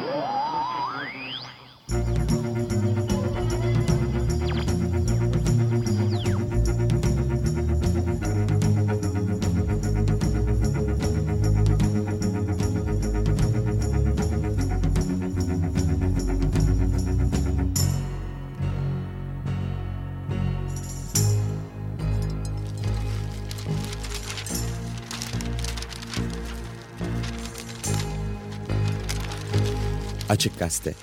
Yeah. Açık Gazete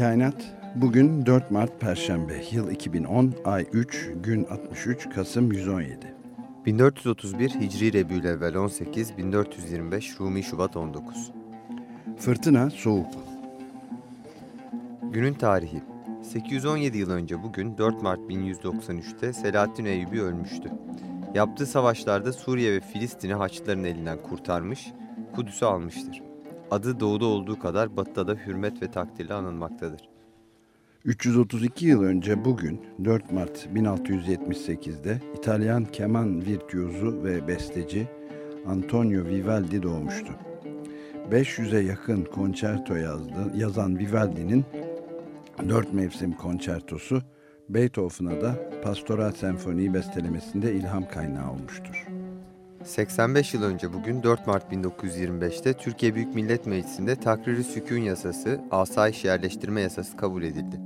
Kainat. Bugün 4 Mart Perşembe, yıl 2010, ay 3, gün 63, Kasım 117. 1431 Hicri Rebülevvel 18, 1425 Rumi Şubat 19. Fırtına soğuk. Günün tarihi 817 yıl önce bugün 4 Mart 1193'te Selahaddin Eyyubi ölmüştü. Yaptığı savaşlarda Suriye ve Filistin'i Haçlıların elinden kurtarmış, Kudüs'ü almıştır. Adı doğuda olduğu kadar batıda da hürmet ve takdirle anılmaktadır. 332 yıl önce bugün 4 Mart 1678'de İtalyan keman virtüozu ve besteci Antonio Vivaldi doğmuştu. 500'e yakın konçerto yazdı, yazan Vivaldi'nin 4 mevsim konçertosu Beethoven'a da Pastoral Senfoni'yi bestelemesinde ilham kaynağı olmuştur. 85 yıl önce bugün 4 Mart 1925'te Türkiye Büyük Millet Meclisi'nde Takriri Sükun Yasası, Asayiş Yerleştirme Yasası kabul edildi.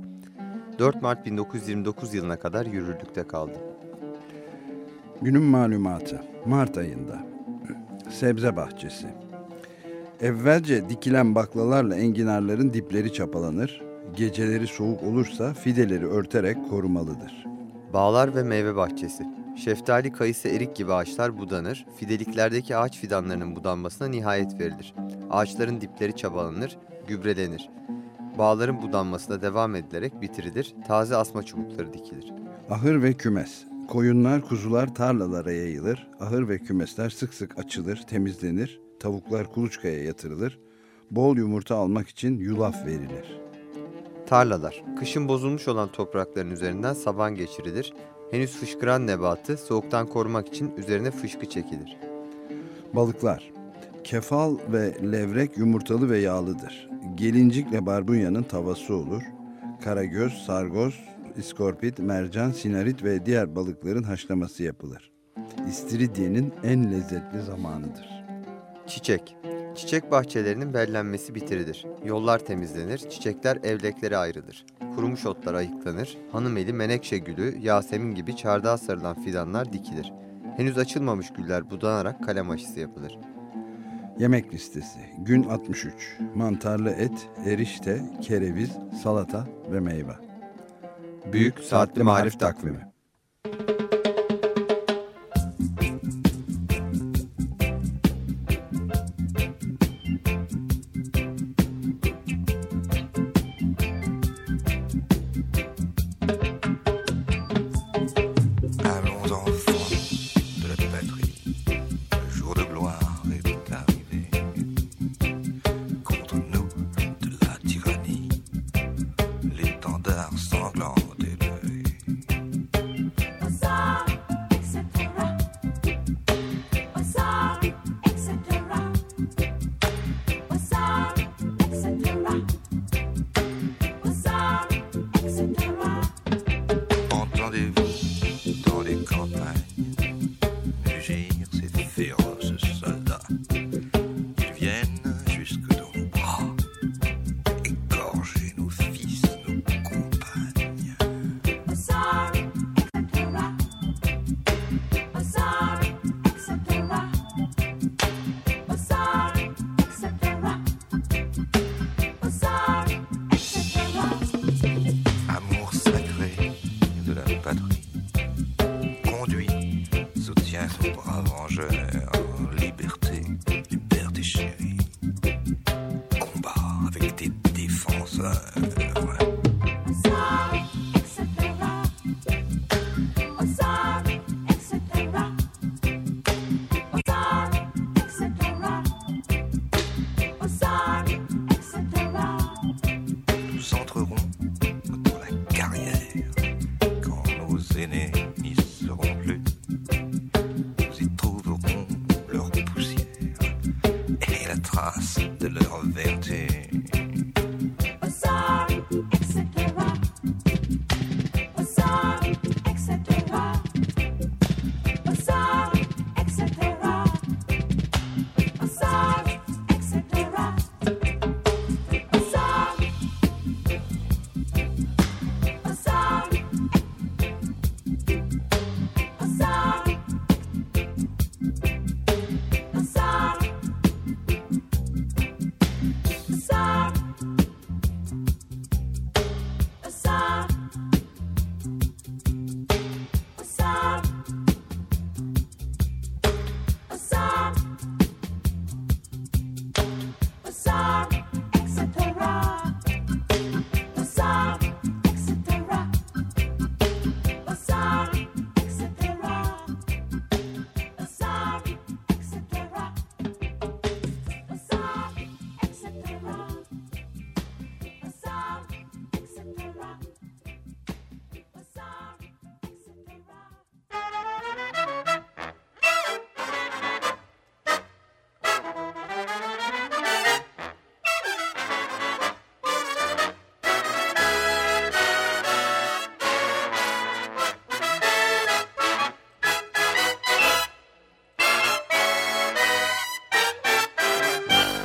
4 Mart 1929 yılına kadar yürürlükte kaldı. Günün malumatı Mart ayında Sebze bahçesi Evvelce dikilen baklalarla enginarların dipleri çapalanır, geceleri soğuk olursa fideleri örterek korumalıdır. Bağlar ve meyve bahçesi Şeftali, kayısı, erik gibi ağaçlar budanır, fideliklerdeki ağaç fidanlarının budanmasına nihayet verilir. Ağaçların dipleri çabalanır, gübrelenir. Bağların budanmasına devam edilerek bitirilir, taze asma çubukları dikilir. Ahır ve kümes Koyunlar, kuzular tarlalara yayılır, ahır ve kümesler sık sık açılır, temizlenir, tavuklar kuluçkaya yatırılır, bol yumurta almak için yulaf verilir. Tarlalar, kışın bozulmuş olan toprakların üzerinden saban geçirilir, henüz fışkıran nebatı soğuktan korumak için üzerine fışkı çekilir. Balıklar Kefal ve levrek yumurtalı ve yağlıdır. Gelincikle barbunyanın tavası olur. Karagöz, sargoz, iskorpit, mercan, sinarit ve diğer balıkların haşlaması yapılır. İstiridyenin en lezzetli zamanıdır. Çiçek Çiçek bahçelerinin bellenmesi bitirilir. Yollar temizlenir, çiçekler evleklere ayrılır. Kurumuş otlar ayıklanır, hanım eli menekşe gülü, yasemin gibi çardağa sarılan fidanlar dikilir. Henüz açılmamış güller budanarak kalem aşısı yapılır. Yemek listesi Gün 63 Mantarlı et, erişte, kereviz, salata ve meyve. Büyük Saatli Marif Takvimi de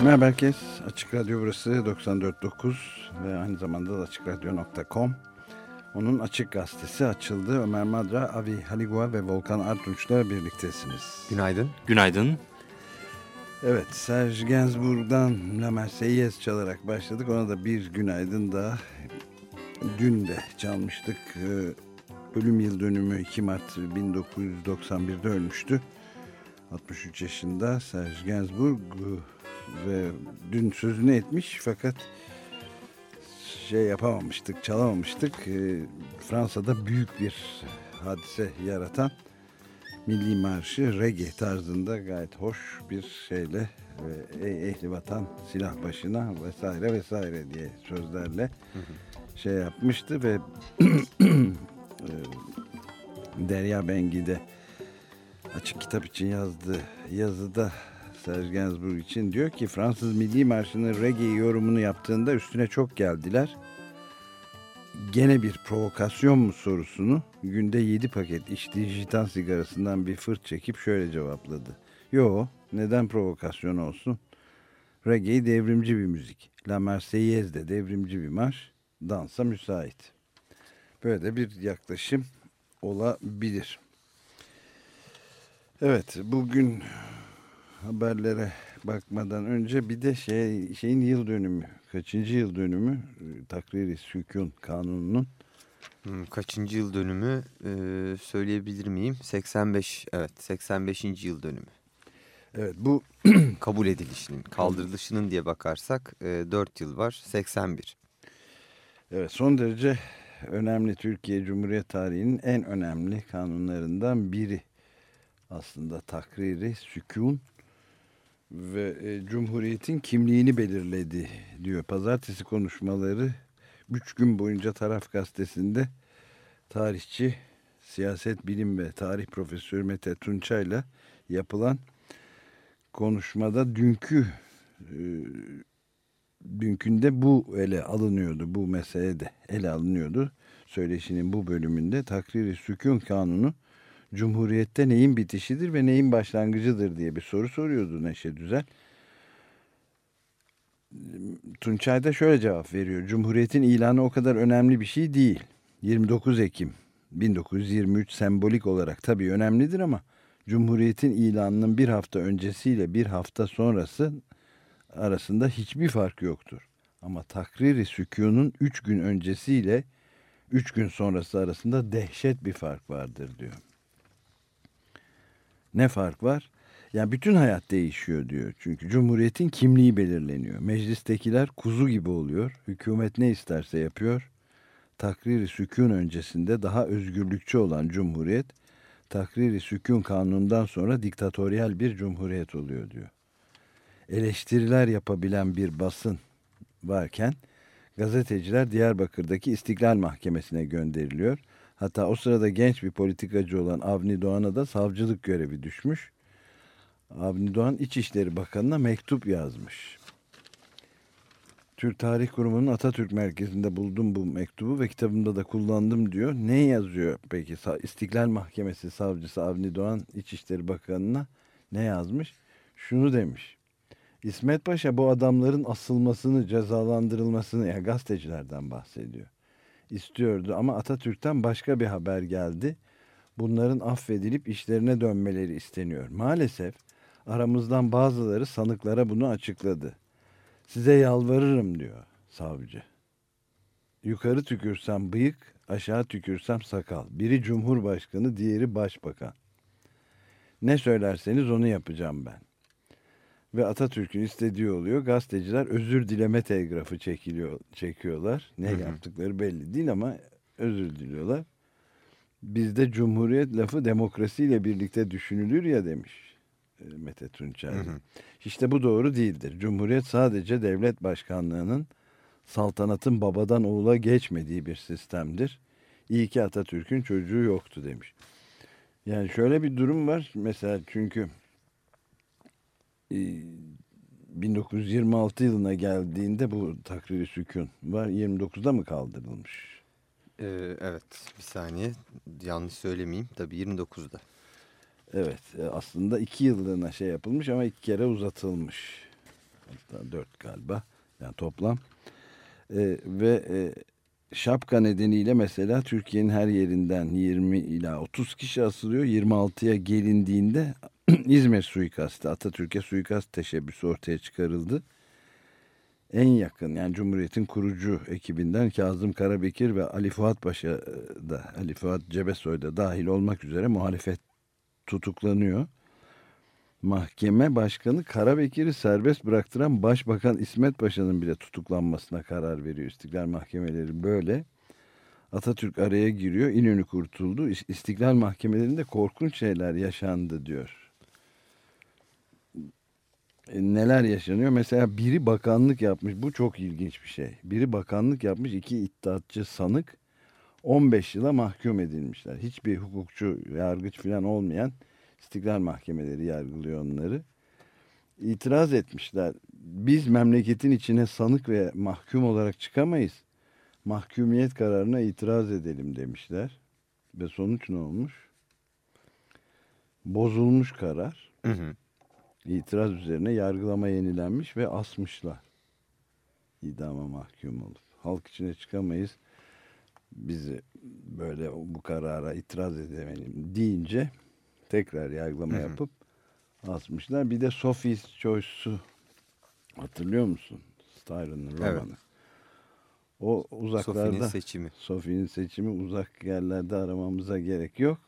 Merhaba herkes. Açık Radyo burası 94.9 ve aynı zamanda da açıkradyo.com. Onun Açık Gazetesi açıldı. Ömer Madra, Avi Haligua ve Volkan Artunç'la birliktesiniz. Günaydın. Günaydın. Evet, Serge Gainsbourg'dan La Marseillaise çalarak başladık. Ona da bir günaydın daha dün de çalmıştık. Ee, Ölüm yıl dönümü 2 Mart 1991'de ölmüştü. 63 yaşında Serge Gainsbourg e, ve dün sözünü etmiş fakat şey yapamamıştık, çalamamıştık. Ee, Fransa'da büyük bir hadise yaratan Milli Marşı reggae tarzında gayet hoş bir şeyle ey ehli vatan silah başına vesaire vesaire diye sözlerle şey yapmıştı ve Derya Bengi de açık kitap için yazdığı yazıda Serge Gainsbourg için diyor ki Fransız Milli Marşı'nın reggae yorumunu yaptığında üstüne çok geldiler. Gene bir provokasyon mu sorusunu günde 7 paket içtiği jitan sigarasından bir fırt çekip şöyle cevapladı. Yo neden provokasyon olsun? Reggae devrimci bir müzik. La Marseillaise de devrimci bir marş. Dansa müsait. Böyle de bir yaklaşım olabilir. Evet bugün haberlere bakmadan önce bir de şey şeyin yıl dönümü kaçıncı yıl dönümü e, takriri sükun kanununun Hmm, Kaçıncı yıl dönümü e, söyleyebilir miyim? 85, evet 85. yıl dönümü. evet bu Kabul edilişinin, kaldırılışının diye bakarsak e, 4 yıl var, 81. evet son derece önemli Türkiye Cumhuriyet tarihinin en önemli kanunlarından biri aslında takriri sükun ve e, Cumhuriyet'in kimliğini belirledi diyor. Pazartesi konuşmaları 3 gün boyunca Taraf Gazetesi'nde tarihçi, siyaset bilim ve tarih profesörü Mete Tunçay'la yapılan konuşmada dünkü e, dünkünde bu ele alınıyordu. Bu mesele de ele alınıyordu. Söyleşinin bu bölümünde takriri sükun kanunu Cumhuriyette neyin bitişidir ve neyin başlangıcıdır diye bir soru soruyordu Neşe Düzel. Tunçay da şöyle cevap veriyor. Cumhuriyetin ilanı o kadar önemli bir şey değil. 29 Ekim 1923 sembolik olarak tabii önemlidir ama Cumhuriyetin ilanının bir hafta öncesiyle bir hafta sonrası arasında hiçbir fark yoktur. Ama takriri sükunun 3 gün öncesiyle 3 gün sonrası arasında dehşet bir fark vardır diyor. Ne fark var? Yani bütün hayat değişiyor diyor. Çünkü Cumhuriyet'in kimliği belirleniyor. Meclistekiler kuzu gibi oluyor. Hükümet ne isterse yapıyor. Takriri sükun öncesinde daha özgürlükçü olan Cumhuriyet, takriri sükun kanunundan sonra diktatöryel bir cumhuriyet oluyor diyor. Eleştiriler yapabilen bir basın varken gazeteciler Diyarbakır'daki İstiklal Mahkemesi'ne gönderiliyor. Hatta o sırada genç bir politikacı olan Avni Doğan'a da savcılık görevi düşmüş. Avni Doğan İçişleri Bakanı'na mektup yazmış. Türk Tarih Kurumu'nun Atatürk Merkezi'nde buldum bu mektubu ve kitabımda da kullandım diyor. Ne yazıyor peki? İstiklal Mahkemesi Savcısı Avni Doğan İçişleri Bakanı'na ne yazmış? Şunu demiş. İsmet Paşa bu adamların asılmasını, cezalandırılmasını, ya gazetecilerden bahsediyor. İstiyordu ama Atatürk'ten başka bir haber geldi. Bunların affedilip işlerine dönmeleri isteniyor. Maalesef aramızdan bazıları sanıklara bunu açıkladı. Size yalvarırım diyor savcı. Yukarı tükürsem bıyık, aşağı tükürsem sakal. Biri cumhurbaşkanı, diğeri başbakan. Ne söylerseniz onu yapacağım ben. Ve Atatürk'ün istediği oluyor. Gazeteciler özür dileme telgrafı çekiliyor, çekiyorlar. Ne Hı hı. yaptıkları belli değil ama özür diliyorlar. Bizde cumhuriyet lafı demokrasiyle birlikte düşünülür ya demiş e, Mete Tunçer. Hı. İşte bu doğru değildir. Cumhuriyet sadece devlet başkanlığının saltanatın babadan oğula geçmediği bir sistemdir. İyi ki Atatürk'ün çocuğu yoktu demiş. Yani şöyle bir durum var. Mesela çünkü 1926 yılına geldiğinde bu takriri sükun var. 29'da mı kaldırılmış? Ee, evet bir saniye yanlış söylemeyeyim. Tabii 29'da. Evet e, aslında iki yıllığına şey yapılmış ama iki kere uzatılmış. Hatta dört galiba yani toplam. E, ve e, şapka nedeniyle mesela Türkiye'nin her yerinden 20 ila 30 kişi asılıyor. 26'ya gelindiğinde İzmir suikastı Atatürk'e suikast teşebbüsü ortaya çıkarıldı. En yakın yani Cumhuriyet'in kurucu ekibinden Kazım Karabekir ve Ali Fuat Paşa e, da Ali Fuat Cebesoy da dahil olmak üzere muhalefet tutuklanıyor. Mahkeme başkanı Karabekir'i serbest bıraktıran Başbakan İsmet Paşa'nın bile tutuklanmasına karar veriyor. İstiklal mahkemeleri böyle. Atatürk araya giriyor. İnönü kurtuldu. İs- İstiklal mahkemelerinde korkunç şeyler yaşandı diyor. E, neler yaşanıyor? Mesela biri bakanlık yapmış. Bu çok ilginç bir şey. Biri bakanlık yapmış. iki iddiatçı sanık 15 yıla mahkum edilmişler. Hiçbir hukukçu, yargıç falan olmayan istiklal mahkemeleri yargılıyor onları. İtiraz etmişler. Biz memleketin içine sanık ve mahkum olarak çıkamayız. Mahkumiyet kararına itiraz edelim demişler. Ve sonuç ne olmuş? Bozulmuş karar. Hı hı. İtiraz üzerine yargılama yenilenmiş ve asmışlar. İdama mahkum olup. Halk içine çıkamayız. Bizi böyle bu karara itiraz edemeyelim deyince tekrar yargılama Hı hı. yapıp asmışlar. Bir de Sophie's Choice'u hatırlıyor musun? Styron'un romanı. Evet. O Sophie'nin uzaklarda seçimi. Sophie'nin seçimi uzak yerlerde aramamıza gerek yok.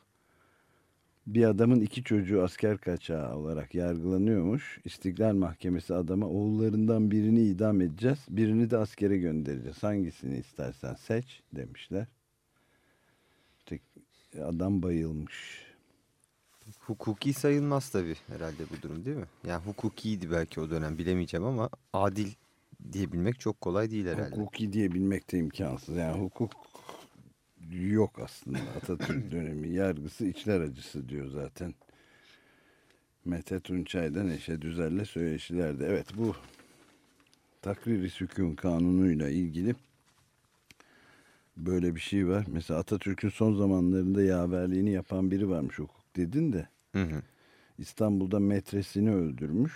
Bir adamın iki çocuğu asker kaçağı olarak yargılanıyormuş. İstiklal Mahkemesi adama oğullarından birini idam edeceğiz. Birini de askere göndereceğiz. Hangisini istersen seç demişler. İşte adam bayılmış. Hukuki sayılmaz tabii herhalde bu durum değil mi? Yani hukukiydi belki o dönem bilemeyeceğim ama adil diyebilmek çok kolay değil herhalde. Hukuki diyebilmek de imkansız. Yani hukuk yok aslında. Atatürk dönemi yargısı içler acısı diyor zaten. Mete Tunçay'da Neşe Düzel'le söyleşilerde. Evet bu takriri sükun kanunuyla ilgili böyle bir şey var. Mesela Atatürk'ün son zamanlarında yaverliğini yapan biri varmış hukuk dedin de. Hı hı. İstanbul'da metresini öldürmüş.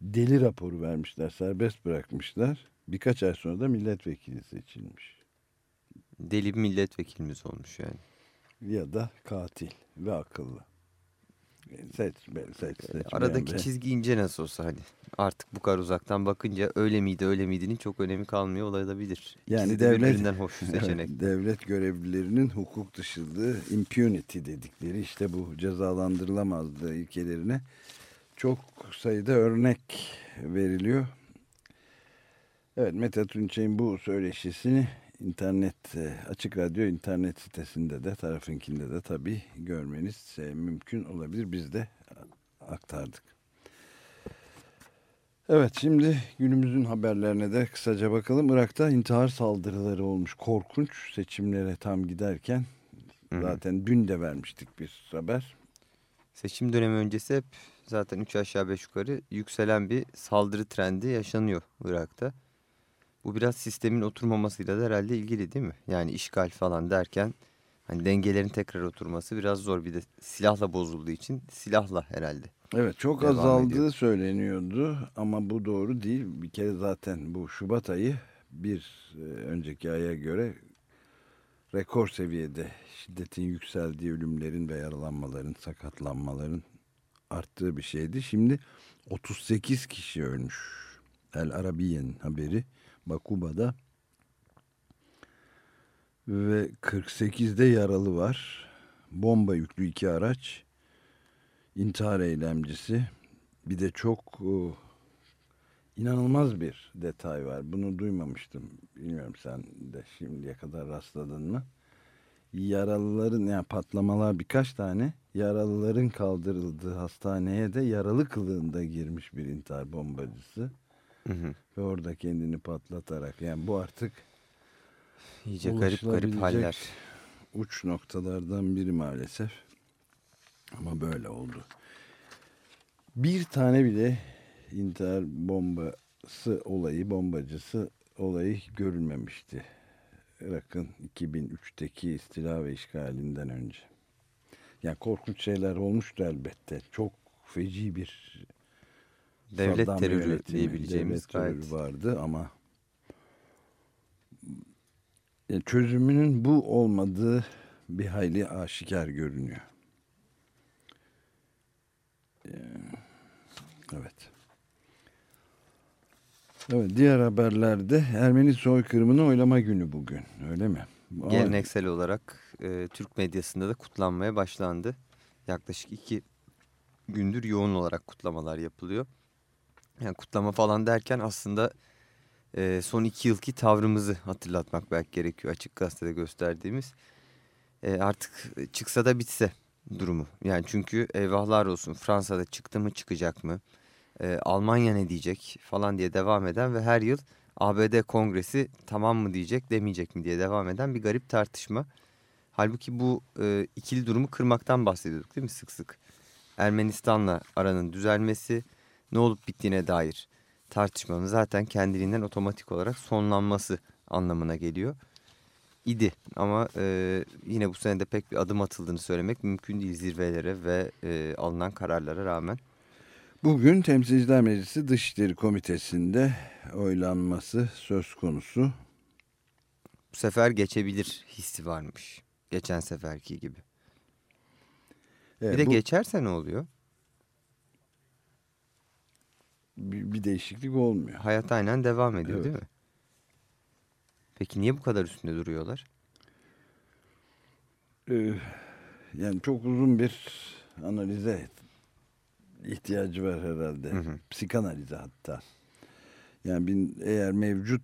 Deli raporu vermişler, serbest bırakmışlar. Birkaç ay sonra da milletvekili seçilmiş. Deli bir milletvekilimiz olmuş yani. Ya da katil ve akıllı. E, Seç, be, seç, Aradaki be. çizgi ince nasıl olsa hani artık bu kadar uzaktan bakınca öyle miydi öyle miydinin çok önemi kalmıyor olabilir. Yani İkisi de devlet, hoş Evet, seçenek. devlet görevlilerinin hukuk dışılığı, impunity dedikleri işte bu cezalandırılamazlığı ilkelerine çok sayıda örnek veriliyor. Evet Mete Tunçay'ın bu söyleşisini internet e, açık radyo internet sitesinde de tarafınkinde de tabii görmeniz e, mümkün olabilir. Biz de aktardık. Evet şimdi günümüzün haberlerine de kısaca bakalım. Irak'ta intihar saldırıları olmuş. Korkunç seçimlere tam giderken Hı hı. zaten dün de vermiştik bir haber. Seçim dönemi öncesi hep zaten 3 aşağı 5 yukarı yükselen bir saldırı trendi yaşanıyor Irak'ta. Bu biraz sistemin oturmamasıyla da herhalde ilgili değil mi? Yani işgal falan derken hani dengelerin tekrar oturması biraz zor. Bir de silahla bozulduğu için silahla herhalde. Evet çok Devam azaldığı ediyor. söyleniyordu ama bu doğru değil. Bir kere zaten bu Şubat ayı bir e, önceki aya göre rekor seviyede şiddetin yükseldiği ölümlerin ve yaralanmaların, sakatlanmaların arttığı bir şeydi. Şimdi 38 kişi ölmüş. El Arabiye'nin haberi Bakuba'da ve 48'de yaralı var. Bomba yüklü iki araç intihar eylemcisi. Bir de çok e, inanılmaz bir detay var. Bunu duymamıştım. Bilmiyorum sen de şimdiye kadar rastladın mı? Yaralıların yani patlamalar birkaç tane yaralıların kaldırıldığı hastaneye de yaralı kılığında girmiş bir intihar bombacısı Hı hı. Ve orada kendini patlatarak yani bu artık İyice garip garip haller. uç noktalardan biri maalesef. Ama böyle oldu. Bir tane bile intihar bombası olayı, bombacısı olayı görülmemişti. Irak'ın 2003'teki istila ve işgalinden önce. Yani korkunç şeyler olmuştu elbette. Çok feci bir Devlet Saddam terörü diyebileceğimiz devlet terörü gayet vardı ama çözümünün bu olmadığı bir hayli aşikar görünüyor. Evet. Evet, diğer haberlerde Ermeni soykırımını oylama günü bugün, öyle mi? Geleneksel olarak e, Türk medyasında da kutlanmaya başlandı. Yaklaşık iki gündür yoğun olarak kutlamalar yapılıyor. Yani kutlama falan derken aslında e, son iki yılki tavrımızı hatırlatmak belki gerekiyor açık gazetede gösterdiğimiz. E, artık çıksa da bitse durumu. Yani çünkü eyvahlar olsun Fransa'da çıktı mı çıkacak mı? E, Almanya ne diyecek falan diye devam eden ve her yıl ABD kongresi tamam mı diyecek demeyecek mi diye devam eden bir garip tartışma. Halbuki bu e, ikili durumu kırmaktan bahsediyorduk değil mi sık sık? Ermenistan'la aranın düzelmesi, ne olup bittiğine dair tartışmanın zaten kendiliğinden otomatik olarak sonlanması anlamına geliyor. İdi ama e, yine bu senede pek bir adım atıldığını söylemek mümkün değil zirvelere ve e, alınan kararlara rağmen. Bugün Temsilciler Meclisi Dışişleri Komitesi'nde oylanması söz konusu. Bu sefer geçebilir hissi varmış. Geçen seferki gibi. Evet, bir de bu- geçerse ne oluyor? Bir, bir değişiklik olmuyor. Hayat aynen devam ediyor Evet. değil mi? Peki niye bu kadar üstünde duruyorlar? Ee, yani çok uzun bir analize ihtiyacı var herhalde. Hı hı. Psikanalize hatta. Yani bin, eğer mevcut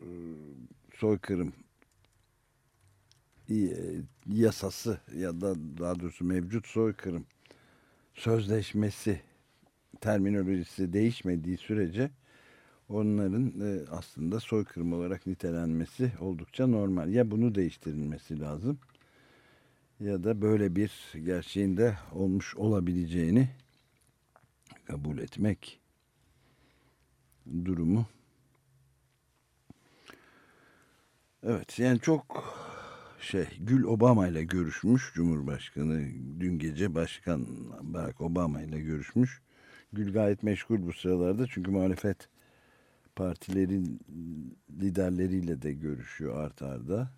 e, soykırım e, yasası ya da daha doğrusu mevcut soykırım sözleşmesi terminolojisi değişmediği sürece onların e, aslında soykırım olarak nitelenmesi oldukça normal. Ya bunu değiştirilmesi lazım ya da böyle bir gerçeğin de olmuş olabileceğini kabul etmek durumu. Evet yani çok şey Gül Obama ile görüşmüş Cumhurbaşkanı dün gece Başkan Barack Obama ile görüşmüş. Gül gayet meşgul bu sıralarda çünkü muhalefet partilerin liderleriyle de görüşüyor art arda.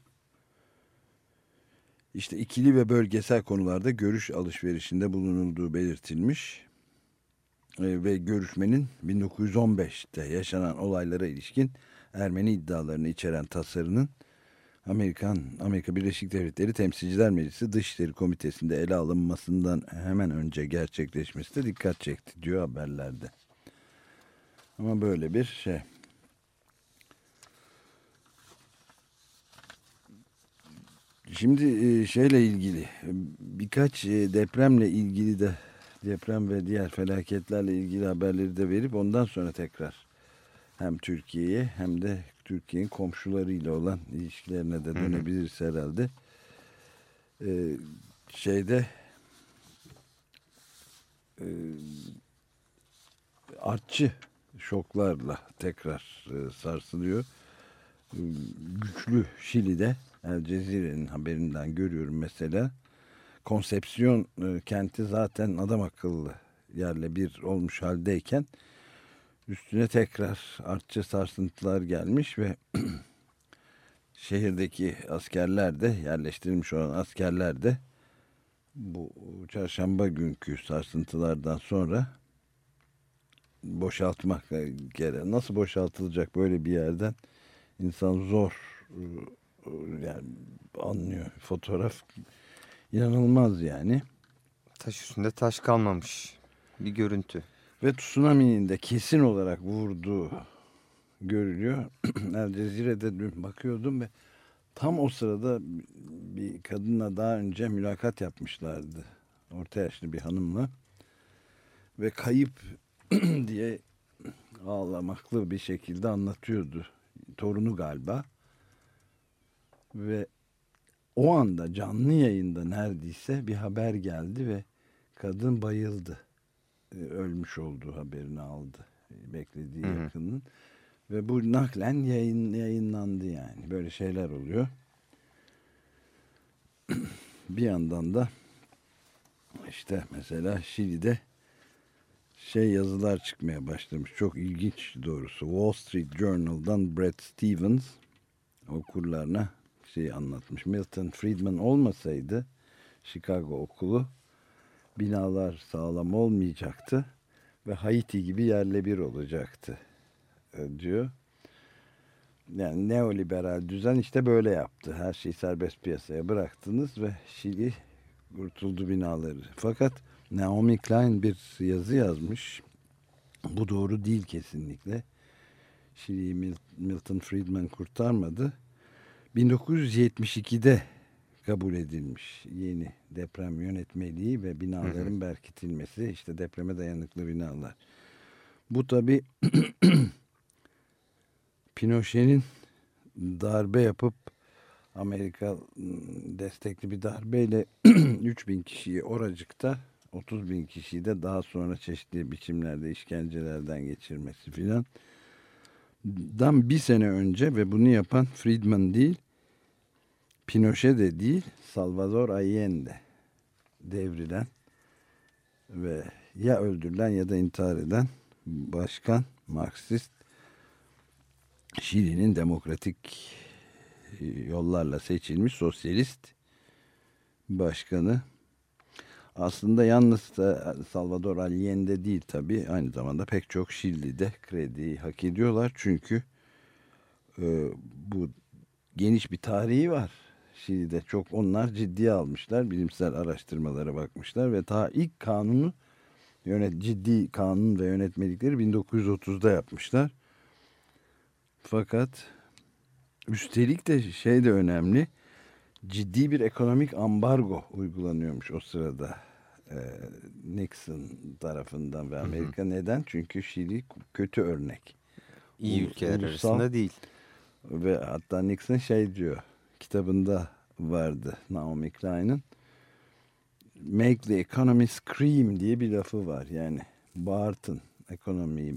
İşte ikili ve bölgesel konularda görüş alışverişinde bulunulduğu belirtilmiş. E, ve görüşmenin 1915'te yaşanan olaylara ilişkin Ermeni iddialarını içeren tasarının Amerikan Amerika Birleşik Devletleri Temsilciler Meclisi Dışişleri Komitesi'nde ele alınmasından hemen önce gerçekleşmesi de dikkat çekti diyor haberlerde. Ama böyle bir şey. Şimdi e, şeyle ilgili birkaç e, depremle ilgili de deprem ve diğer felaketlerle ilgili haberleri de verip ondan sonra tekrar hem Türkiye'ye hem de Türkiye'nin komşularıyla olan ilişkilerine de dönebiliriz herhalde. Ee, şeyde e, artçı şoklarla tekrar e, sarsılıyor. E, güçlü Şili'de El Cezire'nin haberinden görüyorum mesela. Konsepsiyon e, kenti zaten adam akıllı yerle bir olmuş haldeyken üstüne tekrar artçı sarsıntılar gelmiş ve şehirdeki askerler de yerleştirilmiş olan askerler de bu çarşamba günkü sarsıntılardan sonra boşaltmak gerek. Nasıl boşaltılacak böyle bir yerden insan zor e, yani anlıyor. Fotoğraf inanılmaz yani. Taş üstünde taş kalmamış bir görüntü. Ve tsunami'nin de kesin olarak vurduğu görülüyor. El Cezire'de dün bakıyordum ve tam o sırada bir kadınla daha önce mülakat yapmışlardı. Orta yaşlı bir hanımla. Ve kayıp diye ağlamaklı bir şekilde anlatıyordu. Torunu galiba. Ve o anda canlı yayında neredeyse bir haber geldi ve kadın bayıldı. Ee, Ölmüş olduğu haberini aldı. Beklediği Hı hı. yakının. Ve bu naklen yayın, yayınlandı yani. Böyle şeyler oluyor. bir yandan da işte mesela Şili'de şey yazılar çıkmaya başlamış. Çok ilginç doğrusu. Wall Street Journal'dan Brett Stevens okurlarına şey anlatmış. Milton Friedman olmasaydı Chicago okulu binalar sağlam olmayacaktı ve Haiti gibi yerle bir olacaktı e, diyor. Yani neoliberal düzen işte böyle yaptı. Her şeyi serbest piyasaya bıraktınız ve Şili kurtuldu binaları. Fakat Naomi Klein bir yazı yazmış. Bu doğru değil kesinlikle. Şili'yi Mil- Milton Friedman kurtarmadı. 1972'de kabul edilmiş yeni deprem yönetmeliği ve binaların berkitilmesi işte depreme dayanıklı binalar. Bu tabi Pinochet'in darbe yapıp Amerika ım, destekli bir darbeyle 3000 kişiyi oracıkta 30 bin kişiyi de daha sonra çeşitli biçimlerde işkencelerden geçirmesi filan. Dan bir sene önce ve bunu yapan Friedman değil Pinochet de değil Salvador Allende devrilen ve ya öldürülen ya da intihar eden başkan Marksist Şili'nin demokratik e, yollarla seçilmiş sosyalist başkanı. Aslında yalnız Salvador Allende değil tabi aynı zamanda pek çok Şili'de krediyi hak ediyorlar. Çünkü e, bu geniş bir tarihi var Şili'de çok onlar ciddiye almışlar bilimsel araştırmalara bakmışlar ve ta ilk kanunu yönet ciddi kanun ve yönetmelikleri 1930'da yapmışlar fakat üstelik de şey de önemli ciddi bir ekonomik ambargo uygulanıyormuş o sırada e, Nixon tarafından ve Amerika neden? Çünkü Şili kötü örnek İyi ülkeler ulusal- arasında değil. ve hatta Nixon şey diyor kitabında vardı Naomi Klein'in. Make the economy scream diye bir lafı var. Yani bağırtın ekonomiyi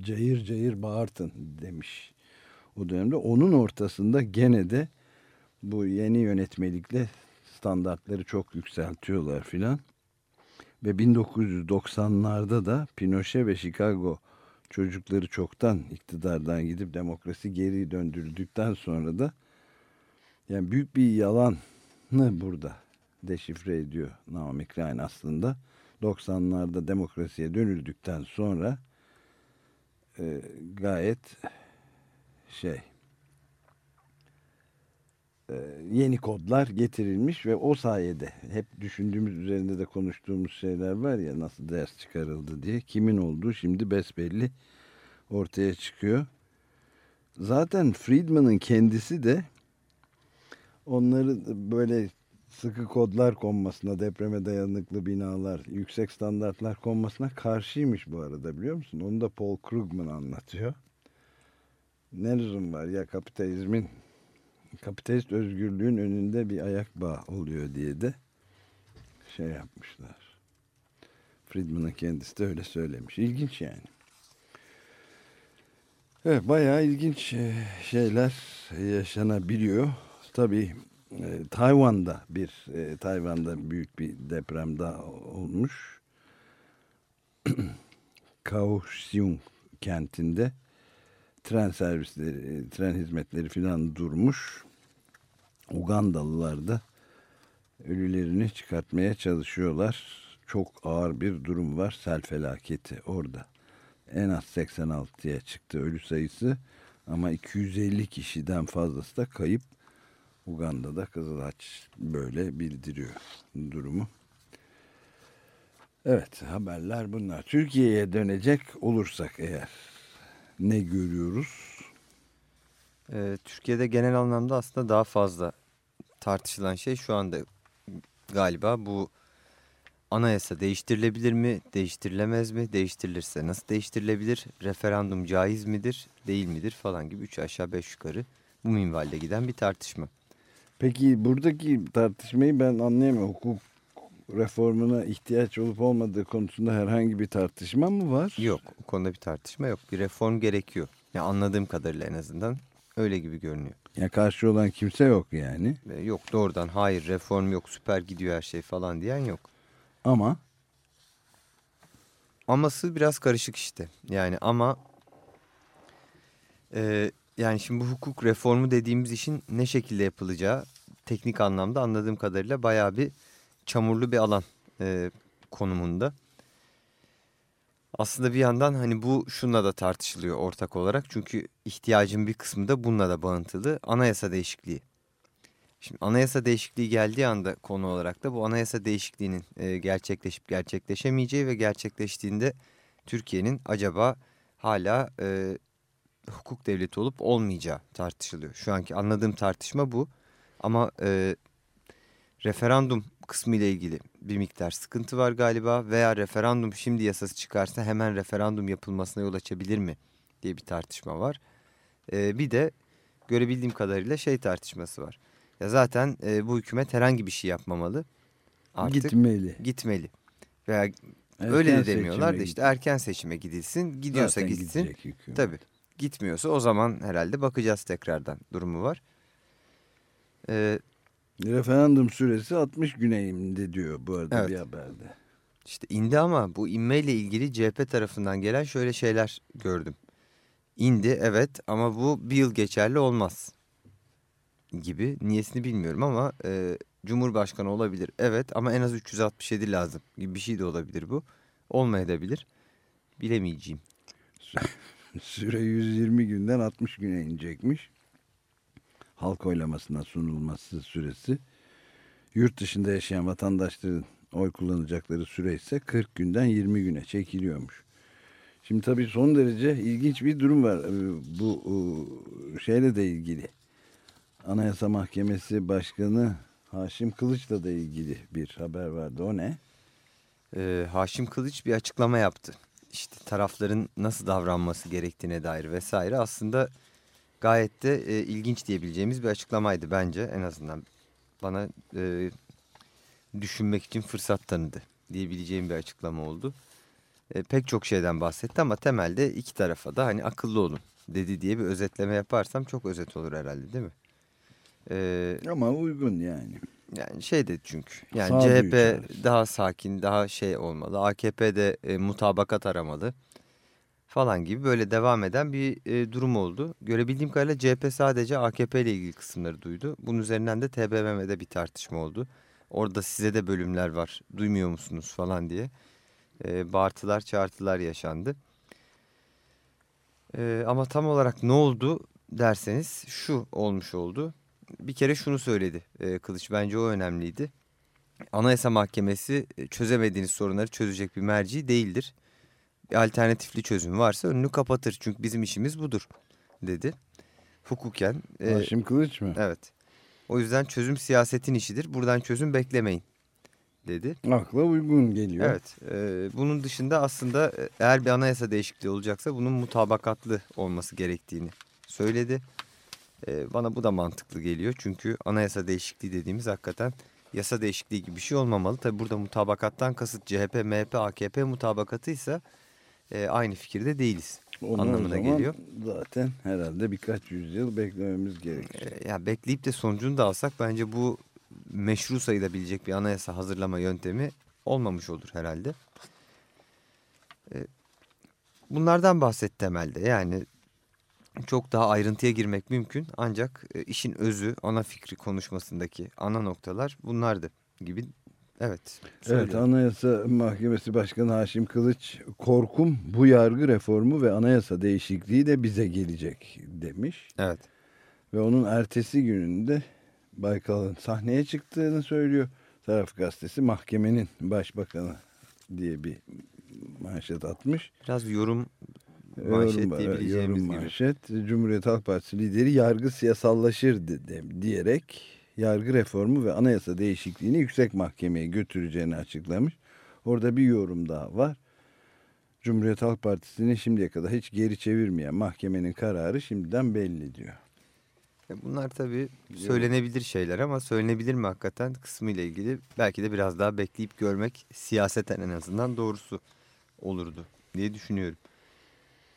cayır cayır bağırtın demiş o dönemde. Onun ortasında gene de bu yeni yönetmelikle standartları çok yükseltiyorlar filan. Ve 1990'larda da Pinochet ve Chicago çocukları çoktan iktidardan gidip demokrasi geri döndürüldükten sonra da yani büyük bir yalanı burada deşifre ediyor Naomi Klein aslında. 90'larda demokrasiye dönüldükten sonra e, gayet şey e, yeni kodlar getirilmiş ve o sayede hep düşündüğümüz üzerinde de konuştuğumuz şeyler var ya nasıl ders çıkarıldı diye kimin olduğu şimdi besbelli ortaya çıkıyor. Zaten Friedman'ın kendisi de onları böyle sıkı kodlar konmasına, depreme dayanıklı binalar, yüksek standartlar konmasına karşıymış bu arada biliyor musun? Onu da Paul Krugman anlatıyor. Ne lüzum var ya kapitalizmin kapitalist özgürlüğün önünde bir ayak bağı oluyor diye de şey yapmışlar. Friedman'ın kendisi de öyle söylemiş. İlginç yani. Evet bayağı ilginç e, şeyler yaşanabiliyor. Tabii e, Tayvan'da bir e, Tayvan'da büyük bir deprem daha olmuş. Kaohsiung kentinde tren servisleri, e, tren hizmetleri filan durmuş. Ugandalılar da ölülerini çıkartmaya çalışıyorlar. Çok ağır bir durum var. Sel felaketi orada. En az 86'ya çıktı ölü sayısı ama 250 kişiden fazlası da kayıp. Uganda'da Kızılaç böyle bildiriyor durumu. Evet haberler bunlar. Türkiye'ye dönecek olursak eğer ne görüyoruz? Ee, Türkiye'de genel anlamda aslında daha fazla tartışılan şey şu anda galiba bu anayasa değiştirilebilir mi, değiştirilemez mi, değiştirilirse nasıl değiştirilebilir, referandum caiz midir, değil midir falan gibi üç aşağı beş yukarı bu minvalde giden bir tartışma. Peki buradaki tartışmayı ben anlayamıyorum. Hukuk reformuna ihtiyaç olup olmadığı konusunda herhangi bir tartışma mı var? Yok o konuda bir tartışma yok bir reform gerekiyor. Ya anladığım kadarıyla en azından öyle gibi görünüyor. Ya karşı olan kimse yok yani. Yok doğrudan hayır reform yok süper gidiyor her şey falan diyen yok. Ama Aması biraz karışık işte. Yani ama e, yani şimdi bu hukuk reformu dediğimiz işin ne şekilde yapılacağı teknik anlamda anladığım kadarıyla bayağı bir çamurlu bir alan e, konumunda. Aslında bir yandan hani bu şunla da tartışılıyor ortak olarak. Çünkü ihtiyacın bir kısmı da bununla da bağıntılı. Anayasa değişikliği. Şimdi anayasa değişikliği geldiği anda konu olarak da bu anayasa değişikliğinin e, gerçekleşip gerçekleşemeyeceği ve gerçekleştiğinde Türkiye'nin acaba hala e, hukuk devleti olup olmayacağı tartışılıyor. Şu anki anladığım tartışma bu ama e, referandum kısmı ile ilgili bir miktar sıkıntı var galiba veya referandum şimdi yasası çıkarsa hemen referandum yapılmasına yol açabilir mi diye bir tartışma var. E, bir de görebildiğim kadarıyla şey tartışması var. Ya zaten e, bu hükümet herhangi bir şey yapmamalı. Artık gitmeli. gitmeli. Veya Erken öyle de demiyorlar da işte erken seçime gidilsin. Gidiyorsa Zaten gitsin. Tabii. Gitmiyorsa o zaman herhalde bakacağız tekrardan durumu var. Ee, Referandum süresi 60 güne indi diyor bu arada Evet. bir haberde. işte indi ama bu inmeyle ilgili CHP tarafından gelen şöyle şeyler gördüm. İndi evet ama bu bir yıl geçerli olmaz gibi. Niyesini bilmiyorum ama e, Cumhurbaşkanı olabilir. Evet ama en az 367 lazım gibi bir şey de olabilir bu. Olmayabilir. Bilemeyeceğim. Süre 120 günden 60 güne inecekmiş. Halk oylamasına sunulması süresi. Yurt dışında yaşayan vatandaşların oy kullanacakları süre ise 40 günden 20 güne çekiliyormuş. Şimdi tabii son derece ilginç bir durum var. Ee, Bu e, şeyle de ilgili. Anayasa Mahkemesi Başkanı Haşim Kılıç'la da ilgili bir haber vardı. O ne? Ee, Haşim Kılıç bir açıklama yaptı. İşte tarafların nasıl davranması gerektiğine dair vesaire. Aslında gayet de e, ilginç diyebileceğimiz bir açıklamaydı bence. En azından bana e, düşünmek için fırsat tanıdı diyebileceğim bir açıklama oldu. E, pek çok şeyden bahsetti ama temelde iki tarafa da hani akıllı olun dedi diye bir özetleme yaparsam çok özet olur herhalde değil mi? E, Ama uygun yani. yani şey de çünkü yani Sağduyu CHP daha sakin daha şey olmalı AKP de e, mutabakat aramalı falan gibi böyle devam eden bir e, durum oldu. Görebildiğim kadarıyla CHP sadece AKP ile ilgili kısımları duydu. Bunun üzerinden de TBMM'de bir tartışma oldu. Orada size de bölümler var duymuyor musunuz falan diye e, bağırtılar çağırtılar yaşandı. E, ama tam olarak ne oldu derseniz şu olmuş oldu bir kere şunu söyledi e, Kılıç bence o önemliydi. Anayasa Mahkemesi e, çözemediğiniz sorunları çözecek bir merci değildir. Alternatifli çözüm varsa önünü kapatır çünkü bizim işimiz budur dedi. Hukuken. e, Haşim Kılıç mı? evet. O yüzden çözüm siyasetin işidir. Buradan çözüm beklemeyin dedi. Akla uygun geliyor. Evet. e, bunun dışında aslında e, eğer bir anayasa değişikliği olacaksa bunun mutabakatlı olması gerektiğini söyledi. E, bana bu da mantıklı geliyor. Çünkü anayasa değişikliği dediğimiz hakikaten yasa değişikliği gibi bir şey olmamalı. Tabi burada mutabakattan kasıt CHP, MHP, AKP mutabakatıysa e, aynı fikirde değiliz Onu o anlamına geliyor. Zaten herhalde birkaç yüzyıl beklememiz gerekir. E, ya bekleyip de sonucunu da alsak bence bu meşru sayılabilecek bir anayasa hazırlama yöntemi olmamış olur herhalde. E, bunlardan bahset temelde yani çok daha ayrıntıya girmek mümkün ancak e, işin özü ana fikri konuşmasındaki ana noktalar bunlardı gibi evet. Evet söylüyorum. Anayasa Mahkemesi Başkanı Haşim Kılıç korkum bu yargı reformu ve anayasa değişikliği de bize gelecek demiş. evet. Ve onun ertesi gününde Baykal'ın sahneye çıktığını söylüyor. Taraf gazetesi mahkemenin başbakanı diye bir manşet atmış. Biraz yorum Yorum- manşet evet, diyebileceğimiz yorum gibi. manşet. Cumhuriyet Halk Partisi lideri yargı siyasallaşır de- de- diyerek yargı reformu ve anayasa değişikliğini yüksek mahkemeye götüreceğini açıklamış. Orada bir yorum daha var. Cumhuriyet Halk Partisi'ni şimdiye kadar hiç geri çevirmeyen mahkemenin kararı şimdiden belli diyor. Bunlar tabii söylenebilir şeyler ama söylenebilir mi hakikaten kısmı ile ilgili belki de biraz daha bekleyip görmek siyaseten en azından doğrusu olurdu diye düşünüyorum.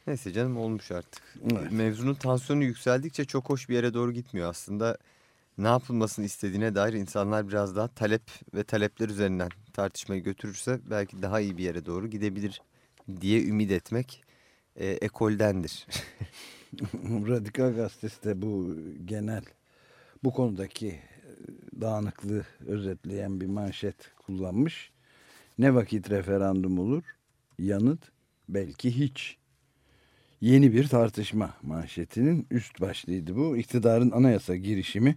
Neyse canım olmuş artık. Evet. Mevzunun tansiyonu yükseldikçe çok hoş bir yere doğru gitmiyor aslında. Ne yapılmasını istediğine dair insanlar biraz daha talep ve talepler üzerinden tartışmayı götürürse belki daha iyi bir yere doğru gidebilir diye ümit etmek e, ekoldendir. Radikal Gazetesi de bu genel bu konudaki e, dağınıklığı özetleyen bir manşet kullanmış. Ne vakit referandum olur? Yanıt belki hiç. Yeni bir tartışma manşetinin üst başlığıydı bu. İktidarın anayasa girişimi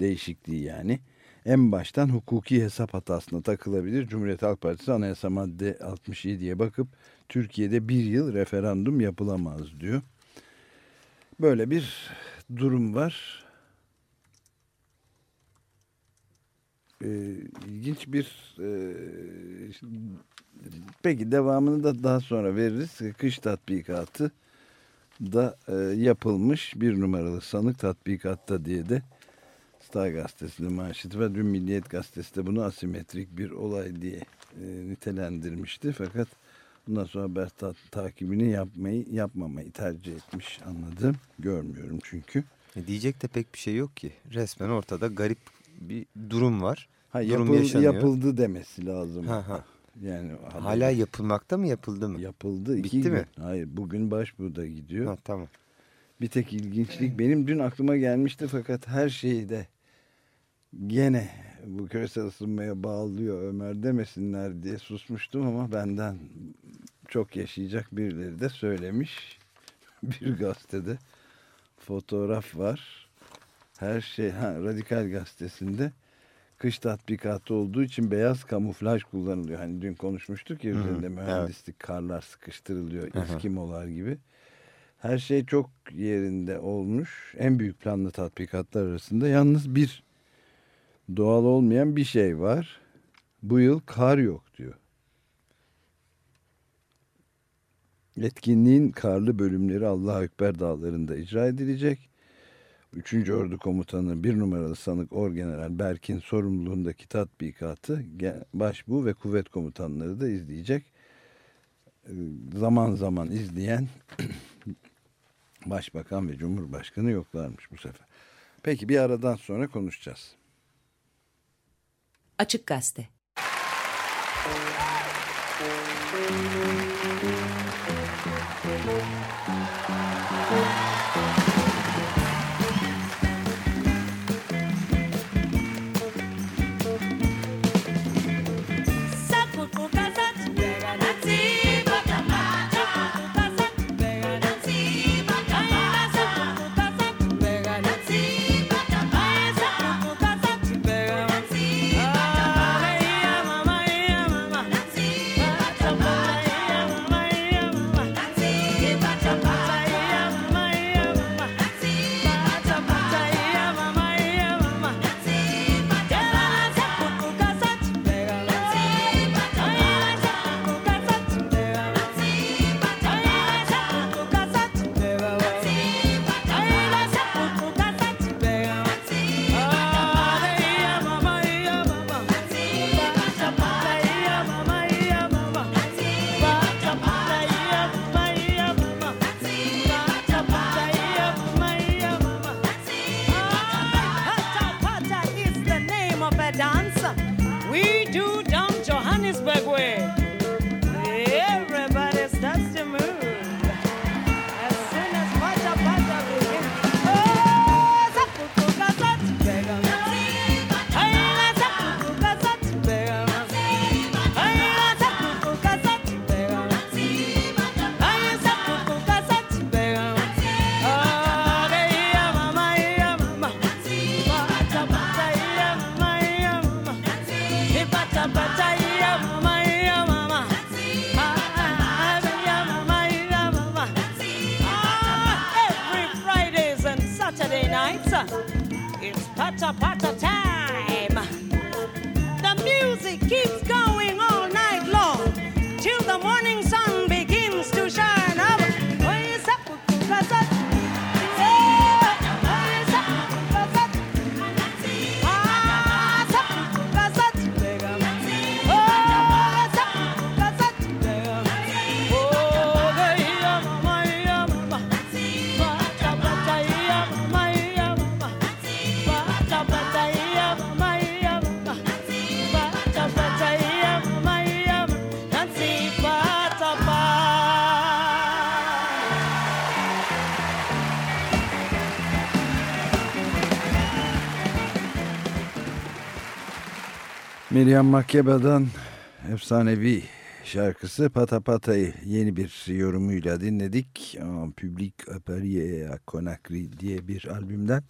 değişikliği yani. En baştan hukuki hesap hatasına takılabilir. Cumhuriyet Halk Partisi anayasa madde 67'ye bakıp Türkiye'de bir yıl referandum yapılamaz diyor. Böyle bir durum var. Ee, ilginç bir e, peki devamını da daha sonra veririz. Kış tatbikatı da e, yapılmış bir numaralı sanık tatbikatta diye de Star Gazetesi'nin manşeti ve dün Milliyet Gazetesi de bunu asimetrik bir olay diye e, nitelendirmişti. Fakat bundan sonra haber ta- takibini yapmayı yapmamayı tercih etmiş anladım. Görmüyorum çünkü. E, Diyecek de pek bir şey yok ki. Resmen ortada garip bir durum var. Ha, Durum yapıl- yaşanıyor. yapıldı demesi lazım. Ha, ha. Yani Hala yapılmakta mı yapıldı mı? yapıldı. Bitti İki mi? Gün. Hayır bugün başbuğda gidiyor. Ha, tamam. Bir tek ilginçlik benim dün aklıma gelmişti fakat her şeyi de gene bu küresel ısınmaya bağlıyor Ömer demesinler diye susmuştum ama benden çok yaşayacak birileri de söylemiş. Bir gazetede fotoğraf var. Her şey ha, Radikal Gazetesi'nde kış tatbikatı olduğu için beyaz kamuflaj kullanılıyor. Hani dün konuşmuştuk ya üzerinde evet. mühendislik karlar sıkıştırılıyor. Hı hı. İskimolar gibi. Her şey çok yerinde olmuş. En büyük planlı tatbikatlar arasında yalnız bir doğal olmayan bir şey var. Bu yıl kar yok diyor. Etkinliğin karlı bölümleri Allah Ekber dağlarında icra edilecek. 3. Ordu Komutanı bir numaralı sanık Orgeneral Berk'in sorumluluğundaki tatbikatı başbuğ ve kuvvet komutanları da izleyecek. Ee, Zaman zaman izleyen Başbakan ve Cumhurbaşkanı yoklarmış bu sefer. Peki bir aradan sonra konuşacağız. Açık Gazete. Miriam Makeba'dan efsanevi şarkısı Pata Pata'yı yeni bir yorumuyla dinledik. Public à Conakry diye bir albümden.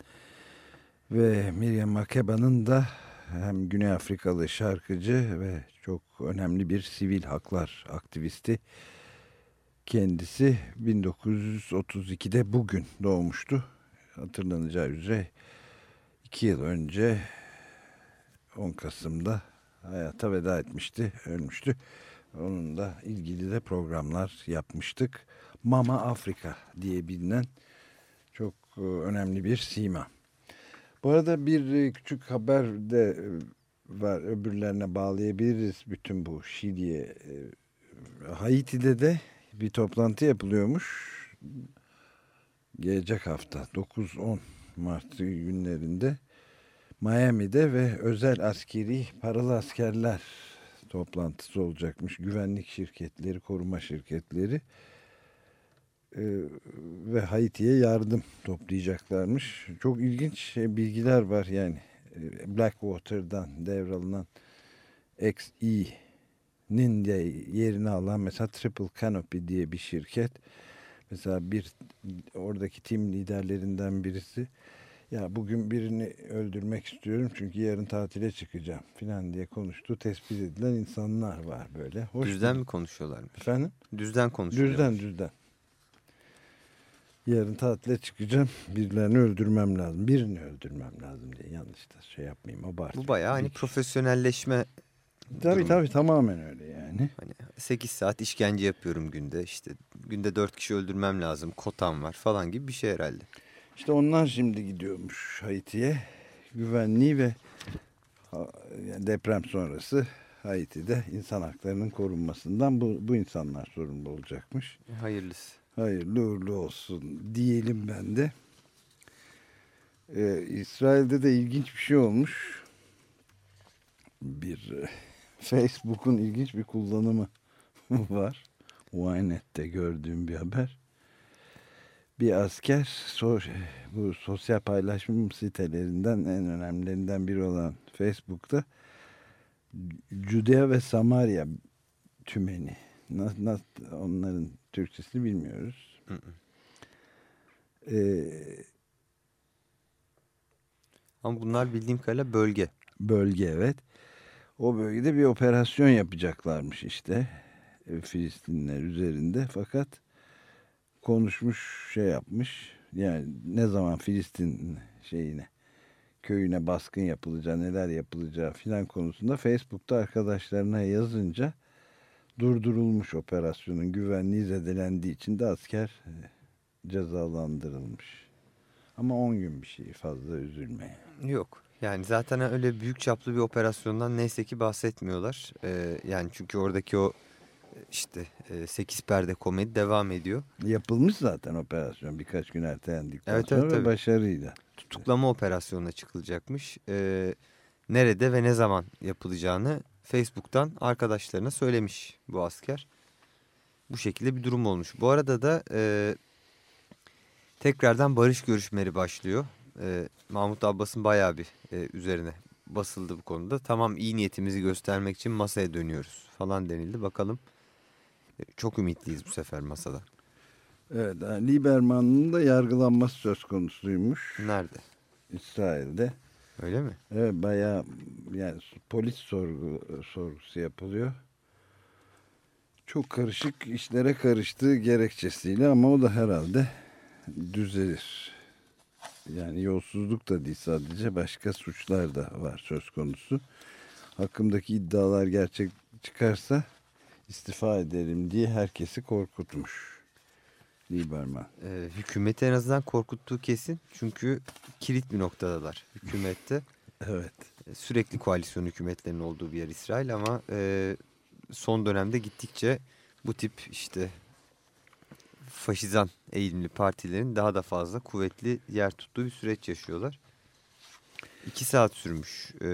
Ve Miriam Makeba'nın da hem Güney Afrikalı şarkıcı ve çok önemli bir sivil haklar aktivisti. Kendisi 1932'de bugün doğmuştu. Hatırlanacağı üzere iki yıl önce 10 Kasım'da hayata veda etmişti, ölmüştü. Onunla ilgili de programlar yapmıştık. Mama Afrika diye bilinen çok e, önemli bir sima. Bu arada bir e, küçük haber de e, var. Öbürlerine bağlayabiliriz bütün bu Şili'ye. Haiti'de de bir toplantı yapılıyormuş. Gelecek hafta 9-10 Mart günlerinde. Miami'de ve özel askeri paralı askerler toplantısı olacakmış. Güvenlik şirketleri, koruma şirketleri e, ve Haiti'ye yardım toplayacaklarmış. Çok ilginç şey, bilgiler var yani. E, Blackwater'dan devralınan XE'nin de yerini alan mesela Triple Canopy diye bir şirket. Mesela bir oradaki tim liderlerinden birisi ya bugün birini öldürmek istiyorum çünkü yarın tatile çıkacağım filan diye konuştu. Tespit edilen insanlar var böyle. Hoş Düzden mi konuşuyorlarmış? Efendim? Düzden konuşuyorlar. Düzden düzden. Yarın tatile çıkacağım. Birilerini öldürmem lazım. Birini öldürmem lazım diye. Yanlış da şey yapmayayım. Abartmayayım. Bu bayağı hani profesyonelleşme Tabii durumu. tabii tamamen öyle yani. Hani 8 saat işkence yapıyorum günde. İşte günde 4 kişi öldürmem lazım. Kotam var falan gibi bir şey herhalde. İşte onlar şimdi gidiyormuş Haiti'ye. Güvenliği ve deprem sonrası Haiti'de insan haklarının korunmasından bu, bu insanlar sorumlu olacakmış. Hayırlısı. Hayırlı uğurlu olsun diyelim ben de. Ee, İsrail'de de ilginç bir şey olmuş. Bir e, Facebook'un ilginç bir kullanımı var. Ynet'te gördüğüm bir haber. Bir asker so- bu sosyal paylaşım sitelerinden en önemlilerinden biri olan Facebook'ta Judea ve Samarya tümeni nasıl, nasıl onların Türkçesini bilmiyoruz. Hı hı. Ee, Ama bunlar bildiğim kadarıyla bölge. bölge evet. O bölgede bir operasyon yapacaklarmış işte. e, Filistinler üzerinde fakat konuşmuş şey yapmış. Yani ne zaman Filistin şeyine köyüne baskın yapılacağı neler yapılacağı filan konusunda Facebook'ta arkadaşlarına yazınca durdurulmuş operasyonun güvenliği zedelendiği için de asker e, cezalandırılmış. Ama 10 gün bir şey fazla üzülme. Yok. Yani zaten öyle büyük çaplı bir operasyondan neyse ki bahsetmiyorlar. Ee, yani çünkü oradaki o işte 8 perde komedi devam ediyor. Yapılmış zaten operasyon birkaç gün ertelendikten Evet, sonra evet, ve tabii. başarıyla. Tutuklama operasyonuna çıkılacakmış. Ee, nerede ve ne zaman yapılacağını Facebook'tan arkadaşlarına söylemiş bu asker. Bu şekilde bir durum olmuş. Bu arada da e, tekrardan barış görüşmeleri başlıyor. E, Mahmut Abbas'ın bayağı bir e, üzerine basıldı bu konuda. Tamam iyi niyetimizi göstermek için masaya dönüyoruz falan denildi. Bakalım E, çok ümitliyiz bu sefer masada. Evet, yani Lieberman'ın da yargılanması söz konusuymuş Nerede? İsrail'de. Öyle mi? Evet bayağı yani polis sorgu, sorgusu yapılıyor. Çok karışık işlere karıştığı gerekçesiyle ama o da herhalde düzelir. Yani yolsuzluk da değil sadece başka suçlar da var söz konusu. Hakkımdaki iddialar gerçek çıkarsa istifa ederim diye herkesi korkutmuş. Lieberman. Ee, hükümeti en azından korkuttuğu kesin. Çünkü kilit bir noktadalar hükümette. Evet. e, sürekli koalisyon hükümetlerinin olduğu bir yer İsrail ama e, son dönemde gittikçe bu tip işte faşizan eğilimli partilerin daha da fazla kuvvetli yer tuttuğu bir süreç yaşıyorlar. İki saat sürmüş. E,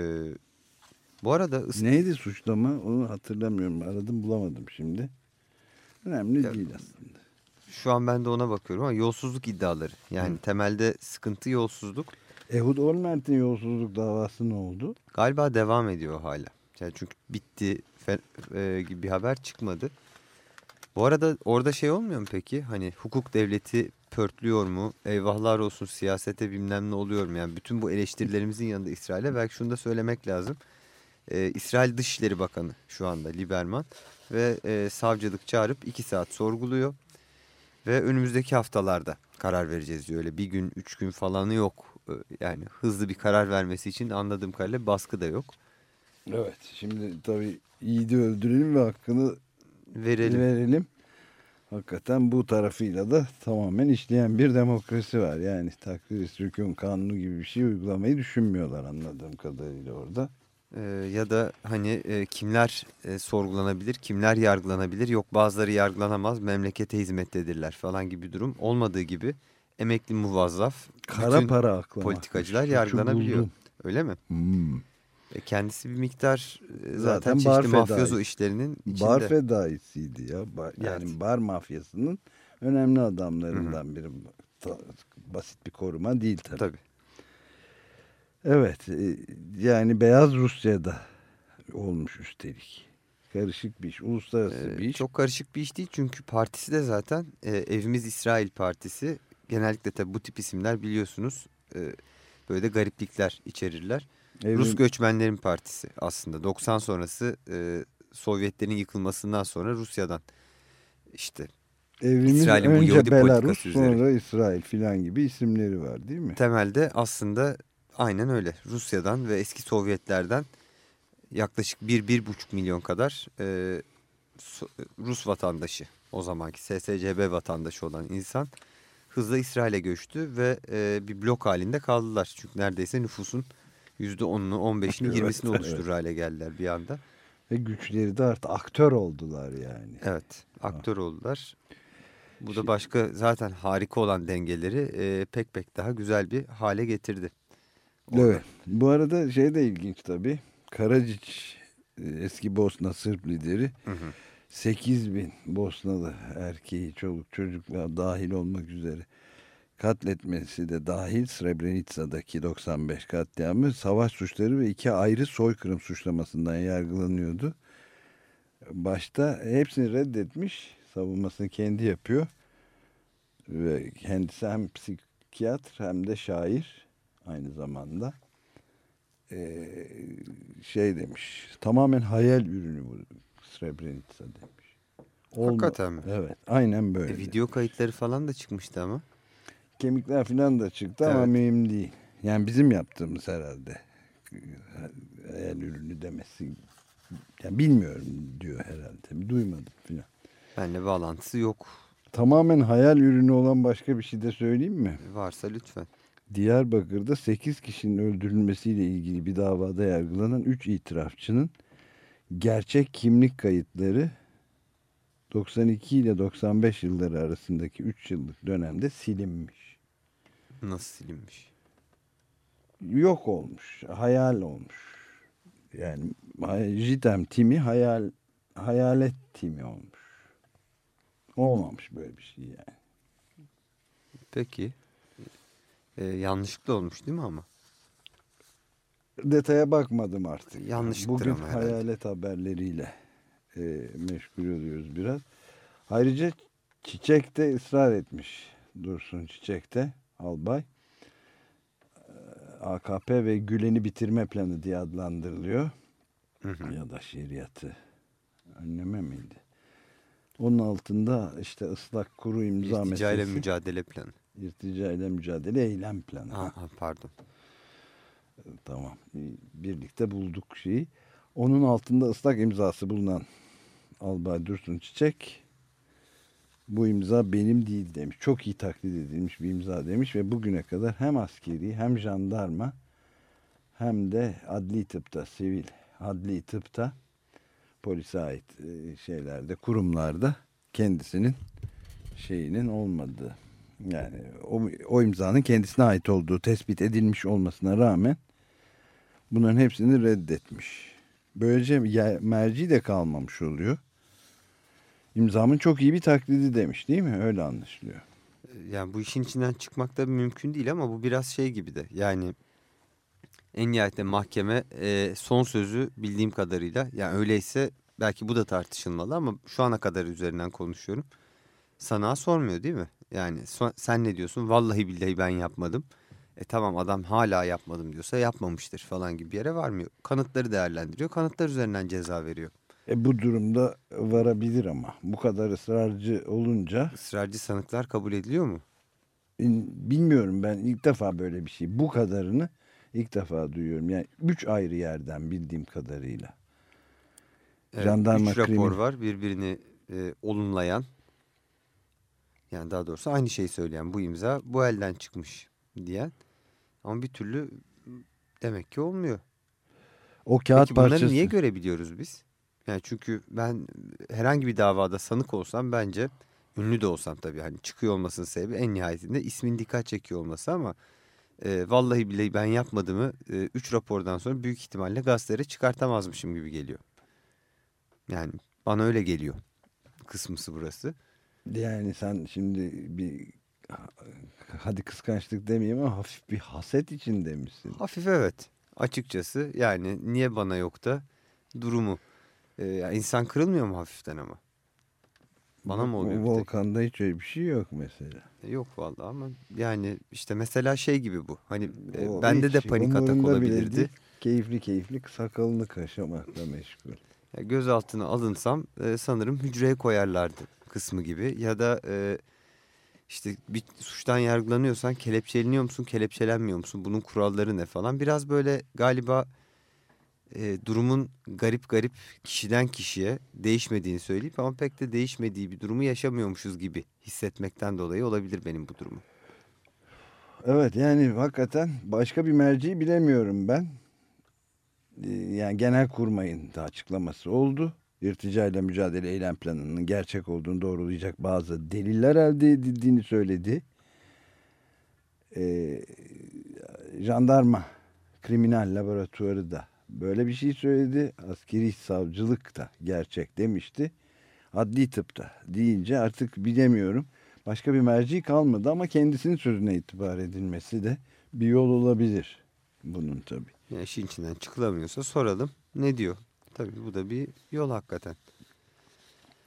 bu arada Neydi suçlama onu hatırlamıyorum. Aradım bulamadım şimdi. Önemli Ya- değil aslında. şu an ben de ona bakıyorum ama yolsuzluk iddiaları. Yani temelde sıkıntı yolsuzluk. Ehud Olmert'in yolsuzluk davası ne oldu? Galiba devam ediyor hala. Yani çünkü bitti e, gibi bir haber çıkmadı. Bu arada orada şey olmuyor mu peki? Hani hukuk devleti pörtlüyor mu? Eyvahlar olsun siyasete bilmem ne oluyor mu? Yani bütün bu eleştirilerimizin yanında İsrail'e belki şunu da söylemek lazım. Ee, İsrail Dışişleri Bakanı şu anda Lieberman ve e, savcılık çağırıp iki saat sorguluyor. Ve önümüzdeki haftalarda karar vereceğiz diyor. Öyle bir gün, üç gün falanı yok. Ee, Yani hızlı bir karar vermesi için anladığım kadarıyla baskı da yok. Evet. Şimdi tabii yiğidi öldürelim ve hakkını Verelim. verelim. Hakikaten bu tarafıyla da tamamen işleyen bir demokrasi var. Yani takdir hüküm kanunu gibi bir şey uygulamayı düşünmüyorlar anladığım kadarıyla orada. Ee, ya da hani e, kimler e, sorgulanabilir, kimler yargılanabilir, yok bazıları yargılanamaz, memlekete hizmettedirler falan gibi bir durum olmadığı gibi emekli muvazzaf Kara para aklamak. politikacılar yargılanabiliyor. buldum. Öyle mi? Hmm. E, kendisi bir miktar e, zaten, Zaten bar çeşitli mafyozo fedaisi. işlerinin içinde. Bar fedaisiydi ya. Bar- yani Evet. bar mafyasının önemli adamlarından biri. Ta- Basit bir koruma değil tabii. Tabii. Evet. e, Yani Beyaz Rusya'da olmuş üstelik. Karışık bir iş. Uluslararası Ee, bir iş. Çok karışık bir iş değil çünkü partisi de zaten e, Evimiz İsrail Partisi. Genellikle tabii bu tip isimler biliyorsunuz e, böyle de gariplikler içerirler. Evrim- Rus göçmenlerin partisi aslında 90 sonrası e, Sovyetlerin yıkılmasından sonra Rusya'dan işte Evrimiz İsrail'in bu Yahudi Belarus sonra İsrail filan gibi isimleri var değil mi? temelde aslında aynen öyle Rusya'dan ve eski Sovyetlerden yaklaşık 1-1,5 milyon kadar e, So- Rus vatandaşı o zamanki SSCB vatandaşı olan insan hızla İsrail'e göçtü ve e, bir blok halinde kaldılar. Çünkü neredeyse nüfusun %10'unu, 15'ini, Evet, 20'sini evet. oluşturur hale geldiler bir anda. Ve güçleri de artık aktör oldular yani. Evet, aktör oldular. Bu da başka zaten harika olan dengeleri e, pek pek daha güzel bir hale getirdi. Orada. Evet. Bu arada şey de ilginç tabii. Karaciç e, eski Bosna Sırp lideri Hı hı. 8 bin Bosnalı erkeği, çoluk çocuklar dahil olmak üzere katletmesi de dahil Srebrenica'daki 95 katliamı savaş suçları ve iki ayrı soykırım suçlamasından yargılanıyordu. Başta hepsini reddetmiş, savunmasını kendi yapıyor ve kendisi hem psikiyatr hem de şair aynı zamanda Ee, şey demiş tamamen hayal ürünü bu Srebrenica demiş. Olma- Hakikaten mi? Evet aynen böyle. E, video kayıtları falan da çıkmıştı ama. Kemikler falan da çıktı ama Evet. mühim değil. Yani bizim yaptığımız herhalde. Hayal ürünü demesi. Yani bilmiyorum diyor herhalde. Duymadım falan. Benle bağlantısı yok. Tamamen hayal ürünü olan başka bir şey de söyleyeyim mi? Varsa lütfen. Diyarbakır'da 8 kişinin öldürülmesiyle ilgili bir davada yargılanan 3 itirafçının gerçek kimlik kayıtları 92 ile 95 yılları arasındaki 3 yıllık dönemde silinmiş. Nasıl silinmiş? Yok olmuş, hayal olmuş. Yani JITEM timi hayal hayalet timi olmuş. Olmamış böyle bir şey yani. Peki. E, yanlışlıkla olmuş değil mi ama? Detaya bakmadım artık. Yanlışlıktır Bugün ama herhalde. hayalet haberleriyle e, meşgul oluyoruz biraz. Ayrıca Çiçek de ısrar etmiş. Dursun Çiçek de albay. Ee, AKP ve Gülen'i bitirme planı diye adlandırılıyor. Hı hı. Ya da şeriatı önleme miydi? Onun altında işte ıslak kuru imza İrtica ile meselesi. mücadele planı. İrtica ile mücadele eylem planı. Ha, ha, pardon. Tamam. Birlikte bulduk şeyi. Onun altında ıslak imzası bulunan Albay Dursun Çiçek bu imza benim değil demiş. Çok iyi taklit edilmiş bir imza demiş ve bugüne kadar hem askeri hem jandarma hem de adli tıpta, sivil adli tıpta polise ait e, şeylerde, kurumlarda kendisinin şeyinin olmadığı yani o, o imzanın kendisine ait olduğu tespit edilmiş olmasına rağmen bunların hepsini reddetmiş. Böylece merci de kalmamış oluyor. İmzamın çok iyi bir taklidi demiş değil mi? Öyle anlaşılıyor. Yani bu işin içinden çıkmak da mümkün değil ama bu biraz şey gibi de. Yani en nihayetinde mahkeme e, son sözü bildiğim kadarıyla yani öyleyse belki bu da tartışılmalı ama şu ana kadar üzerinden konuşuyorum. Sana sormuyor değil mi? Yani sen ne diyorsun? Vallahi billahi ben yapmadım. E tamam adam hala yapmadım diyorsa yapmamıştır falan gibi bir yere varmıyor. Kanıtları değerlendiriyor. Kanıtlar üzerinden ceza veriyor. E bu durumda varabilir ama bu kadar ısrarcı olunca Israrcı sanıklar kabul ediliyor mu? bilmiyorum ben ilk defa böyle bir şey. Bu kadarını ilk defa duyuyorum. Yani üç ayrı yerden bildiğim kadarıyla. Evet, Jandarma üç rapor krimin- var birbirini e, olumlayan. Yani daha doğrusu aynı şeyi söyleyen bu imza bu elden çıkmış diyen. Ama bir türlü demek ki olmuyor. O kağıt Peki bunları parçası. niye görebiliyoruz biz? Yani çünkü ben herhangi bir davada sanık olsam bence ünlü de olsam tabii hani çıkıyor olmasının sebebi en nihayetinde ismin dikkat çekiyor olması ama e, vallahi bile ben yapmadığımı 3 rapordan sonra büyük ihtimalle gazetelere çıkartamazmışım gibi geliyor. Yani bana öyle geliyor kısmısı burası. Yani sen şimdi bir hadi kıskançlık demeyeyim ama hafif bir haset içinde misin? Hafif evet açıkçası yani niye bana yok da durumu. E, yani insan kırılmıyor mu hafiften ama? Bana mı oluyor? Volkan'da hiç öyle bir şey yok mesela. E, Yok vallahi ama yani işte mesela şey gibi bu. Hani e, O bende de panik atak olabilirdi. değil. Keyifli keyifli sakalını kaşamakla meşgul. Ya gözaltına alınsam e, sanırım hücreye koyarlardı kısmı gibi. Ya da e, işte bir suçtan yargılanıyorsan kelepçeleniyor musun, kelepçelenmiyor musun? Bunun kuralları ne falan. Biraz böyle galiba e, durumun garip garip kişiden kişiye değişmediğini söyleyip ama pek de değişmediği bir durumu yaşamıyormuşuz gibi hissetmekten dolayı olabilir benim bu durumu. Evet yani hakikaten başka bir merci bilemiyorum ben. Yani genel kurmayın da açıklaması oldu. İrticayla mücadele eylem planının gerçek olduğunu doğrulayacak bazı deliller elde edildiğini söyledi. Ee, jandarma kriminal laboratuvarı da böyle bir şey söyledi. Askeri savcılık da gerçek demişti. Adli tıpta deyince artık bilemiyorum. Başka bir merci kalmadı ama kendisinin sözüne itibar edilmesi de bir yol olabilir bunun tabii. Yani işin içinden çıkılamıyorsa soralım ne diyor? Tabii bu da bir yol hakikaten.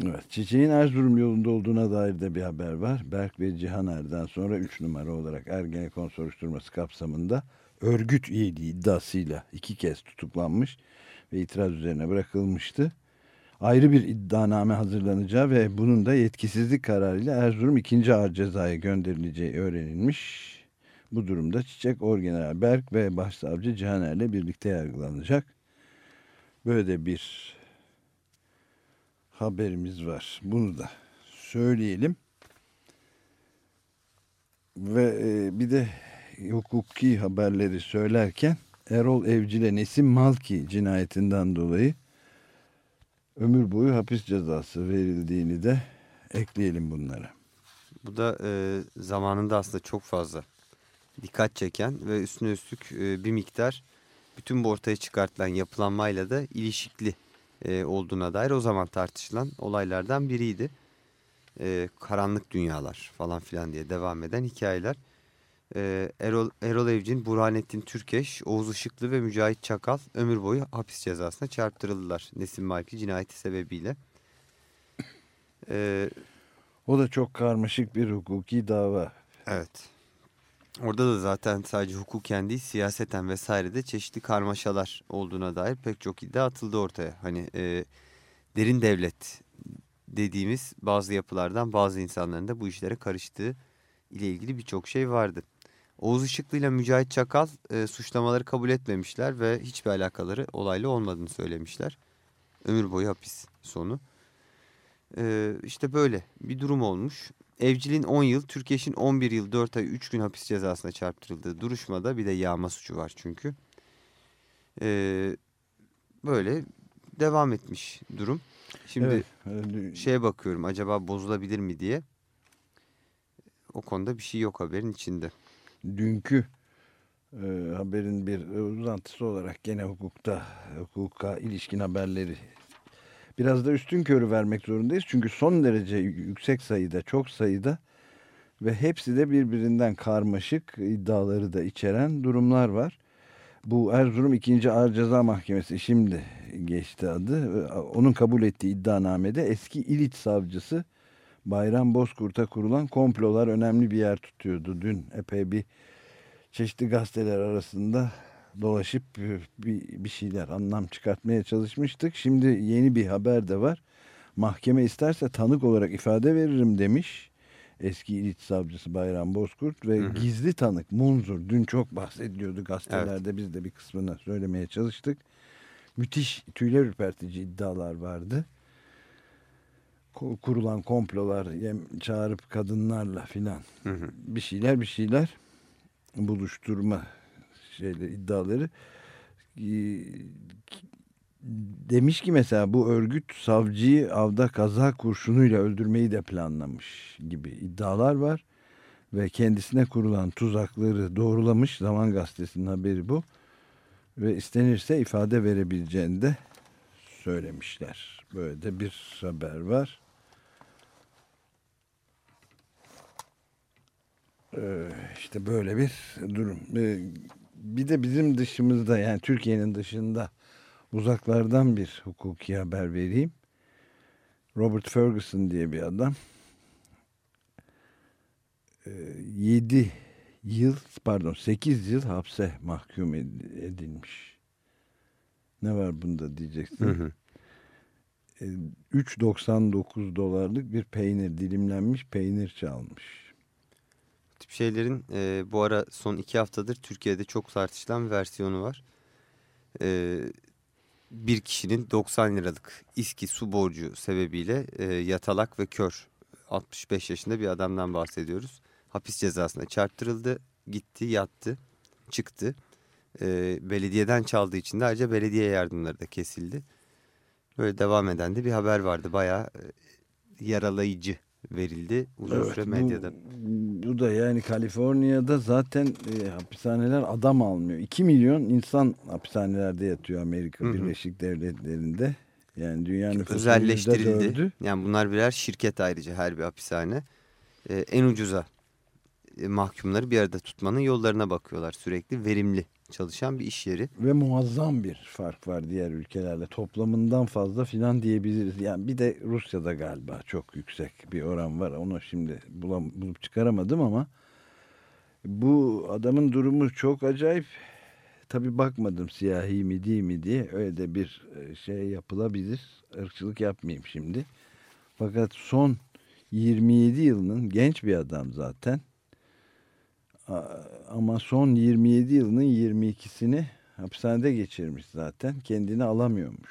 Evet, Çiçeğin Erzurum yolunda olduğuna dair de bir haber var. Berk ve Cihaner'den sonra 3 numara olarak Ergenekon soruşturması kapsamında örgüt üyeliği iddiasıyla iki kez tutuklanmış ve itiraz üzerine bırakılmıştı. Ayrı bir iddianame hazırlanacağı ve bunun da yetkisizlik kararıyla Erzurum 2. Ağır Ceza'ya gönderileceği öğrenilmiş. Bu durumda Çiçek Orgeneral Berk ve Başsavcı Cihaner'le birlikte yargılanacak. Böyle de bir haberimiz var. Bunu da söyleyelim. Ve e, bir de hukuki haberleri söylerken Erol Evcil'e Nesim Malki cinayetinden dolayı ömür boyu hapis cezası verildiğini de ekleyelim bunlara. Bu da e, zamanında aslında çok fazla dikkat çeken ve üstüne üstlük e, bir miktar bütün bu ortaya çıkartılan yapılanmayla da ilişkili e, olduğuna dair o zaman tartışılan olaylardan biriydi. E, karanlık dünyalar falan filan diye devam eden hikayeler. E, Erol, Erol Evcin, Burhanettin Türkeş, Oğuz Işıklı ve Mücahit Çakal ömür boyu hapis cezasına çarptırıldılar Nesim Malki cinayeti sebebiyle. E, O da çok karmaşık bir hukuki dava. Evet. Orada da zaten sadece hukuken değil siyaseten vesairede çeşitli karmaşalar olduğuna dair pek çok iddia atıldı ortaya. Hani e, derin devlet dediğimiz bazı yapılardan bazı insanların da bu işlere karıştığı ile ilgili birçok şey vardı. Oğuz Işıklı ile Mücahit Çakal e, suçlamaları kabul etmemişler ve hiçbir alakaları olayla olmadığını söylemişler. Ömür boyu hapis sonu. E, işte böyle bir durum olmuş. Evcil'in 10 yıl, Türkeş'in 11 yıl 4 ay 3 gün hapis cezasına çarptırıldığı duruşmada bir de yağma suçu var çünkü. E, böyle devam etmiş durum. Şimdi Evet, şeye bakıyorum acaba bozulabilir mi diye. O konuda bir şey yok haberin içinde. dünkü e, haberin bir uzantısı olarak gene hukukta hukuka ilişkin haberleri biraz da üstün körü vermek zorundayız. Çünkü son derece yüksek sayıda, çok sayıda ve hepsi de birbirinden karmaşık iddiaları da içeren durumlar var. Bu Erzurum 2. Ağır Ceza Mahkemesi şimdi geçti adı. Onun kabul ettiği iddianamede eski İliç savcısı Bayram Bozkurt'a kurulan komplolar önemli bir yer tutuyordu. Dün epey bir çeşitli gazeteler arasında dolaşıp e, bir, bir şeyler anlam çıkartmaya çalışmıştık. Şimdi yeni bir haber de var. Mahkeme isterse tanık olarak ifade veririm demiş. Eski İliç Savcısı Bayram Bozkurt ve Hı hı. gizli tanık Munzur dün çok bahsediliyordu gazetelerde biz de bir kısmını söylemeye çalıştık. Müthiş tüyler ürpertici iddialar vardı. Kurulan komplolar çağırıp kadınlarla filan bir şeyler bir şeyler buluşturma şeyleri iddiaları Ee, demiş ki mesela bu örgüt savcıyı avda kaza kurşunuyla öldürmeyi de planlamış gibi iddialar var ve kendisine kurulan tuzakları doğrulamış Zaman Gazetesi'nin haberi bu ve istenirse ifade verebileceğini de söylemişler. Böyle de bir haber var. Ee, işte böyle bir durum. Ee, Bir de bizim dışımızda yani Türkiye'nin dışında uzaklardan bir hukuki haber vereyim. Robert Ferguson diye bir adam 7 yıl pardon 8 yıl hapse mahkum ed- edilmiş. Ne var bunda diyeceksin. Hı hı. E, 3.99 dolarlık bir peynir dilimlenmiş peynir çalmış. Tip şeylerin e, bu ara son iki haftadır Türkiye'de çok tartışılan bir versiyonu var. E, bir kişinin 90 liralık iski su borcu sebebiyle e, yatalak ve kör 65 yaşında bir adamdan bahsediyoruz. Hapis cezasına çarptırıldı, gitti, yattı, çıktı. E, belediyeden çaldığı için de ayrıca belediye yardımları da kesildi. Böyle devam eden de bir haber vardı. Bayağı e, yaralayıcı verildi uzun Evet, süre bu- medyada. Bu, da yani Kaliforniya'da zaten e, hapishaneler adam almıyor. 2 milyon insan hapishanelerde yatıyor Amerika Hı hı. Birleşik Devletleri'nde. Yani dünya nüfusunun özelleştirildi. %4'ü. Yani bunlar birer şirket ayrıca her bir hapishane. Ee, en ucuza e, mahkumları bir arada tutmanın yollarına bakıyorlar. Sürekli verimli çalışan bir iş yeri. Ve muazzam bir fark var diğer ülkelerle. Toplamından fazla filan diyebiliriz. Yani bir de Rusya'da galiba çok yüksek bir oran var. Onu şimdi bulam, bulup çıkaramadım ama bu adamın durumu çok acayip. Tabii bakmadım siyahi mi değil mi diye. Öyle de bir e, şey yapılabilir. Irkçılık yapmayayım şimdi. Fakat son 27 yılının genç bir adam zaten. Ama son 27 yılının 22'sini hapishanede geçirmiş zaten. Kendini alamıyormuş.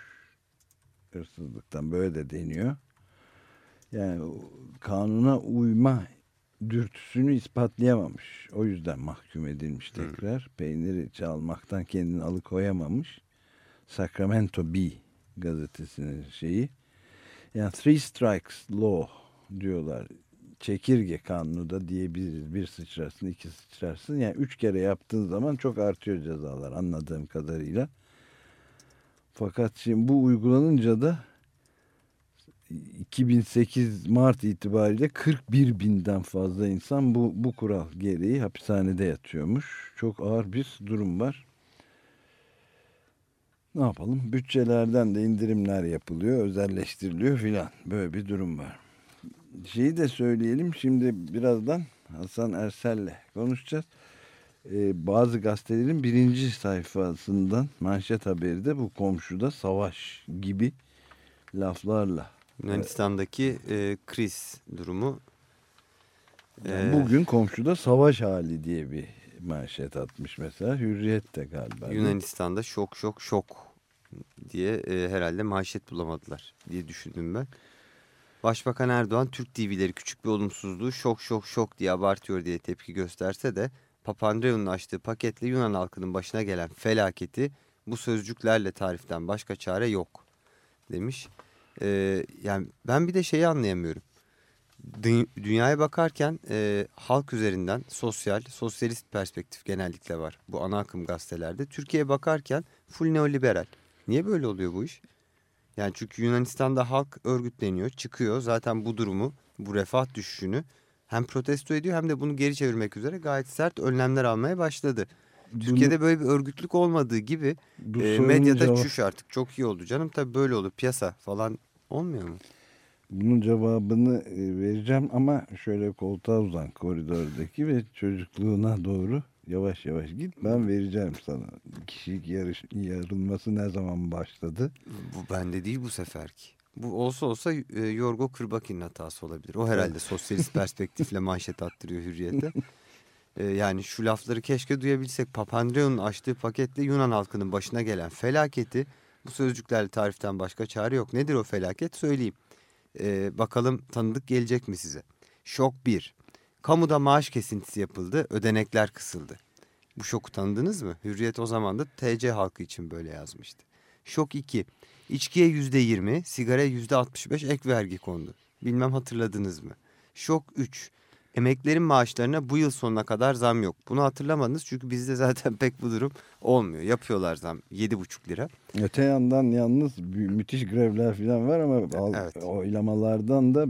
Hırsızlıktan böyle de deniyor. Yani kanuna uyma dürtüsünü ispatlayamamış. O yüzden mahkum edilmiş tekrar. Peyniri çalmaktan kendini alıkoyamamış. Sacramento Bee gazetesinin şeyi. Yani three strikes law diyorlar. Çekirge kanunu da diyebiliriz. Bir sıçrarsın, iki sıçrarsın. Yani üç kere yaptığın zaman çok artıyor cezalar anladığım kadarıyla. Fakat şimdi bu uygulanınca da 2008 Mart itibariyle 41 binden fazla insan bu, bu kural gereği hapishanede yatıyormuş. Çok ağır bir durum var. Ne yapalım? Bütçelerden de indirimler yapılıyor, özelleştiriliyor filan. Böyle bir durum var. Şeyi de söyleyelim şimdi birazdan Hasan Ersel'le konuşacağız. Ee, bazı gazetelerin birinci sayfasından manşet haberi de bu komşuda savaş gibi laflarla Yunanistan'daki e, kriz durumu. Yani Ee, bugün komşuda savaş hali diye bir manşet atmış mesela. Hürriyet de galiba. Yunanistan'da şok şok şok diye e, herhalde manşet bulamadılar diye düşündüm ben. Başbakan Erdoğan Türk TV'leri küçük bir olumsuzluğu şok şok şok diye abartıyor diye tepki gösterse de Papandreou'nun açtığı paketle Yunan halkının başına gelen felaketi bu sözcüklerle tariften başka çare yok demiş. Ee, yani ben bir de şeyi anlayamıyorum. Dü- dünyaya bakarken e, halk üzerinden sosyal, sosyalist perspektif genellikle var bu ana akım gazetelerde. Türkiye'ye bakarken full neoliberal. Niye böyle oluyor bu iş? Yani çünkü Yunanistan'da halk örgütleniyor, çıkıyor. Zaten bu durumu, bu refah düşüşünü hem protesto ediyor hem de bunu geri çevirmek üzere gayet sert önlemler almaya başladı. Türkiye'de böyle bir örgütlük olmadığı gibi e, medyada cevap- çüş artık çok iyi oldu. Canım tabii böyle olur piyasa falan olmuyor mu? Bunun cevabını e, vereceğim ama şöyle koltuğa uzan koridordaki ve çocukluğuna doğru yavaş yavaş git. Ben vereceğim sana. Kişilik yarış, yarılması ne zaman başladı? Bu bende değil bu seferki. Bu olsa olsa e, Yorgo Kırbaki'nin hatası olabilir. O herhalde sosyalist perspektifle manşet attırıyor hürriyete. E, yani şu lafları keşke duyabilsek. Papandreou'nun açtığı paketle Yunan halkının başına gelen felaketi bu sözcüklerle tariften başka çare yok. Nedir o felaket söyleyeyim. E, bakalım tanıdık gelecek mi size? Şok 1. Kamuda maaş kesintisi yapıldı, ödenekler kısıldı. Bu şoku tanıdınız mı? Hürriyet o zaman da TC halkı için böyle yazmıştı. Şok 2. İçkiye yüzde 20, sigaraya yüzde 65 ek vergi kondu. Bilmem hatırladınız mı? Şok 3. Emeklerin maaşlarına bu yıl sonuna kadar zam yok. Bunu hatırlamadınız çünkü bizde zaten pek bu durum olmuyor. Yapıyorlar zam 7,5 lira. Öte yandan yalnız mü- müthiş grevler falan var ama Evet. oylamalardan da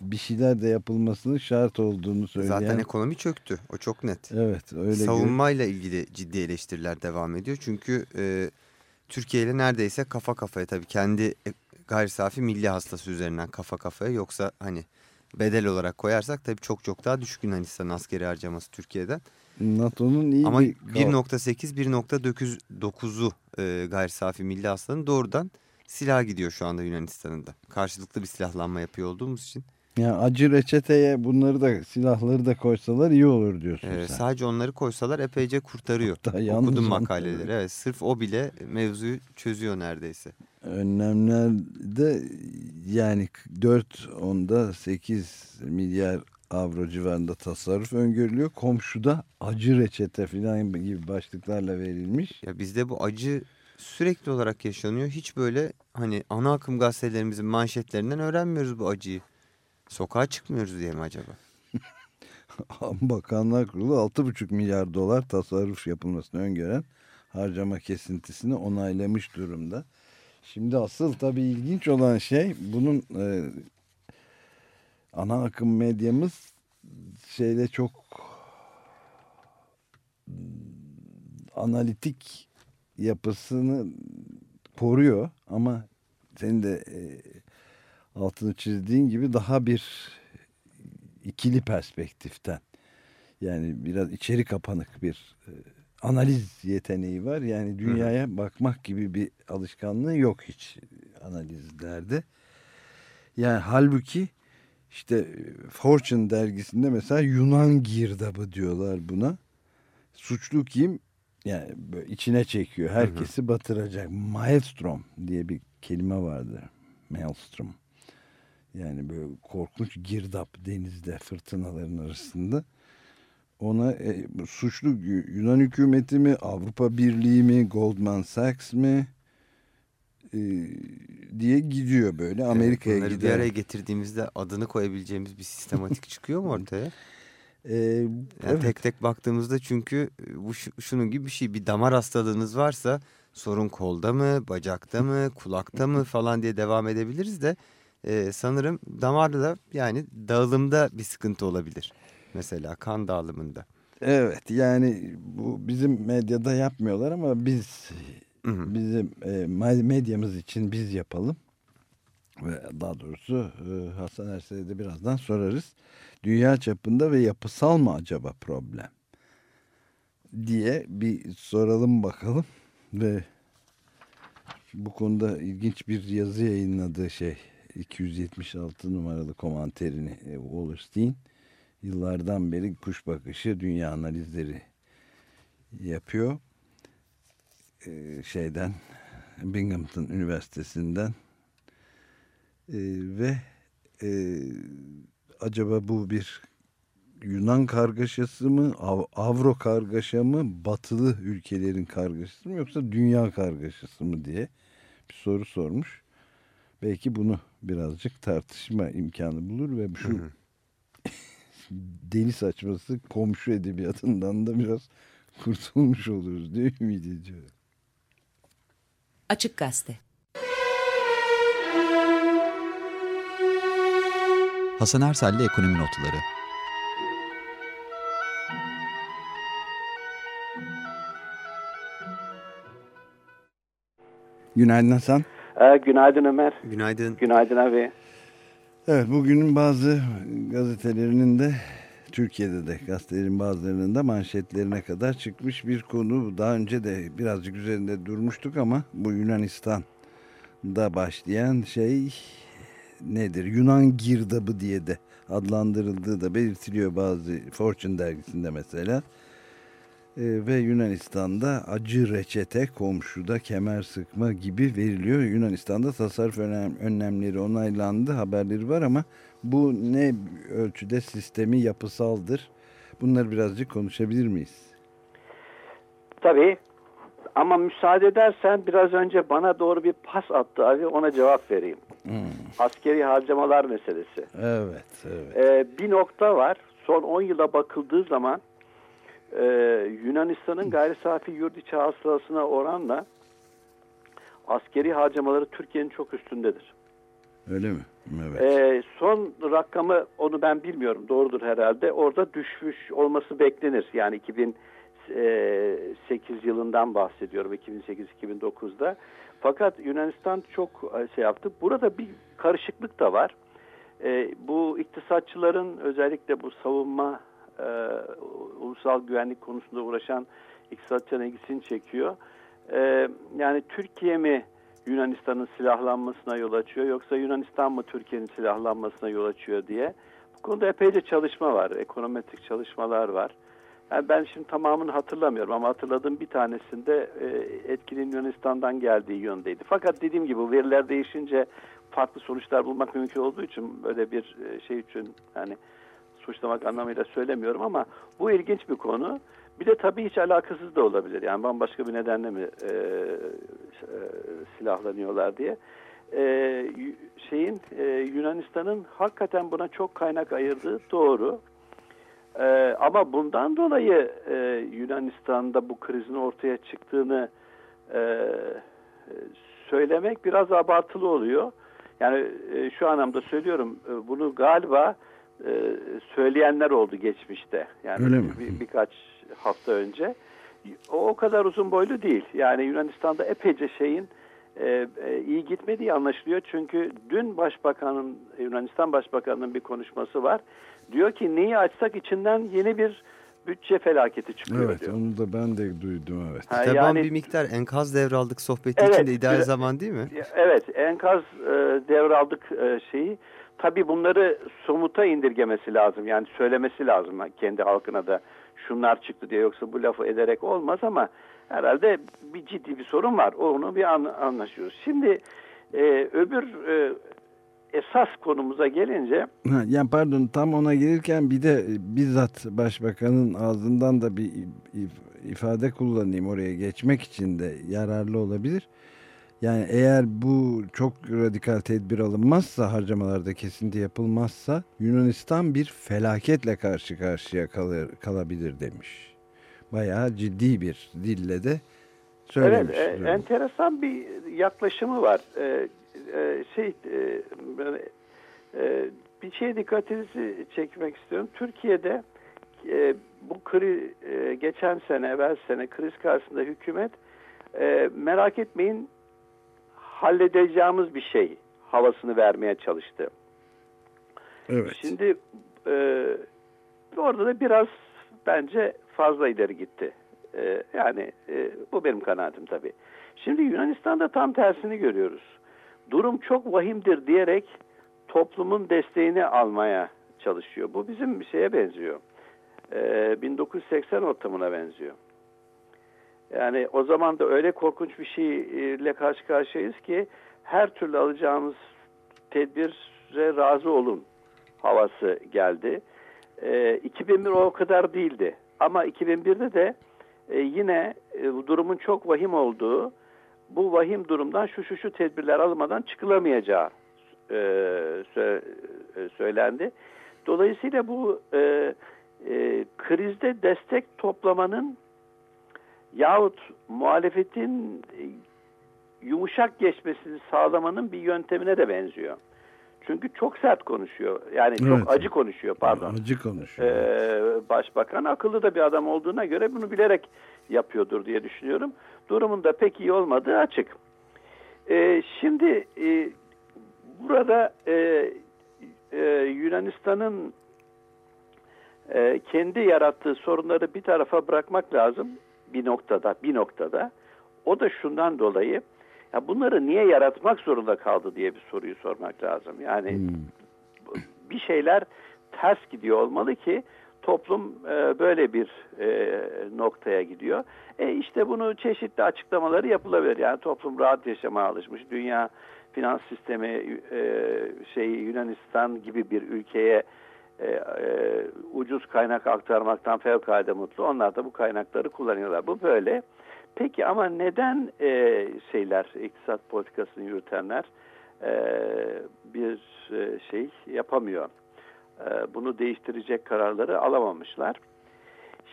bir şeyler de yapılmasının şart olduğunu söyleyen. Zaten ekonomi çöktü. O çok net. Evet öyle Savunmayla ilgili ciddi eleştiriler devam ediyor. Çünkü e, Türkiye ile neredeyse kafa kafaya tabii kendi e, gayri safi milli hastası üzerinden kafa kafaya yoksa hani bedel olarak koyarsak tabii çok çok daha düşük Yunanistan askeri harcaması Türkiye'den. NATO'nun iyi Ama bir 1.8 1.9'u e, gayri safi milli hasılanın doğrudan silah gidiyor şu anda Yunanistan'ın da. Karşılıklı bir silahlanma yapıyor olduğumuz için. yani acı reçeteye bunları da silahları da koysalar iyi olur diyorsun e, sen. sadece onları koysalar epeyce kurtarıyor. Hatta Okudum onları- makaleleri. Evet, sırf o bile mevzuyu çözüyor neredeyse. önlemlerde yani 4 onda 8 milyar avro civarında tasarruf öngörülüyor. Komşuda acı reçete falan gibi başlıklarla verilmiş. Ya bizde bu acı sürekli olarak yaşanıyor. Hiç böyle hani ana akım gazetelerimizin manşetlerinden öğrenmiyoruz bu acıyı. Sokağa çıkmıyoruz diye mi acaba? Bakanlar Kurulu 6,5 milyar dolar tasarruf yapılmasını öngören harcama kesintisini onaylamış durumda. Şimdi asıl tabii ilginç olan şey bunun e, ana akım medyamız şeyle çok mm, analitik yapısını koruyor ama senin de e, altını çizdiğin gibi daha bir ikili perspektiften yani biraz içeri kapanık bir e, analiz yeteneği var. Yani dünyaya bakmak gibi bir alışkanlığı yok hiç analizlerde. Yani halbuki işte e, Fortune dergisinde mesela Yunan girdabı diyorlar buna. Suçlu kim? Yani içine çekiyor. Herkesi batıracak. Maelstrom diye bir kelime vardır. Maelstrom. Yani böyle korkunç girdap denizde fırtınaların arasında. Ona e, suçlu Yunan hükümeti mi, Avrupa Birliği mi, Goldman Sachs mi e, diye gidiyor böyle Amerika'ya Bunları bir gider. araya getirdiğimizde adını koyabileceğimiz bir sistematik çıkıyor mu ortaya? E, Yani evet. Tek tek baktığımızda çünkü bu şu- şunun gibi bir şey. Bir damar hastalığınız varsa sorun kolda mı, bacakta mı, kulakta mı falan diye devam edebiliriz de e, sanırım damarda yani dağılımda bir sıkıntı olabilir. Mesela kan dağılımında. Evet yani bu bizim medyada yapmıyorlar ama biz Hı hı. bizim e, medyamız için biz yapalım. Ve daha doğrusu e, Hasan Ersel'e de birazdan sorarız. Dünya çapında ve yapısal mı acaba problem? Diye bir soralım bakalım. Ve bu konuda ilginç bir yazı yayınladığı şey 276 numaralı komanterini e, Wallerstein yıllardan beri kuş bakışı dünya analizleri yapıyor. E, şeyden Binghamton Üniversitesi'nden ve e, acaba bu bir Yunan kargaşası mı, Av- Avro kargaşa mı, batılı ülkelerin kargaşası mı yoksa dünya kargaşası mı diye bir soru sormuş. Belki bunu birazcık tartışma imkanı bulur ve şu deli saçması komşu edebiyatından da biraz kurtulmuş oluruz diye ümit ediyorum. Açık Gazete. Hasan Ersel'le Ekonomi Notları Günaydın Hasan. Ee, günaydın Ömer. Günaydın. Günaydın abi. Evet bugünün bazı gazetelerinin de Türkiye'de de gazetelerin bazılarının da manşetlerine kadar çıkmış bir konu. Daha önce de birazcık üzerinde durmuştuk ama bu Yunanistan'da başlayan şey nedir? Yunan girdabı diye de adlandırıldığı da belirtiliyor bazı Fortune dergisinde mesela. Ee, ve Yunanistan'da acı reçete, komşuda kemer sıkma gibi veriliyor. Yunanistan'da tasarruf önlemleri onaylandı haberleri var ama bu ne ölçüde sistemi yapısaldır? Bunları birazcık konuşabilir miyiz? Tabii. Ama müsaade edersen biraz önce bana doğru bir pas attı abi ona cevap vereyim. Askeri harcamalar meselesi. Evet, evet. Ee, bir nokta var. Son 10 yıla bakıldığı zaman e, Yunanistan'ın gayri safi yurt içi hasılasına oranla askeri harcamaları Türkiye'nin çok üstündedir. Öyle mi? Evet. Ee, son rakamı onu ben bilmiyorum. Doğrudur herhalde. Orada düşmüş olması beklenir. Yani 2008 yılından bahsediyorum. 2008-2009'da. Fakat Yunanistan çok e, şey yaptı. Burada bir karışıklık da var. Ee, bu iktisatçıların özellikle bu savunma e, ulusal güvenlik konusunda uğraşan iktisatçıların ilgisini çekiyor. Yani Türkiye mi Yunanistan'ın silahlanmasına yol açıyor yoksa Yunanistan mı Türkiye'nin silahlanmasına yol açıyor diye. Bu konuda epeyce çalışma var, ekonometrik çalışmalar var. Yani ben şimdi tamamını hatırlamıyorum ama hatırladığım bir tanesinde e, etkinin Yunanistan'dan geldiği yöndeydi. Fakat dediğim gibi veriler değişince farklı sonuçlar bulmak mümkün olduğu için böyle bir e, şey için yani suçlamak anlamıyla söylemiyorum ama bu ilginç bir konu. Bir de tabii hiç alakasız da olabilir. Yani bambaşka bir nedenle mi e, e, silahlanıyorlar diye. E, şeyin e, Yunanistan'ın hakikaten buna çok kaynak ayırdığı doğru. E, ama bundan dolayı e, Yunanistan'da bu krizin ortaya çıktığını e, söylemek biraz abartılı oluyor. Yani e, şu anlamda söylüyorum e, bunu galiba e, söyleyenler oldu geçmişte. Yani Öyle mi? bir- birkaç hafta önce. O o kadar uzun boylu değil. Yani Yunanistan'da epeyce şeyin e, e, iyi gitmediği anlaşılıyor. Çünkü dün Başbakanın Yunanistan Başbakanı'nın bir konuşması var. Diyor ki neyi açsak içinden yeni bir bütçe felaketi çıkıyor Evet, diyor. onu da ben de duydum evet. Ha, Taban yani- bir miktar enkaz devraldık sohbeti Evet, için de ideal zaman değil mi? Evet, enkaz e, devraldık e, şeyi. Tabii bunları somuta indirgemesi lazım. Yani söylemesi lazım kendi halkına da şunlar çıktı diye. Yoksa bu lafı ederek olmaz ama herhalde bir ciddi bir sorun var. Onu bir an, anlaşıyoruz. Şimdi e, öbür e, esas konumuza gelince Ha, yani pardon tam ona gelirken bir de e, bizzat başbakanın ağzından da bir if- ifade kullanayım oraya geçmek için de yararlı olabilir. Yani eğer bu çok radikal tedbir alınmazsa harcamalarda kesinti yapılmazsa Yunanistan bir felaketle karşı karşıya kalır, kalabilir demiş. Bayağı ciddi bir dille de söylemiş. Evet, e, enteresan bir yaklaşımı var. E, e, şey e, böyle, e, bir şeye dikkatinizi çekmek istiyorum. Türkiye'de e, bu kri, e, geçen sene, evvel sene kriz karşısında hükümet e, merak etmeyin halledeceğimiz bir şey havasını vermeye çalıştı. Evet. Şimdi e, orada da biraz bence fazla ileri gitti. E, yani e, bu benim kanaatim tabii. Şimdi Yunanistan'da tam tersini görüyoruz. Durum çok vahimdir diyerek toplumun desteğini almaya çalışıyor. Bu bizim bir şeye benziyor. Ee, 1980 ortamına benziyor. Yani o zaman da öyle korkunç bir şeyle karşı karşıyayız ki her türlü alacağımız tedbire razı olun havası geldi. Ee, 2001 o kadar değildi. Ama 2001'de de e, yine e, durumun çok vahim olduğu, bu vahim durumdan şu şu şu tedbirler almadan çıkılamayacağı e, sö- e, söylendi. Dolayısıyla bu e, e, krizde destek toplamanın yahut muhalefetin e, yumuşak geçmesini sağlamanın bir yöntemine de benziyor. Çünkü çok sert konuşuyor. Yani çok Evet. acı konuşuyor pardon. Acı konuşuyor. Ee, başbakan akıllı da bir adam olduğuna göre bunu bilerek yapıyordur diye düşünüyorum. Durumun da pek iyi olmadığı açık. Ee, şimdi e, burada e, e, Yunanistan'ın e, kendi yarattığı sorunları bir tarafa bırakmak lazım bir noktada bir noktada. O da şundan dolayı ya bunları niye yaratmak zorunda kaldı diye bir soruyu sormak lazım. Yani Hmm. bir şeyler ters gidiyor olmalı ki toplum e, böyle bir e, noktaya gidiyor. E işte bunu çeşitli açıklamaları yapılabilir. Yani toplum rahat yaşamaya alışmış. Dünya finans sistemi e, şey Yunanistan gibi bir ülkeye e, e, ucuz kaynak aktarmaktan fevkalade mutlu. Onlar da bu kaynakları kullanıyorlar. Bu böyle. Peki ama neden e, şeyler iktisat politikasını yürütenler e, bir e, şey yapamıyor? E, bunu değiştirecek kararları alamamışlar.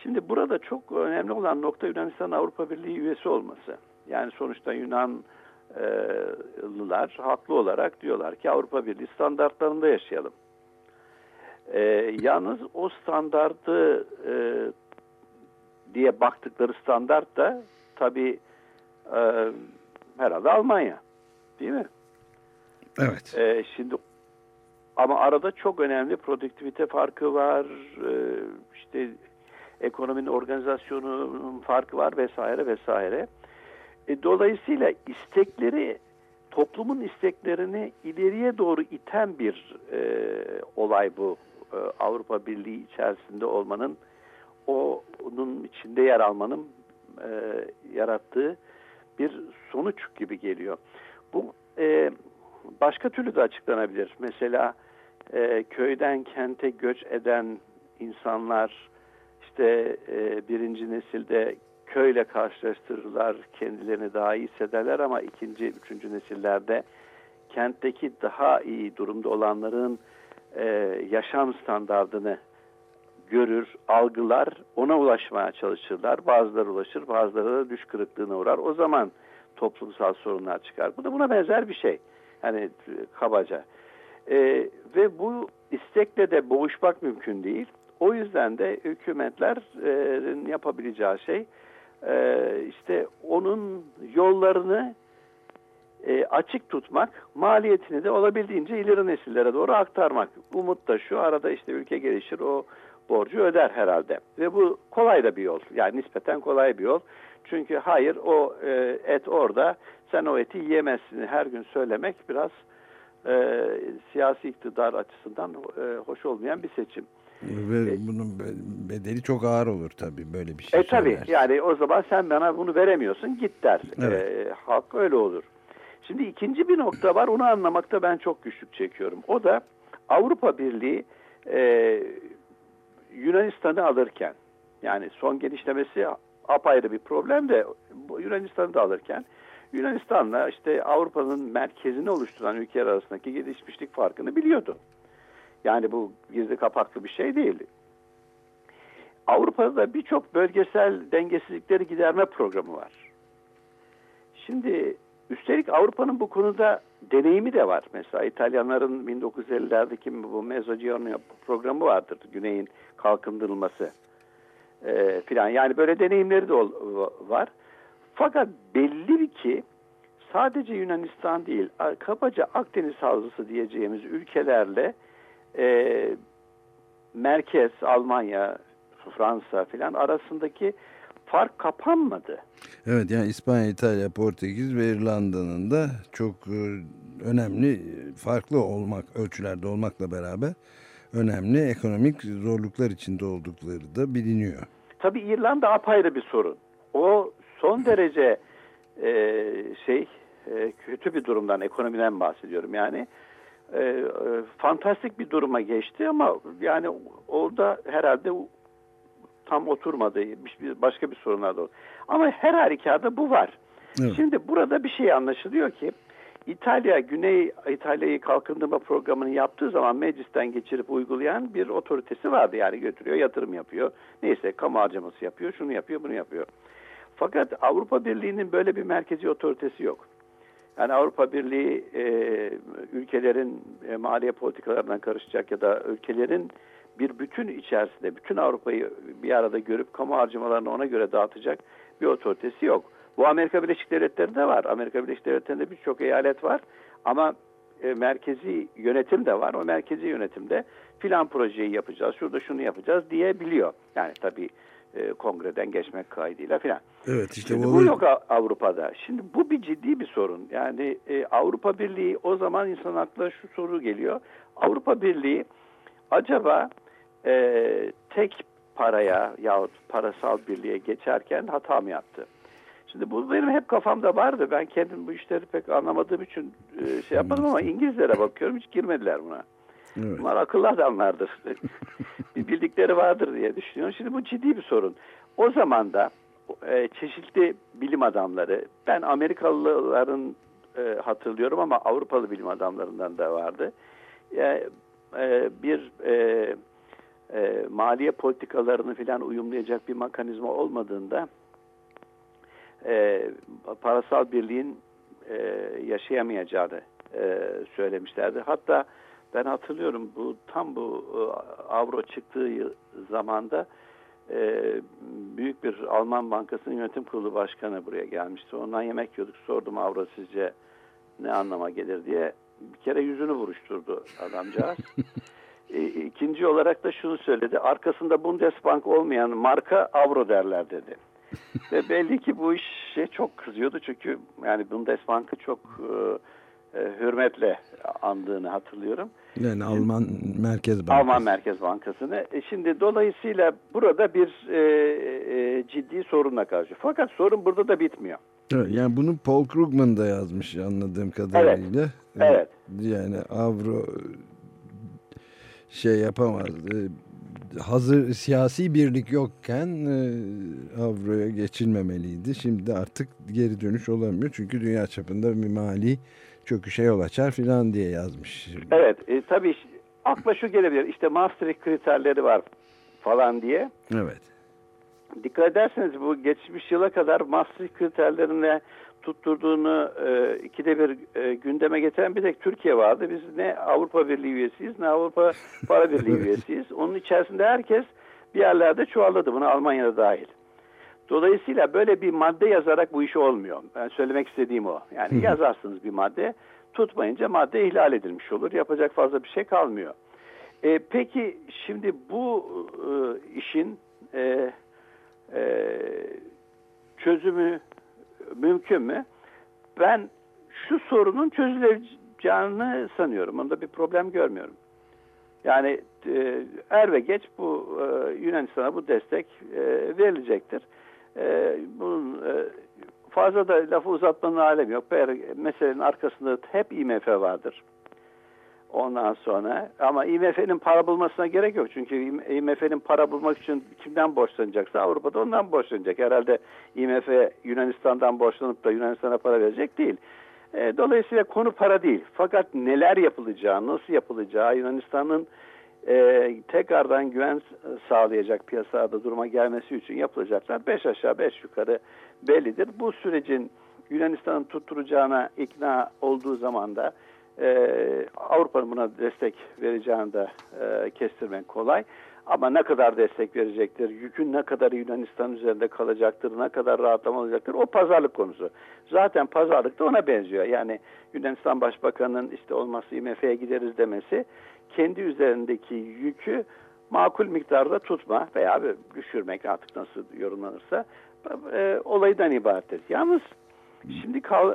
Şimdi burada çok önemli olan nokta Yunanistan Avrupa Birliği üyesi olması. Yani sonuçta Yunanlılar haklı olarak diyorlar ki Avrupa Birliği standartlarında yaşayalım. E, yalnız o standartı e, diye baktıkları standart da tabii e, herhalde Almanya. Değil mi? Evet. E, şimdi ama arada çok önemli produktivite farkı var. E, işte ekonominin organizasyonunun farkı var vesaire vesaire. E, dolayısıyla istekleri toplumun isteklerini ileriye doğru iten bir e, olay bu. Avrupa Birliği içerisinde olmanın o- onun içinde yer almanın yarattığı bir sonuç gibi geliyor. Bu başka türlü de açıklanabilir. Mesela e, köyden kente göç eden insanlar işte e, birinci nesilde köyle karşılaştırırlar, kendilerini daha iyi hissederler ama ikinci, üçüncü nesillerde kentteki daha iyi durumda olanların e, yaşam standardını görür, algılar, ona ulaşmaya çalışırlar. Bazıları ulaşır, bazıları da düş kırıklığına uğrar. O zaman toplumsal sorunlar çıkar. Bu da buna benzer bir şey. Yani e, kabaca. E, ve bu istekle de boğuşmak mümkün değil. O yüzden de hükümetlerin yapabileceği şey e, işte onun yollarını e, açık tutmak, maliyetini de olabildiğince ileri nesillere doğru aktarmak. Umut da şu, arada işte ülke gelişir, o borcu öder herhalde. Ve bu kolay da bir yol. Yani nispeten kolay bir yol. Çünkü hayır o e, et orada, sen o eti yiyemezsin her gün söylemek biraz e, siyasi iktidar açısından e, hoş olmayan bir seçim. Ve bunun be- bedeli çok ağır olur tabii böyle bir şey. E tabi söylersen. yani o zaman sen bana bunu veremiyorsun git der. Evet. E, halk öyle olur. Şimdi ikinci bir nokta var onu anlamakta ben çok güçlük çekiyorum. O da Avrupa Birliği e, Yunanistan'ı alırken yani son genişlemesi apayrı bir problem de Yunanistan'ı da alırken Yunanistan'la işte Avrupa'nın merkezini oluşturan ülkeler arasındaki gelişmişlik farkını biliyordu. Yani bu gizli kapaklı bir şey değil. Avrupa'da birçok bölgesel dengesizlikleri giderme programı var. Şimdi üstelik Avrupa'nın bu konuda deneyimi de var. Mesela İtalyanların 1950'lerdeki bu Mezzogiorno programı vardır. Güneyin kalkındırılması e, filan. Yani böyle deneyimleri de ol- var. Fakat belli ki sadece Yunanistan değil, kabaca Akdeniz Havzası diyeceğimiz ülkelerle e, merkez Almanya, Fransa filan arasındaki fark kapanmadı. Evet yani İspanya, İtalya, Portekiz ve İrlanda'nın da çok e, önemli e, farklı olmak ölçülerde olmakla beraber önemli ekonomik zorluklar içinde oldukları da biliniyor. Tabii İrlanda apayrı bir sorun. Son derece e, şey e, kötü bir durumdan, ekonomiden bahsediyorum yani. E, e, fantastik bir duruma geçti ama yani orada herhalde tam oturmadı. Başka bir sorunlar da oldu. Ama her halükarda bu var. Evet. Şimdi burada bir şey anlaşılıyor ki İtalya, Güney İtalya'yı kalkındırma programını yaptığı zaman meclisten geçirip uygulayan bir otoritesi vardı. Yani götürüyor, yatırım yapıyor. Neyse kamu harcaması yapıyor, şunu yapıyor, bunu yapıyor. Fakat Avrupa Birliği'nin böyle bir merkezi otoritesi yok. Yani Avrupa Birliği e, ülkelerin e, maliye politikalarına karışacak ya da ülkelerin bir bütün içerisinde bütün Avrupa'yı bir arada görüp kamu harcamalarını ona göre dağıtacak bir otoritesi yok. Bu Amerika Birleşik Devletleri'nde var. Amerika Birleşik Devletleri'nde birçok eyalet var ama e, merkezi yönetim de var. O merkezi yönetimde filan projeyi yapacağız, şurada şunu yapacağız diyebiliyor. Yani tabii e, kongreden geçmek kaydıyla filan. Evet işte Şimdi bu, bu yok Avrupa'da. Şimdi bu bir ciddi bir sorun. Yani e, Avrupa Birliği o zaman insan aklına şu soru geliyor. Avrupa Birliği acaba e, tek paraya yahut parasal birliğe geçerken hata mı yaptı? Şimdi bu benim hep kafamda vardı. Ben kendim bu işleri pek anlamadığım için e, şey yapmadım ama İngilizlere bakıyorum hiç girmediler buna. Evet. Bunlar akıllı adamlardır. bir bildikleri vardır diye düşünüyorum. Şimdi bu ciddi bir sorun. O zaman da e, çeşitli bilim adamları, ben Amerikalıların e, hatırlıyorum ama Avrupalı bilim adamlarından da vardı. E, e, bir e, e, maliye politikalarını filan uyumlayacak bir mekanizma olmadığında e, parasal birliğin e, yaşayamayacağını e, söylemişlerdi. Hatta ben hatırlıyorum bu tam bu e, avro çıktığı yıl- zamanda e, büyük bir Alman bankasının yönetim kurulu başkanı buraya gelmişti. Ondan yemek yiyorduk. Sordum avro sizce ne anlama gelir diye. Bir kere yüzünü buruşturdu adamcağız. E, İkinci olarak da şunu söyledi. Arkasında Bundesbank olmayan marka avro derler dedi. Ve belli ki bu işe çok kızıyordu çünkü yani Bundesbank'ı çok e, e, hürmetle andığını hatırlıyorum. Yani Alman Merkez Bankası. Alman Merkez Bankası'nı. E, şimdi dolayısıyla burada bir e, e, ciddi sorunla karşı. Fakat sorun burada da bitmiyor. Evet, yani bunu Paul Krugman da yazmış anladığım kadarıyla. Evet. Yani Avro şey yapamaz. Hazır siyasi birlik yokken e, Avro'ya geçilmemeliydi. Şimdi artık geri dönüş olamıyor. Çünkü dünya çapında bir mali çöküşe yol açar filan diye yazmış. Evet e, tabii akla şu gelebilir. İşte Maastricht kriterleri var falan diye. Evet. Dikkat ederseniz bu geçmiş yıla kadar Maastricht kriterlerine tutturduğunu e, ikide bir e, gündeme getiren bir tek Türkiye vardı. Biz ne Avrupa Birliği üyesiyiz ne Avrupa Para Birliği üyesiyiz. Onun içerisinde herkes bir yerlerde çuvalladı. Buna Almanya'da dahil. Dolayısıyla böyle bir madde yazarak bu iş olmuyor. Ben söylemek istediğim o. Yani yazarsınız bir madde, tutmayınca madde ihlal edilmiş olur. Yapacak fazla bir şey kalmıyor. E, peki şimdi bu e, işin e, e, çözümü mümkün mü? Ben şu sorunun çözüleceğini sanıyorum. Onda bir problem görmüyorum. Yani e, er ve geç bu e, Yunanistan'a bu destek e, verilecektir. E, bunun e, fazla da lafı uzatmanın alemi yok. Meselenin arkasında hep IMF vardır. Ondan sonra ama IMF'nin para bulmasına gerek yok. Çünkü IMF'nin para bulmak için kimden borçlanacaksa Avrupa'da ondan borçlanacak. Herhalde IMF Yunanistan'dan borçlanıp da Yunanistan'a para verecek değil. E, dolayısıyla konu para değil. Fakat neler yapılacağı, nasıl yapılacağı Yunanistan'ın e, tekrardan güven sağlayacak piyasada duruma gelmesi için yapılacaklar. Beş aşağı beş yukarı bellidir. Bu sürecin Yunanistan'ın tutturacağına ikna olduğu zaman da e, Avrupa'nın buna destek vereceğini de e, kestirmek kolay. Ama ne kadar destek verecektir, yükün ne kadar Yunanistan üzerinde kalacaktır, ne kadar rahatlama olacaktır o pazarlık konusu. Zaten pazarlık da ona benziyor. Yani Yunanistan Başbakanı'nın işte olması IMF'ye gideriz demesi kendi üzerindeki yükü makul miktarda tutma veya düşürmek artık nasıl yorumlanırsa e, olaydan ibarettir. Yalnız şimdi kal,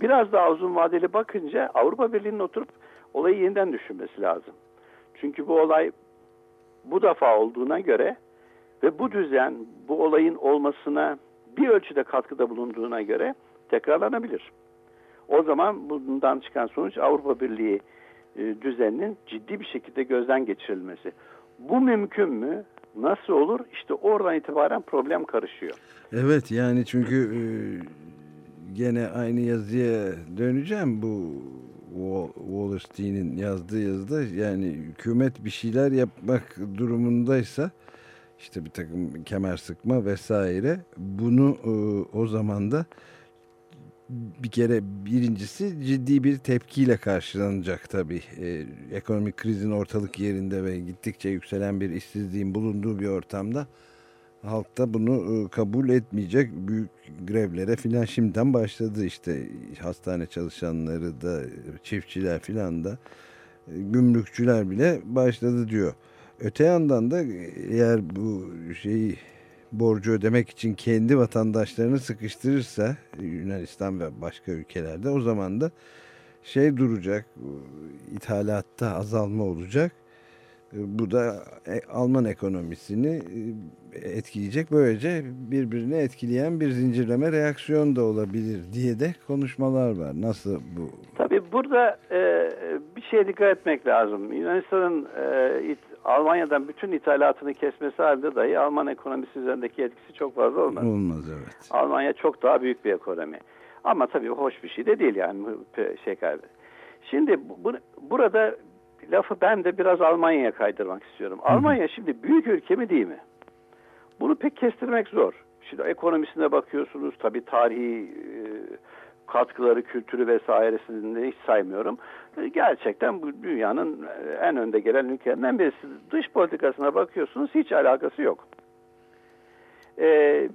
biraz daha uzun vadeli bakınca Avrupa Birliği'nin oturup olayı yeniden düşünmesi lazım. Çünkü bu olay bu defa olduğuna göre ve bu düzen bu olayın olmasına bir ölçüde katkıda bulunduğuna göre tekrarlanabilir. O zaman bundan çıkan sonuç Avrupa Birliği e, düzeninin ciddi bir şekilde gözden geçirilmesi. Bu mümkün mü? Nasıl olur? İşte oradan itibaren problem karışıyor. Evet yani çünkü e, gene aynı yazıya döneceğim bu Wallerstein'in yazdığı yazıda yani hükümet bir şeyler yapmak durumundaysa işte bir takım kemer sıkma vesaire bunu e, o zaman da bir kere birincisi ciddi bir tepkiyle karşılanacak tabii. E, ekonomik krizin ortalık yerinde ve gittikçe yükselen bir işsizliğin bulunduğu bir ortamda halk da bunu e, kabul etmeyecek. Büyük grevlere filan şimdiden başladı işte hastane çalışanları da çiftçiler filan da e, gümrükçüler bile başladı diyor. Öte yandan da eğer bu şeyi borcu ödemek için kendi vatandaşlarını sıkıştırırsa Yunanistan ve başka ülkelerde o zaman da şey duracak ithalatta azalma olacak. Bu da e, Alman ekonomisini e, etkileyecek. Böylece birbirini etkileyen bir zincirleme reaksiyon da olabilir diye de konuşmalar var. Nasıl bu? Tabii burada e, bir şeye dikkat etmek lazım. Yunanistan'ın e, it- Almanya'dan bütün ithalatını kesmesi halinde dahi Alman ekonomisi üzerindeki etkisi çok fazla olmaz. Olmaz evet. Almanya çok daha büyük bir ekonomi. Ama tabii hoş bir şey de değil yani şey kaybı. Şimdi bu- burada lafı ben de biraz Almanya'ya kaydırmak istiyorum. Almanya şimdi büyük ülke mi değil mi? Bunu pek kestirmek zor. Şimdi ekonomisine bakıyorsunuz tabii tarihi e, katkıları, kültürü vesairesini de hiç saymıyorum. E, Gerçekten bu dünyanın e, en önde gelen ülkelerinden birisi. Dış politikasına bakıyorsunuz hiç alakası yok. E,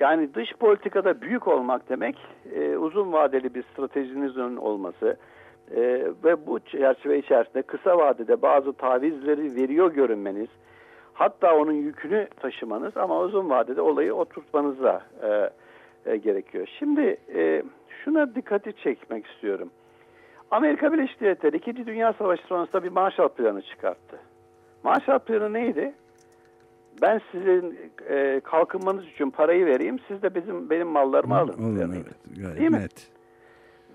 yani dış politikada büyük olmak demek e, uzun vadeli bir stratejinizin olması e, ve bu çerçeve içerisinde kısa vadede bazı tavizleri veriyor görünmeniz hatta onun yükünü taşımanız ama uzun vadede olayı oturtmanıza e, e, gerekiyor. Şimdi e, şuna dikkati çekmek istiyorum. Amerika Birleşik Devletleri 2. Dünya Savaşı sonrasında bir Marshall Planı çıkarttı. Marshall Planı neydi? Ben sizin e, kalkınmanız için parayı vereyim, siz de bizim benim mallarımı alın. Planıydı. evet. Gayet Değil mi? net.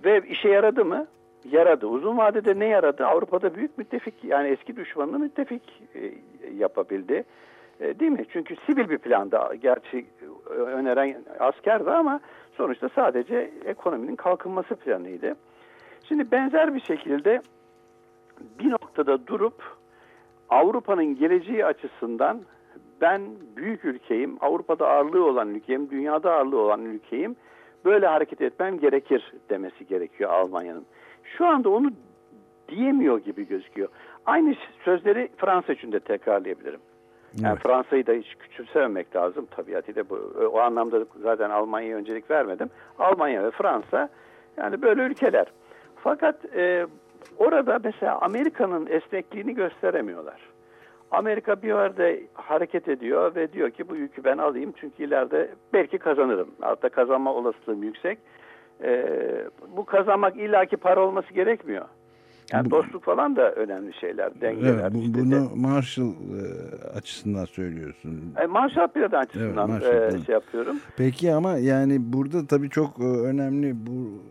Ve işe yaradı mı? Yaradı. Uzun vadede ne yaradı? Avrupa'da büyük müttefik yani eski düşmanını müttefik e, yapabildi. E, değil mi? Çünkü sivil bir planda gerçi e, öneren askerdi ama sonuçta sadece ekonominin kalkınması planıydı. Şimdi benzer bir şekilde bir noktada durup Avrupa'nın geleceği açısından ben büyük ülkeyim, Avrupa'da ağırlığı olan ülkeyim, dünyada ağırlığı olan ülkeyim. Böyle hareket etmem gerekir demesi gerekiyor Almanya'nın. Şu anda onu diyemiyor gibi gözüküyor. Aynı sözleri Fransa için de tekrarlayabilirim. Yani Evet. Fransa'yı da hiç küçümsememek lazım tabiatıyla. Bu, o anlamda zaten Almanya'ya öncelik vermedim. Almanya ve Fransa yani böyle ülkeler. Fakat e, orada mesela Amerika'nın esnekliğini gösteremiyorlar. Amerika bir yerde hareket ediyor ve diyor ki bu yükü ben alayım çünkü ileride belki kazanırım. Hatta kazanma olasılığım yüksek. E, bu kazanmak illaki para olması gerekmiyor. Yani Bu- dostluk falan da önemli şeyler, dengeler. Evet, bu- işte de- bunu Marshall e, açısından söylüyorsun. e, Marshall Planı açısından Evet, Marshall e, şey yapıyorum. Peki ama yani burada tabii çok e, önemli bu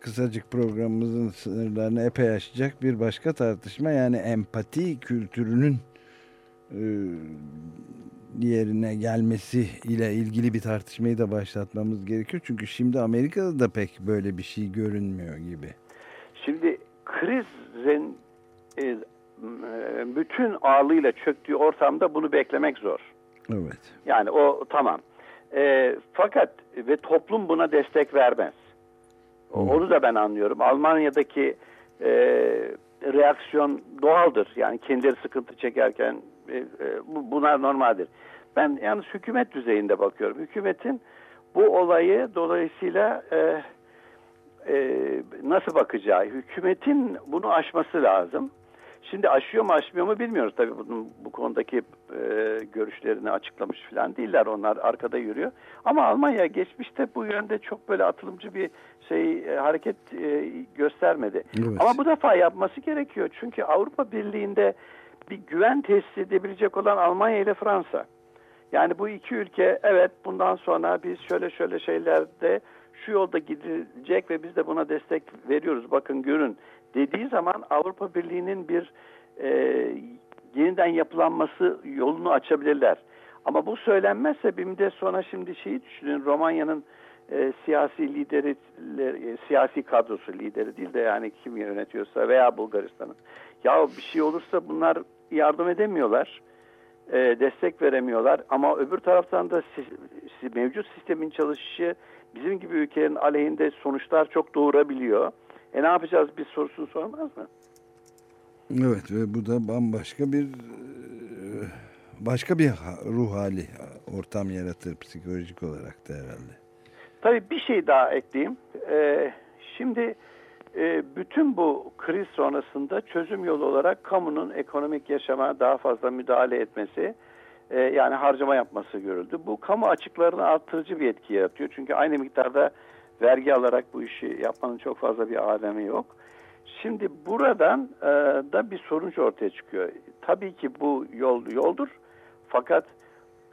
kısacık programımızın sınırlarını epey aşacak bir başka tartışma yani empati kültürünün e, yerine gelmesi ile ilgili bir tartışmayı da başlatmamız gerekiyor. Çünkü şimdi Amerika'da da pek böyle bir şey görünmüyor gibi. Şimdi krizin e, bütün ağırlığıyla çöktüğü ortamda bunu beklemek zor. Evet. Yani o tamam. E, fakat ve toplum buna destek vermez. Hı. Onu da ben anlıyorum. Almanya'daki e, reaksiyon doğaldır. Yani kendileri sıkıntı çekerken bunlar normaldir. Ben yalnız hükümet düzeyinde bakıyorum. Hükümetin bu olayı dolayısıyla e, e, nasıl bakacağı, hükümetin bunu aşması lazım. Şimdi aşıyor mu aşmıyor mu bilmiyoruz. Tabii bunun bu konudaki e, görüşlerini açıklamış falan değiller. Onlar arkada yürüyor. Ama Almanya geçmişte bu yönde çok böyle atılımcı bir şey e, hareket e, göstermedi. Evet. Ama bu defa yapması gerekiyor. Çünkü Avrupa Birliği'nde bir güven tesis edebilecek olan Almanya ile Fransa. Yani bu iki ülke evet bundan sonra biz şöyle şöyle şeylerde şu yolda gidilecek ve biz de buna destek veriyoruz. Bakın görün dediği zaman Avrupa Birliği'nin bir e, yeniden yapılanması yolunu açabilirler. Ama bu söylenmezse bir müddet sonra şimdi şeyi düşünün Romanya'nın e, siyasi lideri e, siyasi kadrosu lideri değil de yani kim yönetiyorsa veya Bulgaristan'ın. Ya bir şey olursa bunlar yardım edemiyorlar. E, destek veremiyorlar ama öbür taraftan da si- mevcut sistemin çalışışı bizim gibi ülkelerin aleyhinde sonuçlar çok doğurabiliyor. E ne yapacağız bir sorusunu sormaz mı? Evet ve bu da bambaşka bir e, başka bir ruh hali ortam yaratır psikolojik olarak da herhalde. Tabii bir şey daha ekleyeyim. Ee, şimdi e, bütün bu kriz sonrasında çözüm yolu olarak kamunun ekonomik yaşama daha fazla müdahale etmesi, e, yani harcama yapması görüldü. Bu kamu açıklarını artırıcı bir etki yaratıyor. Çünkü aynı miktarda vergi alarak bu işi yapmanın çok fazla bir alemi yok. Şimdi buradan e, da bir sonuç ortaya çıkıyor. Tabii ki bu yol yoldur. Fakat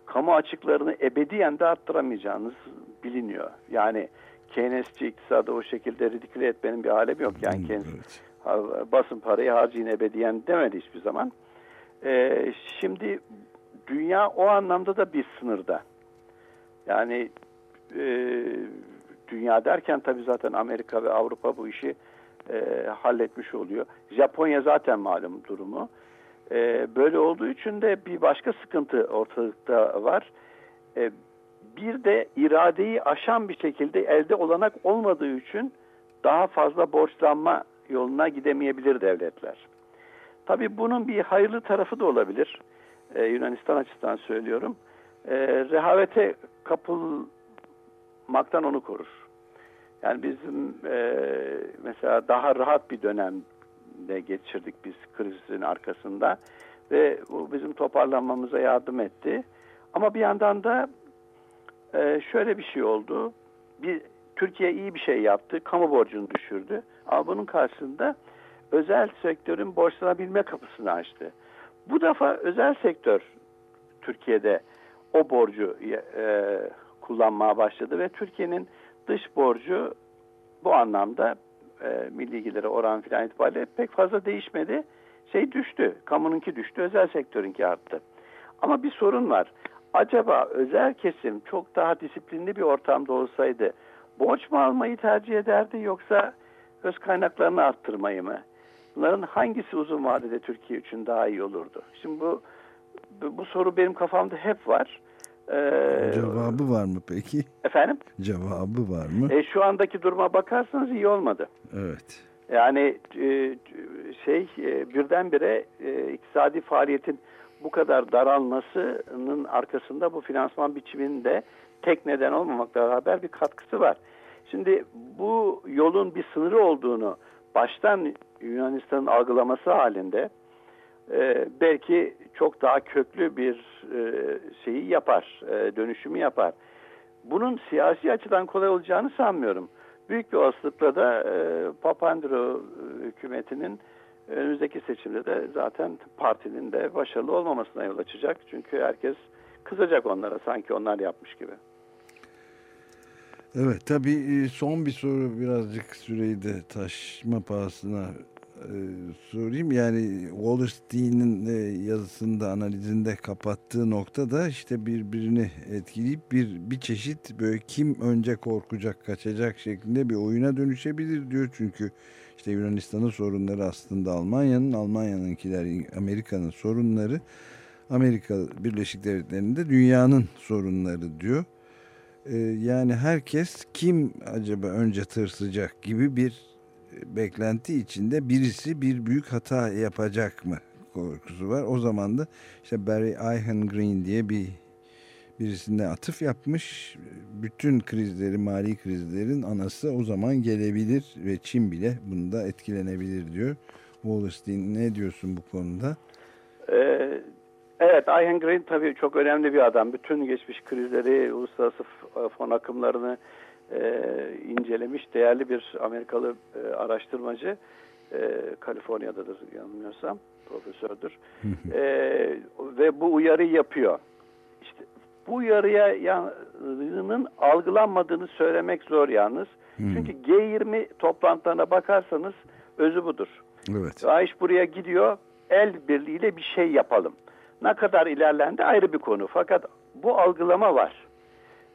kamu açıklarını ebediyen de arttıramayacağınız biliniyor. Yani Keynesçi iktisadı o şekilde ridiküle etmenin bir alemi yok. Yani Keynes Evet. basın parayı harcayın ebediyen demedi hiçbir zaman. Ee, şimdi dünya o anlamda da bir sınırda. Yani e, dünya derken tabii zaten Amerika ve Avrupa bu işi e, halletmiş oluyor. Japonya zaten malum durumu. E, böyle olduğu için de bir başka sıkıntı ortalıkta var. E, bir de iradeyi aşan bir şekilde elde olanak olmadığı için daha fazla borçlanma yoluna gidemeyebilir devletler. Tabii bunun bir hayırlı tarafı da olabilir. Ee, Yunanistan açısından söylüyorum. Ee, rehavete kapılmaktan onu korur. Yani bizim e, mesela daha rahat bir dönemde geçirdik biz krizin arkasında ve bu bizim toparlanmamıza yardım etti. Ama bir yandan da e, şöyle bir şey oldu. Bir Türkiye iyi bir şey yaptı, kamu borcunu düşürdü. Ama bunun karşısında özel sektörün borçlanabilme kapısını açtı. Bu defa özel sektör Türkiye'de o borcu e, kullanmaya başladı ve Türkiye'nin dış borcu bu anlamda e, milli gelire oran filan itibariyle pek fazla değişmedi. Şey düştü, kamununki düştü, özel sektörünki arttı. Ama bir sorun var. Acaba özel kesim çok daha disiplinli bir ortamda olsaydı borç mu almayı tercih ederdi yoksa öz kaynaklarını arttırmayı mı? Bunların hangisi uzun vadede Türkiye için daha iyi olurdu? Şimdi bu bu, bu soru benim kafamda hep var. Ee, Cevabı var mı peki? Efendim? Cevabı var mı? E, şu andaki duruma bakarsanız iyi olmadı. Evet. Yani e, şey e, birdenbire e, iktisadi faaliyetin bu kadar daralmasının arkasında bu finansman biçiminin de tek neden olmamakla beraber bir katkısı var. Şimdi bu yolun bir sınırı olduğunu baştan Yunanistan'ın algılaması halinde e, belki çok daha köklü bir e, şeyi yapar, e, dönüşümü yapar. Bunun siyasi açıdan kolay olacağını sanmıyorum. Büyük bir olasılıkla da e, Papandreou hükümetinin önümüzdeki seçimde de zaten partinin de başarılı olmamasına yol açacak. Çünkü herkes kızacak onlara sanki onlar yapmış gibi. Evet tabii e, son bir soru birazcık süreyi de taşma pahasına e, sorayım. Yani Wallerstein'in e, yazısında analizinde kapattığı nokta da işte birbirini etkileyip bir bir çeşit böyle kim önce korkacak kaçacak şeklinde bir oyuna dönüşebilir diyor. Çünkü işte Yunanistan'ın sorunları aslında Almanya'nın, Almanya'nınkiler Amerika'nın sorunları, Amerika Birleşik Devletleri'nin de dünyanın sorunları diyor. Ee, yani herkes kim acaba önce tırsacak gibi bir e, beklenti içinde birisi bir büyük hata yapacak mı korkusu var. O zaman da işte Barry Eichengreen diye bir birisine atıf yapmış. Bütün krizleri, mali krizlerin anası o zaman gelebilir ve Çin bile bunda etkilenebilir diyor. Wallerstein ne diyorsun bu konuda? Ee, evet, Ayhan Green tabii çok önemli bir adam. Bütün geçmiş krizleri, uluslararası f- fon akımlarını e, incelemiş değerli bir Amerikalı e, araştırmacı. E, Kaliforniya'dadır yanılmıyorsam, profesördür. E, ve bu uyarıyı yapıyor. İşte bu uyarıya yanının algılanmadığını söylemek zor yalnız. Çünkü G20 toplantılarına bakarsanız özü budur. Evet. Ve iş buraya gidiyor. El birliğiyle bir şey yapalım. Ne kadar ilerlendi ayrı bir konu. Fakat bu algılama var.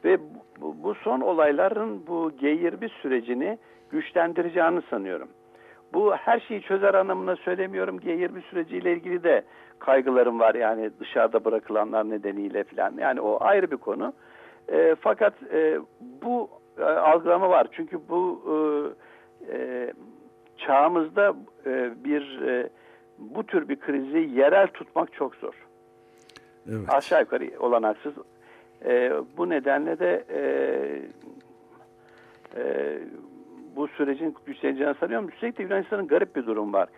Ve bu, bu son olayların bu G20 sürecini güçlendireceğini sanıyorum. Bu her şeyi çözer anlamına söylemiyorum. G20 süreciyle ilgili de kaygılarım var. Yani dışarıda bırakılanlar nedeniyle falan. Yani o ayrı bir konu. E, fakat e, bu e, algılama var. Çünkü bu e, e, çağımızda e, bir e, bu tür bir krizi yerel tutmak çok zor. Evet. Aşağı yukarı olanaksız. E, bu nedenle de e, e, bu sürecin güçleneceğini sanıyorum. Üstelik de Yunanistan'ın garip bir durum var.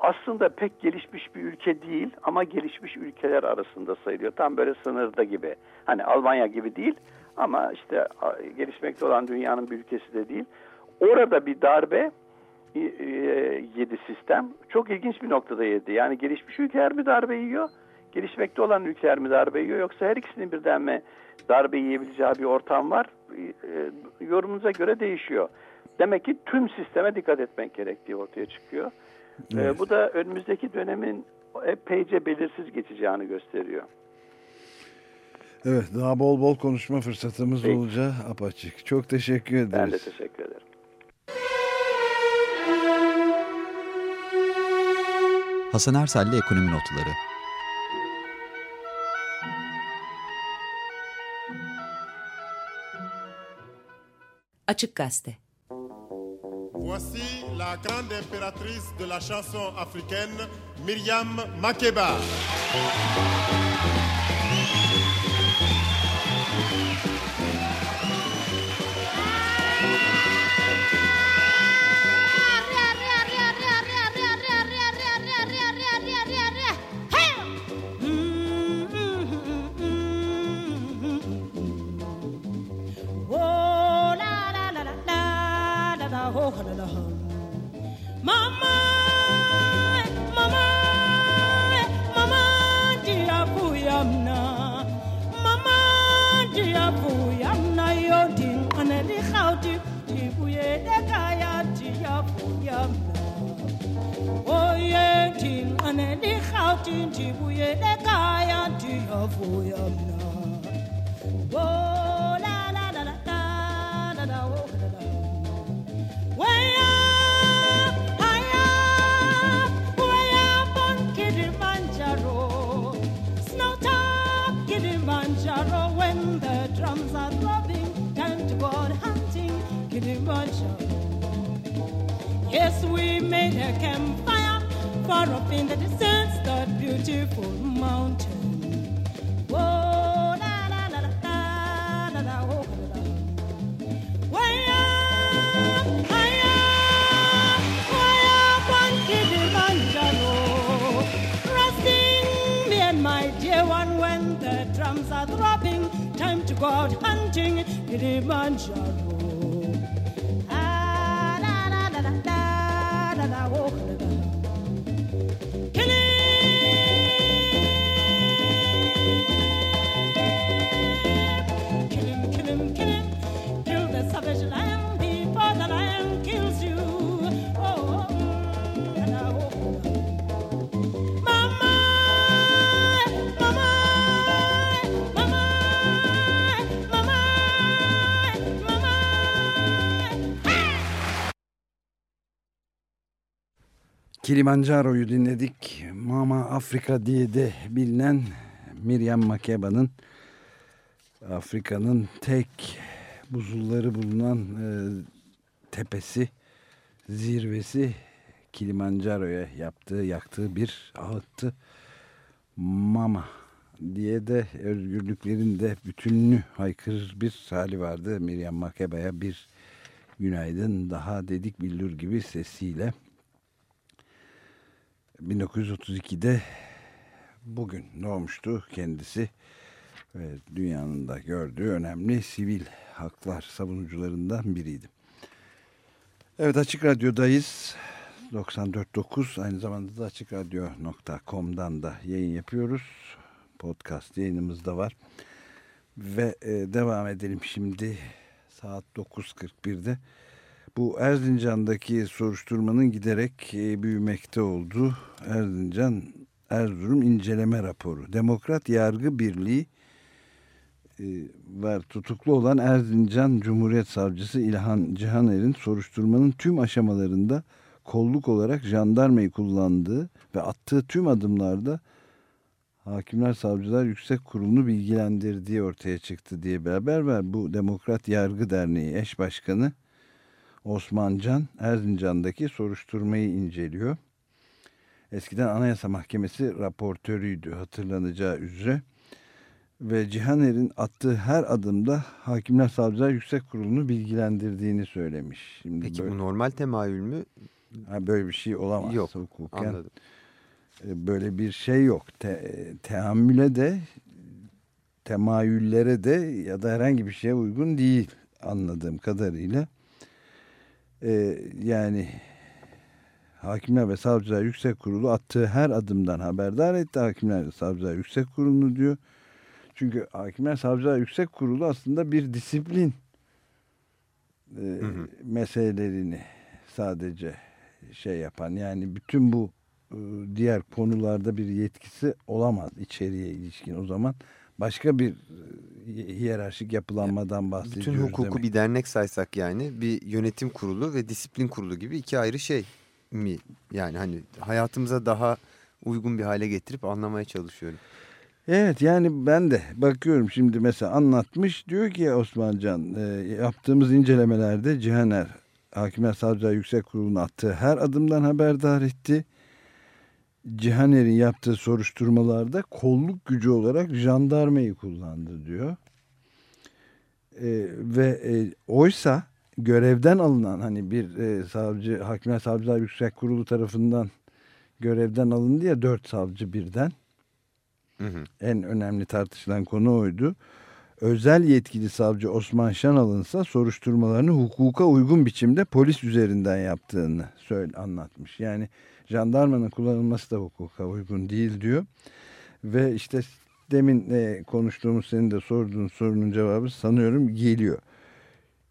Aslında pek gelişmiş bir ülke değil ama gelişmiş ülkeler arasında sayılıyor. Tam böyle sınırda gibi. Hani Almanya gibi değil ama işte gelişmekte olan dünyanın bir ülkesi de değil. Orada bir darbe e, yedi sistem. Çok ilginç bir noktada yedi. Yani gelişmiş ülkeler mi darbe yiyor? Gelişmekte olan ülkeler mi darbe yiyor? Yoksa her ikisinin birden mi darbe yiyebileceği bir ortam var? E, e, yorumunuza göre değişiyor. Demek ki tüm sisteme dikkat etmek gerektiği ortaya çıkıyor. E, Evet. bu da önümüzdeki dönemin epeyce belirsiz geçeceğini gösteriyor. Evet daha bol bol konuşma fırsatımız Peki. olacağı apaçık. Çok teşekkür ederiz. Ben de teşekkür ederim. Hasan Ersel'le Ekonomi Notları Açık Gazete. Voici la grande impératrice de la chanson africaine, Myriam Makeba. made a campfire far up in the distance, that beautiful mountain. Oh, oh, Whoa. drums are throbbing. Time to go out hunting. Kilimanjaro. Kilimanjaro'yu dinledik. Mama Afrika diye de bilinen Miriam Makeba'nın Afrika'nın tek buzulları bulunan e, tepesi, zirvesi Kilimanjaro'ya yaptığı, yaktığı bir ağıttı. Mama diye de özgürlüklerin de bütününü haykırır bir hali vardı. Miriam Makeba'ya bir günaydın daha dedik billur gibi sesiyle. 1932'de bugün doğmuştu kendisi ve dünyanın da gördüğü önemli sivil haklar savunucularından biriydi. Evet Açık Radyo'dayız. 94.9 aynı zamanda da açıkradyo.com'dan da yayın yapıyoruz. Podcast yayınımız da var. Ve e, devam edelim şimdi saat 9.41'de. Bu Erzincan'daki soruşturmanın giderek e, büyümekte olduğu Erzincan Erzurum inceleme raporu. Demokrat Yargı Birliği e, var tutuklu olan Erzincan Cumhuriyet Savcısı İlhan Cihaner'in soruşturmanın tüm aşamalarında kolluk olarak jandarmayı kullandığı ve attığı tüm adımlarda Hakimler Savcılar Yüksek Kurulu'nu bilgilendirdiği ortaya çıktı diye bir haber var. Bu Demokrat Yargı Derneği eş başkanı Osman Can Erzincan'daki soruşturmayı inceliyor. Eskiden Anayasa Mahkemesi raportörüydü hatırlanacağı üzere. Ve Cihaner'in attığı her adımda Hakimler Savcılar Yüksek Kurulu'nu bilgilendirdiğini söylemiş. Şimdi Peki böyle, bu normal temayül mü? ha, böyle bir şey olamaz. Yok, hukuken. Anladım. E, böyle bir şey yok. Te, teammüle de temayüllere de ya da herhangi bir şeye uygun değil anladığım kadarıyla. E, yani Hakimler ve Savcılar Yüksek Kurulu attığı her adımdan haberdar etti. Hakimler ve Savcılar Yüksek Kurulu'nu diyor. Çünkü Hakimler Savcılar Yüksek Kurulu aslında bir disiplin e, Hı hı. meselelerini sadece şey yapan yani bütün bu e, diğer konularda bir yetkisi olamaz içeriye ilişkin o zaman başka bir e, hiyerarşik yapılanmadan bahsediyoruz. Bütün hukuku demek. bir dernek saysak yani bir yönetim kurulu ve disiplin kurulu gibi iki ayrı şey mi? Yani hani hayatımıza daha uygun bir hale getirip anlamaya çalışıyorum. Evet yani ben de bakıyorum şimdi mesela anlatmış diyor ki Osmancan e, yaptığımız incelemelerde Cihaner Hakimler Savcılar Yüksek Kurulu'nun attığı her adımdan haberdar etti. Cihaner'in yaptığı soruşturmalarda kolluk gücü olarak jandarmayı kullandı diyor. E, ve e, oysa görevden alınan hani bir e, savcı Hakimler Savcılar Yüksek Kurulu tarafından görevden alındı ya dört savcı birden Hı hı. en önemli tartışılan konu oydu. Özel yetkili savcı Osman Şanal'ınsa soruşturmalarını hukuka uygun biçimde polis üzerinden yaptığını söyle anlatmış. Yani jandarmanın kullanılması da hukuka uygun değil diyor. Ve işte demin e, konuştuğumuz senin de sorduğun sorunun cevabı sanıyorum geliyor.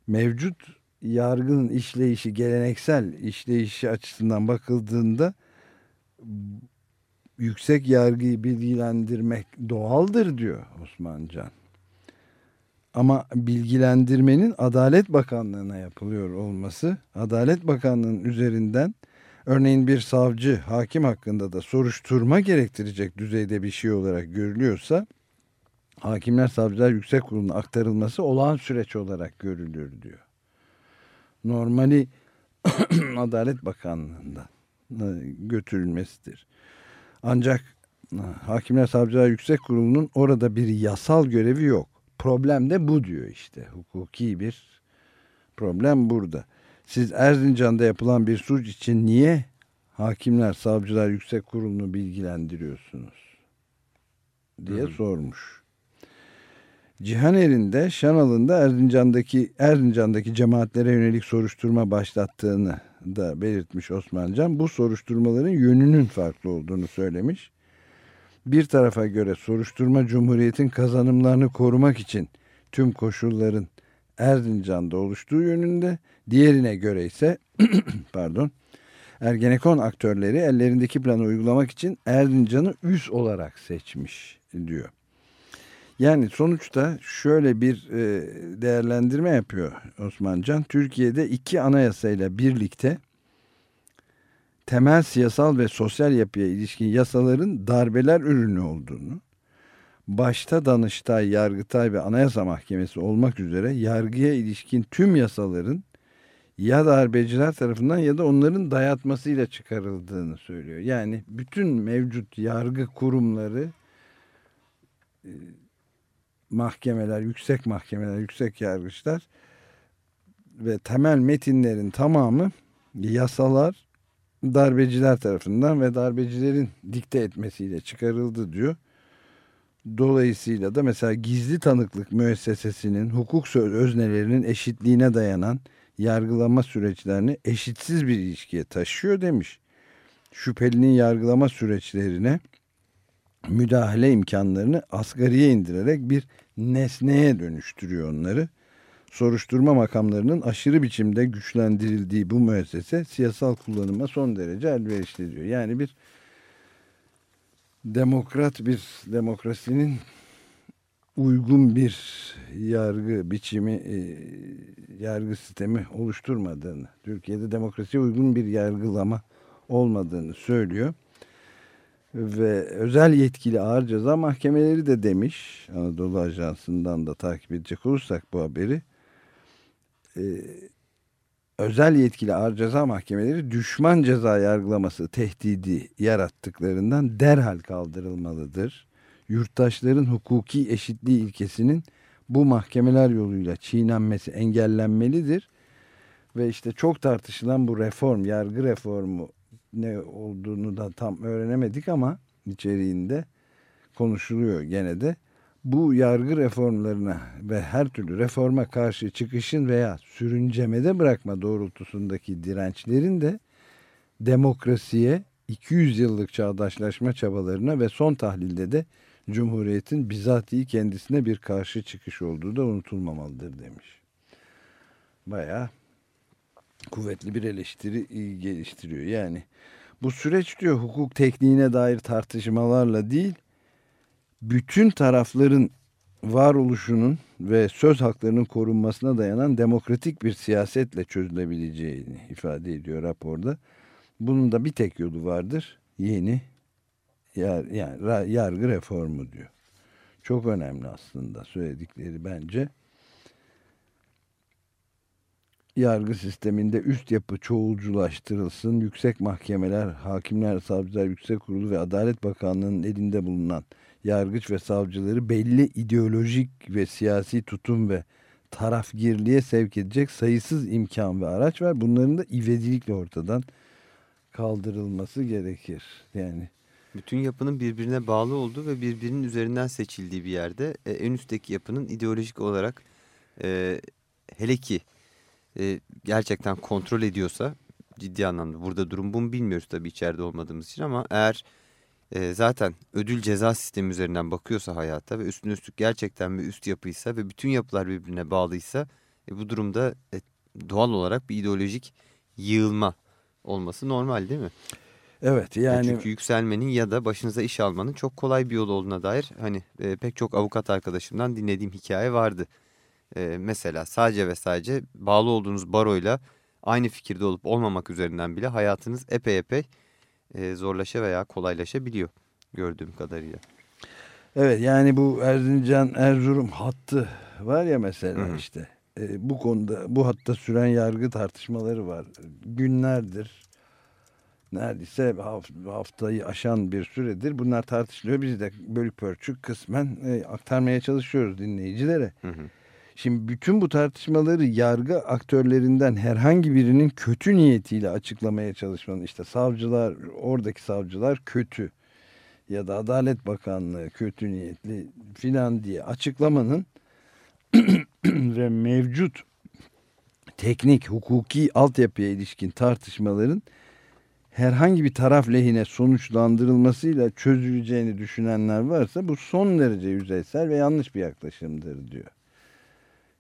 Mevcut yargının işleyişi geleneksel işleyişi açısından bakıldığında yüksek yargıyı bilgilendirmek doğaldır diyor Osman Can. Ama bilgilendirmenin Adalet Bakanlığı'na yapılıyor olması, Adalet Bakanlığı'nın üzerinden örneğin bir savcı, hakim hakkında da soruşturma gerektirecek düzeyde bir şey olarak görülüyorsa, Hakimler Savcılar Yüksek Kurulu'na aktarılması olağan süreç olarak görülür diyor. Normali Adalet Bakanlığı'nda e, götürülmesidir. Ancak e, Hakimler Savcılar Yüksek Kurulu'nun orada bir yasal görevi yok. Problem de bu diyor işte. Hukuki bir problem burada. Siz Erzincan'da yapılan bir suç için niye Hakimler Savcılar Yüksek Kurulu'nu bilgilendiriyorsunuz? diye Hı hı. sormuş. Cihaner'in de Şanal'ın da Erzincan'daki, Erzincan'daki cemaatlere yönelik soruşturma başlattığını da belirtmiş Osmancan. Bu soruşturmaların yönünün farklı olduğunu söylemiş. Bir tarafa göre soruşturma Cumhuriyet'in kazanımlarını korumak için tüm koşulların Erzincan'da oluştuğu yönünde. Diğerine göre ise pardon Ergenekon aktörleri ellerindeki planı uygulamak için Erzincan'ı üs olarak seçmiş diyor. Yani sonuçta şöyle bir e, değerlendirme yapıyor Osmancan. Türkiye'de iki anayasayla birlikte temel siyasal ve sosyal yapıya ilişkin yasaların darbeler ürünü olduğunu, başta Danıştay, Yargıtay ve Anayasa Mahkemesi olmak üzere yargıya ilişkin tüm yasaların ya darbeciler tarafından ya da onların dayatmasıyla çıkarıldığını söylüyor. Yani bütün mevcut yargı kurumları e, mahkemeler, yüksek mahkemeler, yüksek yargıçlar ve temel metinlerin tamamı yasalar darbeciler tarafından ve darbecilerin dikte etmesiyle çıkarıldı diyor. Dolayısıyla da mesela gizli tanıklık müessesesinin hukuk söz öznelerinin eşitliğine dayanan yargılama süreçlerini eşitsiz bir ilişkiye taşıyor demiş. Şüphelinin yargılama süreçlerine müdahale imkanlarını asgariye indirerek bir nesneye dönüştürüyor onları. Soruşturma makamlarının aşırı biçimde güçlendirildiği bu müessese siyasal kullanıma son derece elverişli diyor. Yani bir demokrat bir demokrasinin uygun bir yargı biçimi, e, yargı sistemi oluşturmadığını, Türkiye'de demokrasiye uygun bir yargılama olmadığını söylüyor. Ve özel yetkili ağır ceza mahkemeleri de demiş, Anadolu Ajansı'ndan da takip edecek olursak bu haberi, e, özel yetkili ağır ceza mahkemeleri düşman ceza yargılaması tehdidi yarattıklarından derhal kaldırılmalıdır. Yurttaşların hukuki eşitliği ilkesinin bu mahkemeler yoluyla çiğnenmesi engellenmelidir. Ve işte çok tartışılan bu reform, yargı reformu ne olduğunu da tam öğrenemedik ama içeriğinde konuşuluyor gene de. Bu yargı reformlarına ve her türlü reforma karşı çıkışın veya sürüncemede bırakma doğrultusundaki dirençlerin de demokrasiye 200 yıllık çağdaşlaşma çabalarına ve son tahlilde de Cumhuriyet'in bizatihi kendisine bir karşı çıkış olduğu da unutulmamalıdır demiş. Bayağı kuvvetli bir eleştiri geliştiriyor. Yani bu süreç diyor hukuk tekniğine dair tartışmalarla değil, bütün tarafların varoluşunun ve söz haklarının korunmasına dayanan demokratik bir siyasetle çözülebileceğini ifade ediyor raporda. Bunun da bir tek yolu vardır. Yeni yar, yani yargı reformu diyor. Çok önemli aslında söyledikleri bence. Yargı sisteminde üst yapı çoğulculaştırılsın. Yüksek mahkemeler, hakimler, savcılar, yüksek kurulu ve Adalet Bakanlığı'nın elinde bulunan yargıç ve savcıları belli ideolojik ve siyasi tutum ve tarafgirliğe sevk edecek sayısız imkan ve araç var. Bunların da ivedilikle ortadan kaldırılması gerekir. Yani bütün yapının birbirine bağlı olduğu ve birbirinin üzerinden seçildiği bir yerde e, en üstteki yapının ideolojik olarak e, hele ki e, gerçekten kontrol ediyorsa ciddi anlamda burada durum bunu bilmiyoruz tabii içeride olmadığımız için ama eğer e, zaten ödül ceza sistemi üzerinden bakıyorsa hayata ve üstüne üstlük gerçekten bir üst yapıysa ve bütün yapılar birbirine bağlıysa e, bu durumda e, doğal olarak bir ideolojik yığılma olması normal değil mi? Evet yani. Çünkü yükselmenin ya da başınıza iş almanın çok kolay bir yol olduğuna dair hani e, pek çok avukat arkadaşımdan dinlediğim hikaye vardı. E, mesela sadece ve sadece bağlı olduğunuz baroyla aynı fikirde olup olmamak üzerinden bile hayatınız epey epey e, zorlaşa veya kolaylaşabiliyor gördüğüm kadarıyla. Evet yani bu Erzincan Erzurum hattı var ya mesela Hı -hı. işte e, bu konuda bu hatta süren yargı tartışmaları var. Günlerdir neredeyse haftayı aşan bir süredir bunlar tartışılıyor. Biz de bölük pörçük kısmen e, aktarmaya çalışıyoruz dinleyicilere. Hı hı. Şimdi bütün bu tartışmaları yargı aktörlerinden herhangi birinin kötü niyetiyle açıklamaya çalışmanın işte savcılar oradaki savcılar kötü ya da Adalet Bakanlığı kötü niyetli filan diye açıklamanın ve mevcut teknik hukuki altyapıya ilişkin tartışmaların herhangi bir taraf lehine sonuçlandırılmasıyla çözüleceğini düşünenler varsa bu son derece yüzeysel ve yanlış bir yaklaşımdır diyor.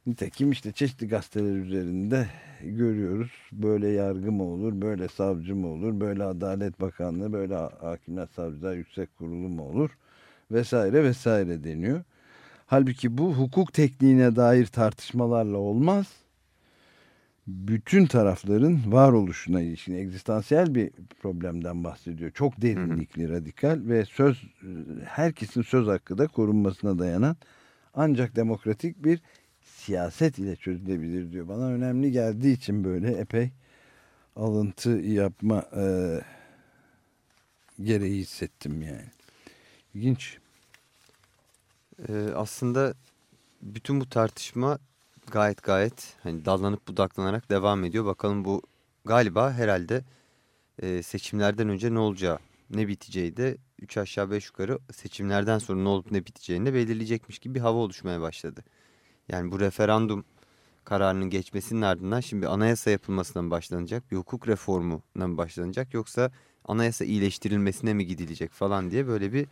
Nitekim işte çeşitli gazeteler üzerinde görüyoruz. Böyle yargı mı olur, böyle savcı mı olur, böyle Adalet Bakanlığı, böyle Hakimler Savcılar Yüksek Kurulu mu olur vesaire vesaire deniyor. Halbuki bu hukuk tekniğine dair tartışmalarla olmaz. Bütün tarafların varoluşuna ilişkin egzistansiyel bir problemden bahsediyor. Çok derinlikli, radikal ve söz herkesin söz hakkı da korunmasına dayanan ancak demokratik bir siyaset ile çözülebilir diyor. Bana önemli geldiği için böyle epey alıntı yapma e, gereği hissettim yani. İlginç. Ee, aslında bütün bu tartışma gayet gayet hani dallanıp budaklanarak devam ediyor. Bakalım bu galiba herhalde e, seçimlerden önce ne olacağı, ne biteceği de 3 aşağı 5 yukarı seçimlerden sonra ne olup ne biteceğini de belirleyecekmiş gibi bir hava oluşmaya başladı. Yani bu referandum kararının geçmesinin ardından şimdi anayasa yapılmasına mı başlanacak, bir hukuk reformuna mı başlanacak yoksa anayasa iyileştirilmesine mi gidilecek falan diye böyle bir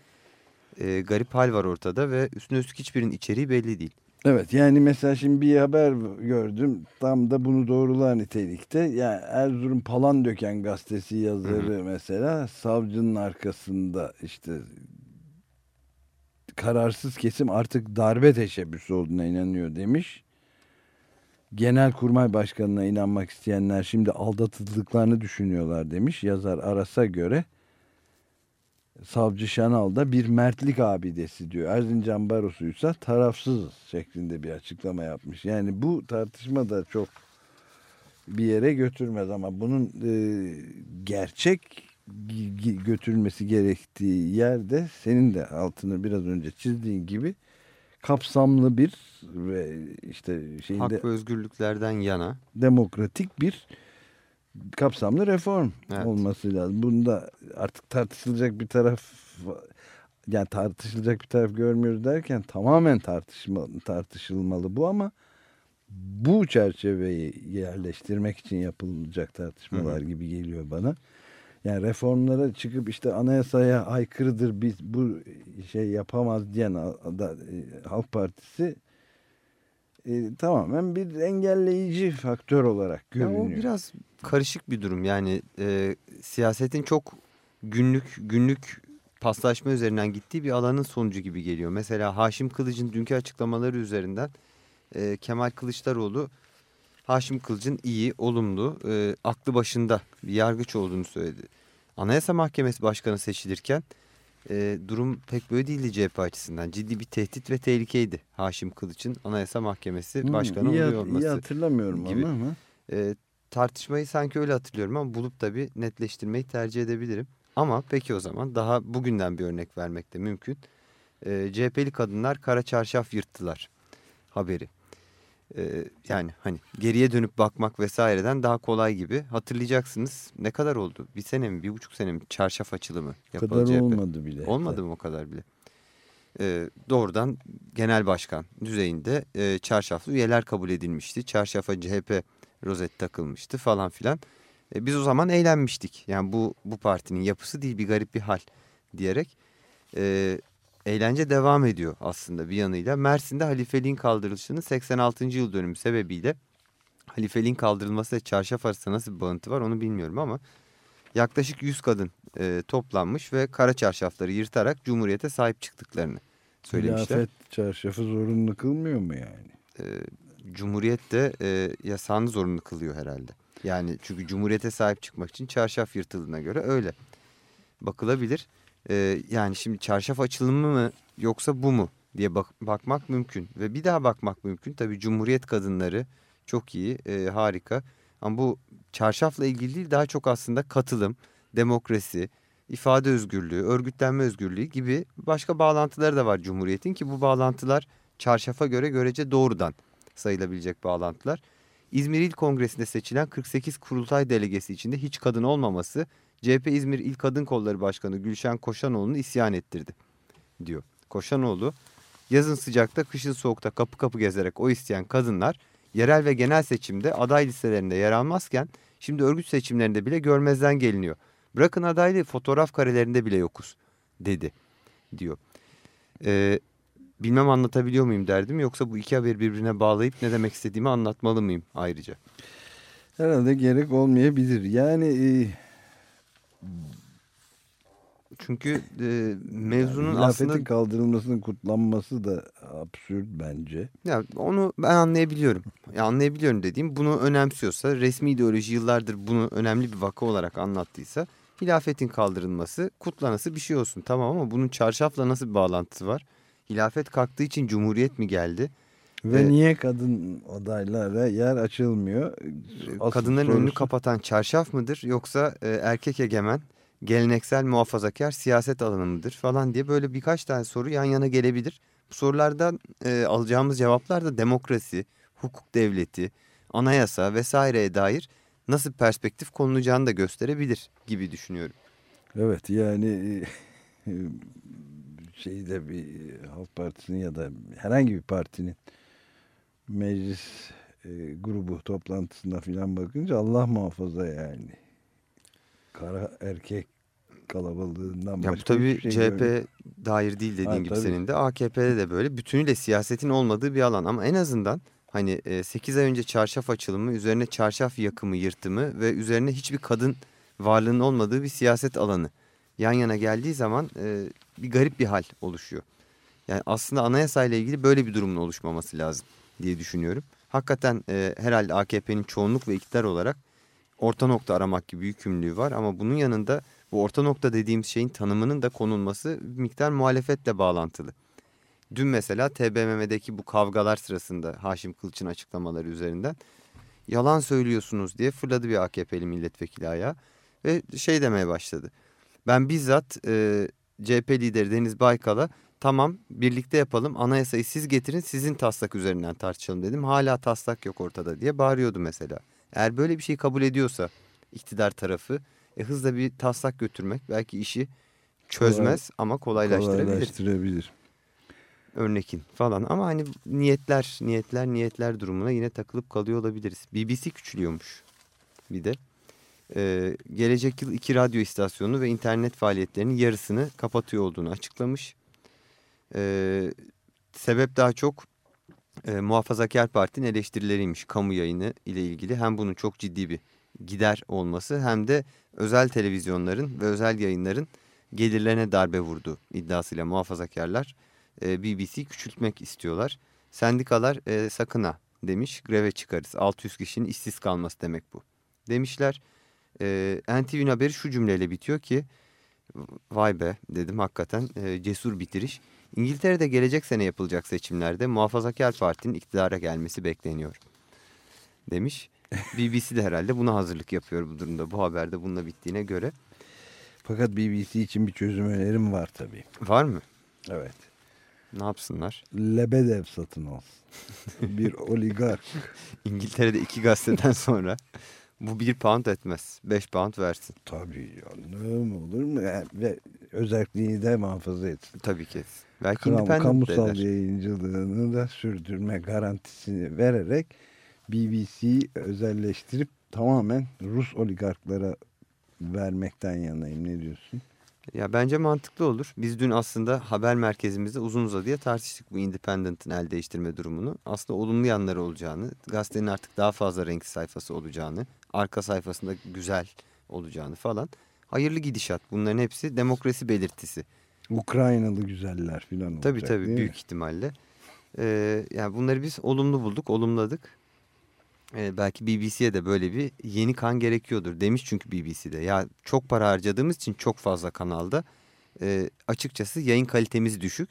e, garip hal var ortada ve üstüne üstlük hiçbirinin içeriği belli değil. Evet yani mesela şimdi bir haber gördüm tam da bunu doğrular nitelikte. Yani Erzurum Palandöken gazetesi yazarı mesela savcının arkasında işte kararsız kesim artık darbe teşebbüsü olduğuna inanıyor demiş. Genelkurmay Başkanı'na inanmak isteyenler şimdi aldatıldıklarını düşünüyorlar demiş. Yazar Aras'a göre Savcı Şanal da bir mertlik abidesi diyor. Erzincan Barosu ise tarafsız şeklinde bir açıklama yapmış. Yani bu tartışma da çok bir yere götürmez ama bunun e, gerçek götürülmesi gerektiği yerde senin de altını biraz önce çizdiğin gibi kapsamlı bir ve işte şeyinde Hak ve özgürlüklerden yana demokratik bir kapsamlı reform Evet. olması lazım. Bunda artık tartışılacak bir taraf yani tartışılacak bir taraf görmüyoruz derken tamamen tartışma, tartışılmalı bu ama bu çerçeveyi yerleştirmek için yapılacak tartışmalar gibi geliyor bana. Yani reformlara çıkıp işte anayasaya aykırıdır biz bu şey yapamaz diyen da, e, Halk Partisi e, tamamen bir engelleyici faktör olarak Ya görünüyor. o biraz karışık bir durum. Yani e, siyasetin çok günlük günlük paslaşma üzerinden gittiği bir alanın sonucu gibi geliyor. Mesela Haşim Kılıç'ın dünkü açıklamaları üzerinden e, Kemal Kılıçdaroğlu Haşim Kılıç'ın iyi, olumlu, e, aklı başında bir yargıç olduğunu söyledi. Anayasa Mahkemesi Başkanı seçilirken e, durum pek böyle değildi CHP açısından. Ciddi bir tehdit ve tehlikeydi Haşim Kılıç'ın Anayasa Mahkemesi Hmm, Başkanı iyi, oluyor olması. iyi hatırlamıyorum gibi. onu ama. E, tartışmayı sanki öyle hatırlıyorum ama bulup da bir netleştirmeyi tercih edebilirim. Ama peki o zaman daha bugünden bir örnek vermek de mümkün. E, CHP'li kadınlar kara çarşaf yırttılar haberi. E, yani hani geriye dönüp bakmak vesaireden daha kolay gibi. Hatırlayacaksınız ne kadar oldu? Bir sene mi bir buçuk sene mi çarşaf açılımı yapalı kadar CHP? olmadı bile. Olmadı mı o kadar bile? Ee, doğrudan genel başkan düzeyinde e, çarşaflı üyeler kabul edilmişti. Çarşafa CHP rozet takılmıştı falan filan. E, biz o zaman eğlenmiştik. Yani bu bu partinin yapısı değil bir garip bir hal diyerek e, eğlence devam ediyor aslında bir yanıyla. Mersin'de halifeliğin kaldırılışının 86. yıl dönümü sebebiyle halifeliğin kaldırılması ve çarşaf arasında nasıl bir bağıntı var onu bilmiyorum ama yaklaşık 100 kadın e, toplanmış ve kara çarşafları yırtarak Cumhuriyete sahip çıktıklarını söylemişler. Kıyafet çarşafı zorunlu kılmıyor mu yani? E, Cumhuriyet de e, yasağını zorunlu kılıyor herhalde. Yani çünkü Cumhuriyete sahip çıkmak için çarşaf yırtıldığına göre öyle bakılabilir. E, yani şimdi çarşaf açılımı mı yoksa bu mu diye bak- bakmak mümkün. Ve bir daha bakmak mümkün. Tabii Cumhuriyet kadınları çok iyi, e, harika. Ama bu çarşafla ilgili değil daha çok aslında katılım, demokrasi, ifade özgürlüğü, örgütlenme özgürlüğü gibi başka bağlantıları da var Cumhuriyet'in ki bu bağlantılar çarşafa göre görece doğrudan sayılabilecek bağlantılar. İzmir İl Kongresi'nde seçilen 48 kurultay delegesi içinde hiç kadın olmaması CHP İzmir İl Kadın Kolları Başkanı Gülşen Koşanoğlu'nu isyan ettirdi diyor. Koşanoğlu yazın sıcakta kışın soğukta kapı kapı gezerek o isteyen kadınlar yerel ve genel seçimde aday listelerinde yer almazken şimdi örgüt seçimlerinde bile görmezden geliniyor. Bırakın adaylığı fotoğraf karelerinde bile yokuz dedi diyor. Ee, bilmem anlatabiliyor muyum derdim yoksa bu iki haberi birbirine bağlayıp ne demek istediğimi anlatmalı mıyım ayrıca? Herhalde gerek olmayabilir. Yani e, Çünkü e, mevzunun hilafetin aslında kaldırılmasının kutlanması da absürt bence. Ya onu ben anlayabiliyorum. Ya anlayabiliyorum dediğim bunu önemsiyorsa resmi ideoloji yıllardır bunu önemli bir vaka olarak anlattıysa hilafetin kaldırılması kutlanası bir şey olsun tamam ama bunun çarşafla nasıl bir bağlantısı var? Hilafet kalktığı için cumhuriyet mi geldi? Ve Ee, niye kadın adaylara yer açılmıyor? Asıl Kadınların sorusu- önünü kapatan çarşaf mıdır yoksa e, erkek egemen geleneksel muhafazakar siyaset alanı mıdır falan diye böyle birkaç tane soru yan yana gelebilir. Bu sorulardan e, alacağımız cevaplar da demokrasi, hukuk devleti, anayasa vesaireye dair nasıl perspektif konulacağını da gösterebilir gibi düşünüyorum. Evet yani e, şeyde bir Halk Partisi'nin ya da herhangi bir partinin meclis e, grubu toplantısına filan bakınca Allah muhafaza yani. Kara erkek kalabalığından Ya bu başka tabii şey CHP görmedim. dair değil dediğin Ha, gibi tabii. senin de AKP'de de böyle bütünüyle siyasetin olmadığı bir alan ama en azından hani 8 ay önce çarşaf açılımı üzerine çarşaf yakımı yırtımı ve üzerine hiçbir kadın varlığının olmadığı bir siyaset alanı yan yana geldiği zaman e, bir garip bir hal oluşuyor. Yani aslında anayasayla ilgili böyle bir durumun oluşmaması lazım diye düşünüyorum. Hakikaten e, herhalde AKP'nin çoğunluk ve iktidar olarak orta nokta aramak gibi yükümlülüğü var ama bunun yanında bu orta nokta dediğimiz şeyin tanımının da konulması bir miktar muhalefetle bağlantılı. Dün mesela TBMM'deki bu kavgalar sırasında Haşim Kılıç'ın açıklamaları üzerinden yalan söylüyorsunuz diye fırladı bir AKP'li milletvekili ayağa ve şey demeye başladı. Ben bizzat e, CHP lideri Deniz Baykal'a tamam birlikte yapalım anayasayı siz getirin sizin taslak üzerinden tartışalım dedim. Hala taslak yok ortada diye bağırıyordu mesela. Eğer böyle bir şey kabul ediyorsa iktidar tarafı e, hızla bir taslak götürmek belki işi çözmez ama kolaylaştırabilir. Kolaylaştırabilir. Örnekin falan ama hani niyetler niyetler niyetler durumuna yine takılıp kalıyor olabiliriz. BBC küçülüyormuş bir de. Ee, gelecek yıl iki radyo istasyonu ve internet faaliyetlerinin yarısını kapatıyor olduğunu açıklamış. Ee, sebep daha çok e, Muhafazakar Parti'nin eleştirileriymiş kamu yayını ile ilgili. Hem bunun çok ciddi bir gider olması hem de özel televizyonların ve özel yayınların gelirlerine darbe vurdu iddiasıyla muhafazakarlar e, BBC küçültmek istiyorlar. Sendikalar e, sakın ha demiş greve çıkarız 600 kişinin işsiz kalması demek bu demişler. E, NTV'nin haberi şu cümleyle bitiyor ki vay be dedim hakikaten e, cesur bitiriş. İngiltere'de gelecek sene yapılacak seçimlerde muhafazakar partinin iktidara gelmesi bekleniyor demiş. BBC de herhalde buna hazırlık yapıyor bu durumda. Bu haberde bununla bittiğine göre. Fakat BBC için bir çözüm önerim var tabii. Var mı? Evet. Ne yapsınlar? Lebedev satın alsın. bir oligark. İngiltere'de iki gazeteden sonra bu bir pound etmez. Beş pound versin. Tabii canım olur mu? Yani ve özelliğini de muhafaza etsin. Tabii ki. Belki independent kamusal eder. yayıncılığını da sürdürme garantisini vererek BBC'yi özelleştirip tamamen Rus oligarklara vermekten yanayım. Ne diyorsun? Ya bence mantıklı olur. Biz dün aslında haber merkezimizde uzun uzadıya tartıştık bu Independent'ın el değiştirme durumunu. Aslında olumlu yanları olacağını, gazetenin artık daha fazla renkli sayfası olacağını, arka sayfasında güzel olacağını falan. Hayırlı gidişat. Bunların hepsi demokrasi belirtisi. Ukraynalı güzeller falan olacak Tabii tabii büyük mi? ihtimalle. Ee, yani bunları biz olumlu bulduk, olumladık. Ee, belki BBC'ye de böyle bir yeni kan gerekiyordur demiş çünkü BBC'de. Ya çok para harcadığımız için çok fazla kanalda e, açıkçası yayın kalitemiz düşük.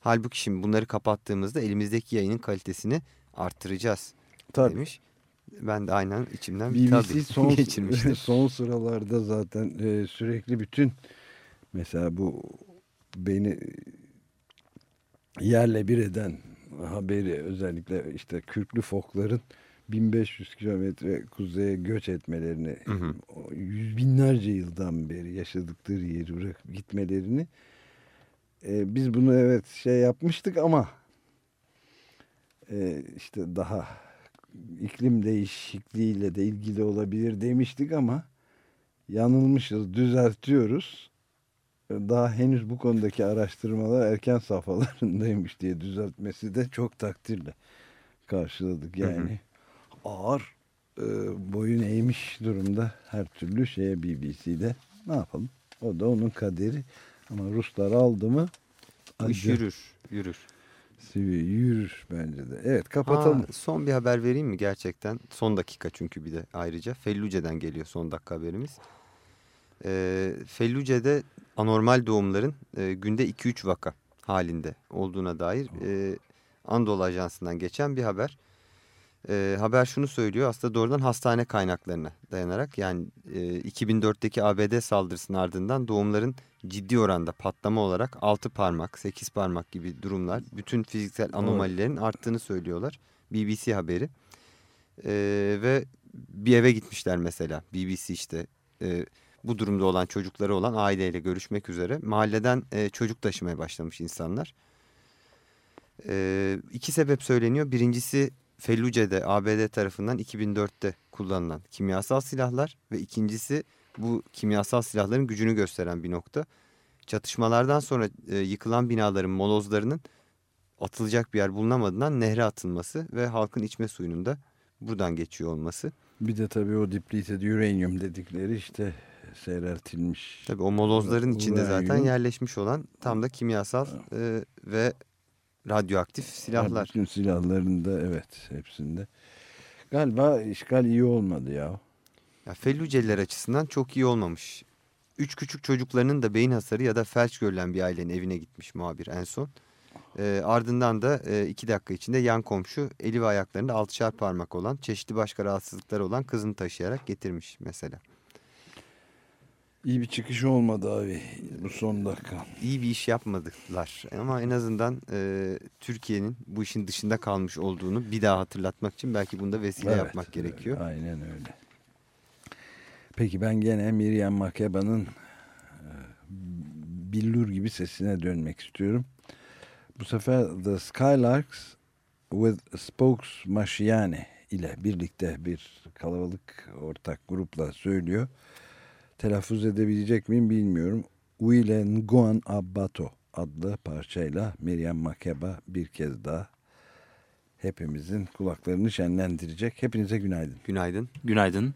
Halbuki şimdi bunları kapattığımızda elimizdeki yayının kalitesini arttıracağız Tabii. demiş. Ben de aynen içimden bir BBC tabii son, geçirmiştim. son sıralarda zaten e, sürekli bütün mesela bu beni yerle bir eden haberi özellikle işte kürklü fokların 1500 kilometre kuzeye göç etmelerini Hı hı. yüz binlerce yıldan beri yaşadıkları yeri bırakıp gitmelerini e, biz bunu evet şey yapmıştık ama e, işte daha iklim değişikliğiyle de ilgili olabilir demiştik ama yanılmışız düzeltiyoruz. Daha henüz bu konudaki araştırmalar erken safhalarındaymış diye düzeltmesi de çok takdirle karşıladık. Yani ağır e, boyun eğmiş durumda her türlü şeye BBC'de ne yapalım o da onun kaderi ama Ruslar aldı mı iş yürür, yürür. Yürür bence de. Evet kapatalım. Ha, son bir haber vereyim mi gerçekten? Son dakika çünkü bir de ayrıca. Felluce'den geliyor son dakika haberimiz. Ee, Felluce'de anormal doğumların e, günde 2-3 vaka halinde olduğuna dair e, Anadolu Ajansı'ndan geçen bir haber. E, haber şunu söylüyor aslında doğrudan hastane kaynaklarına dayanarak yani e, 2004'teki ABD saldırısının ardından doğumların ciddi oranda patlama olarak 6 parmak 8 parmak gibi durumlar bütün fiziksel anomalilerin arttığını söylüyorlar. BBC haberi. E, ve bir eve gitmişler mesela. BBC işte e, bu durumda olan çocukları olan aileyle görüşmek üzere. Mahalleden e, çocuk taşımaya başlamış insanlar. E, iki sebep söyleniyor. Birincisi Felluce'de ABD tarafından 2004'te kullanılan kimyasal silahlar ve ikincisi bu kimyasal silahların gücünü gösteren bir nokta. Çatışmalardan sonra e, yıkılan binaların molozlarının atılacak bir yer bulunamadığından nehre atılması ve halkın içme suyunun da buradan geçiyor olması. Bir de tabii o depleted uranium dedikleri işte seyreltilmiş. Tabii o molozların içinde zaten yerleşmiş olan tam da kimyasal e, ve radyoaktif silahlar. Bütün silahlarında evet hepsinde. Galiba işgal iyi olmadı ya. Ya Felluceliler açısından çok iyi olmamış. Üç küçük çocuklarının da beyin hasarı ya da felç görülen bir ailenin evine gitmiş muhabir en son. E, ardından da e, iki dakika içinde yan komşu eli ve ayaklarında altışar parmak olan çeşitli başka rahatsızlıkları olan kızını taşıyarak getirmiş mesela. İyi bir çıkış olmadı abi bu son dakika. İyi bir iş yapmadılar ama en azından e, Türkiye'nin bu işin dışında kalmış olduğunu bir daha hatırlatmak için belki bunda vesile Evet, yapmak gerekiyor. Aynen öyle. Peki ben gene Miriam Makeba'nın e, billur gibi sesine dönmek istiyorum. Bu sefer The Skylarks with Spokes Mashiane ile birlikte bir kalabalık ortak grupla söylüyor. Telaffuz edebilecek miyim bilmiyorum. Uile Nguan Abato adlı parçayla Miriam Makeba bir kez daha hepimizin kulaklarını şenlendirecek. Hepinize günaydın. Günaydın. Günaydın.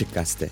Açık Gazete.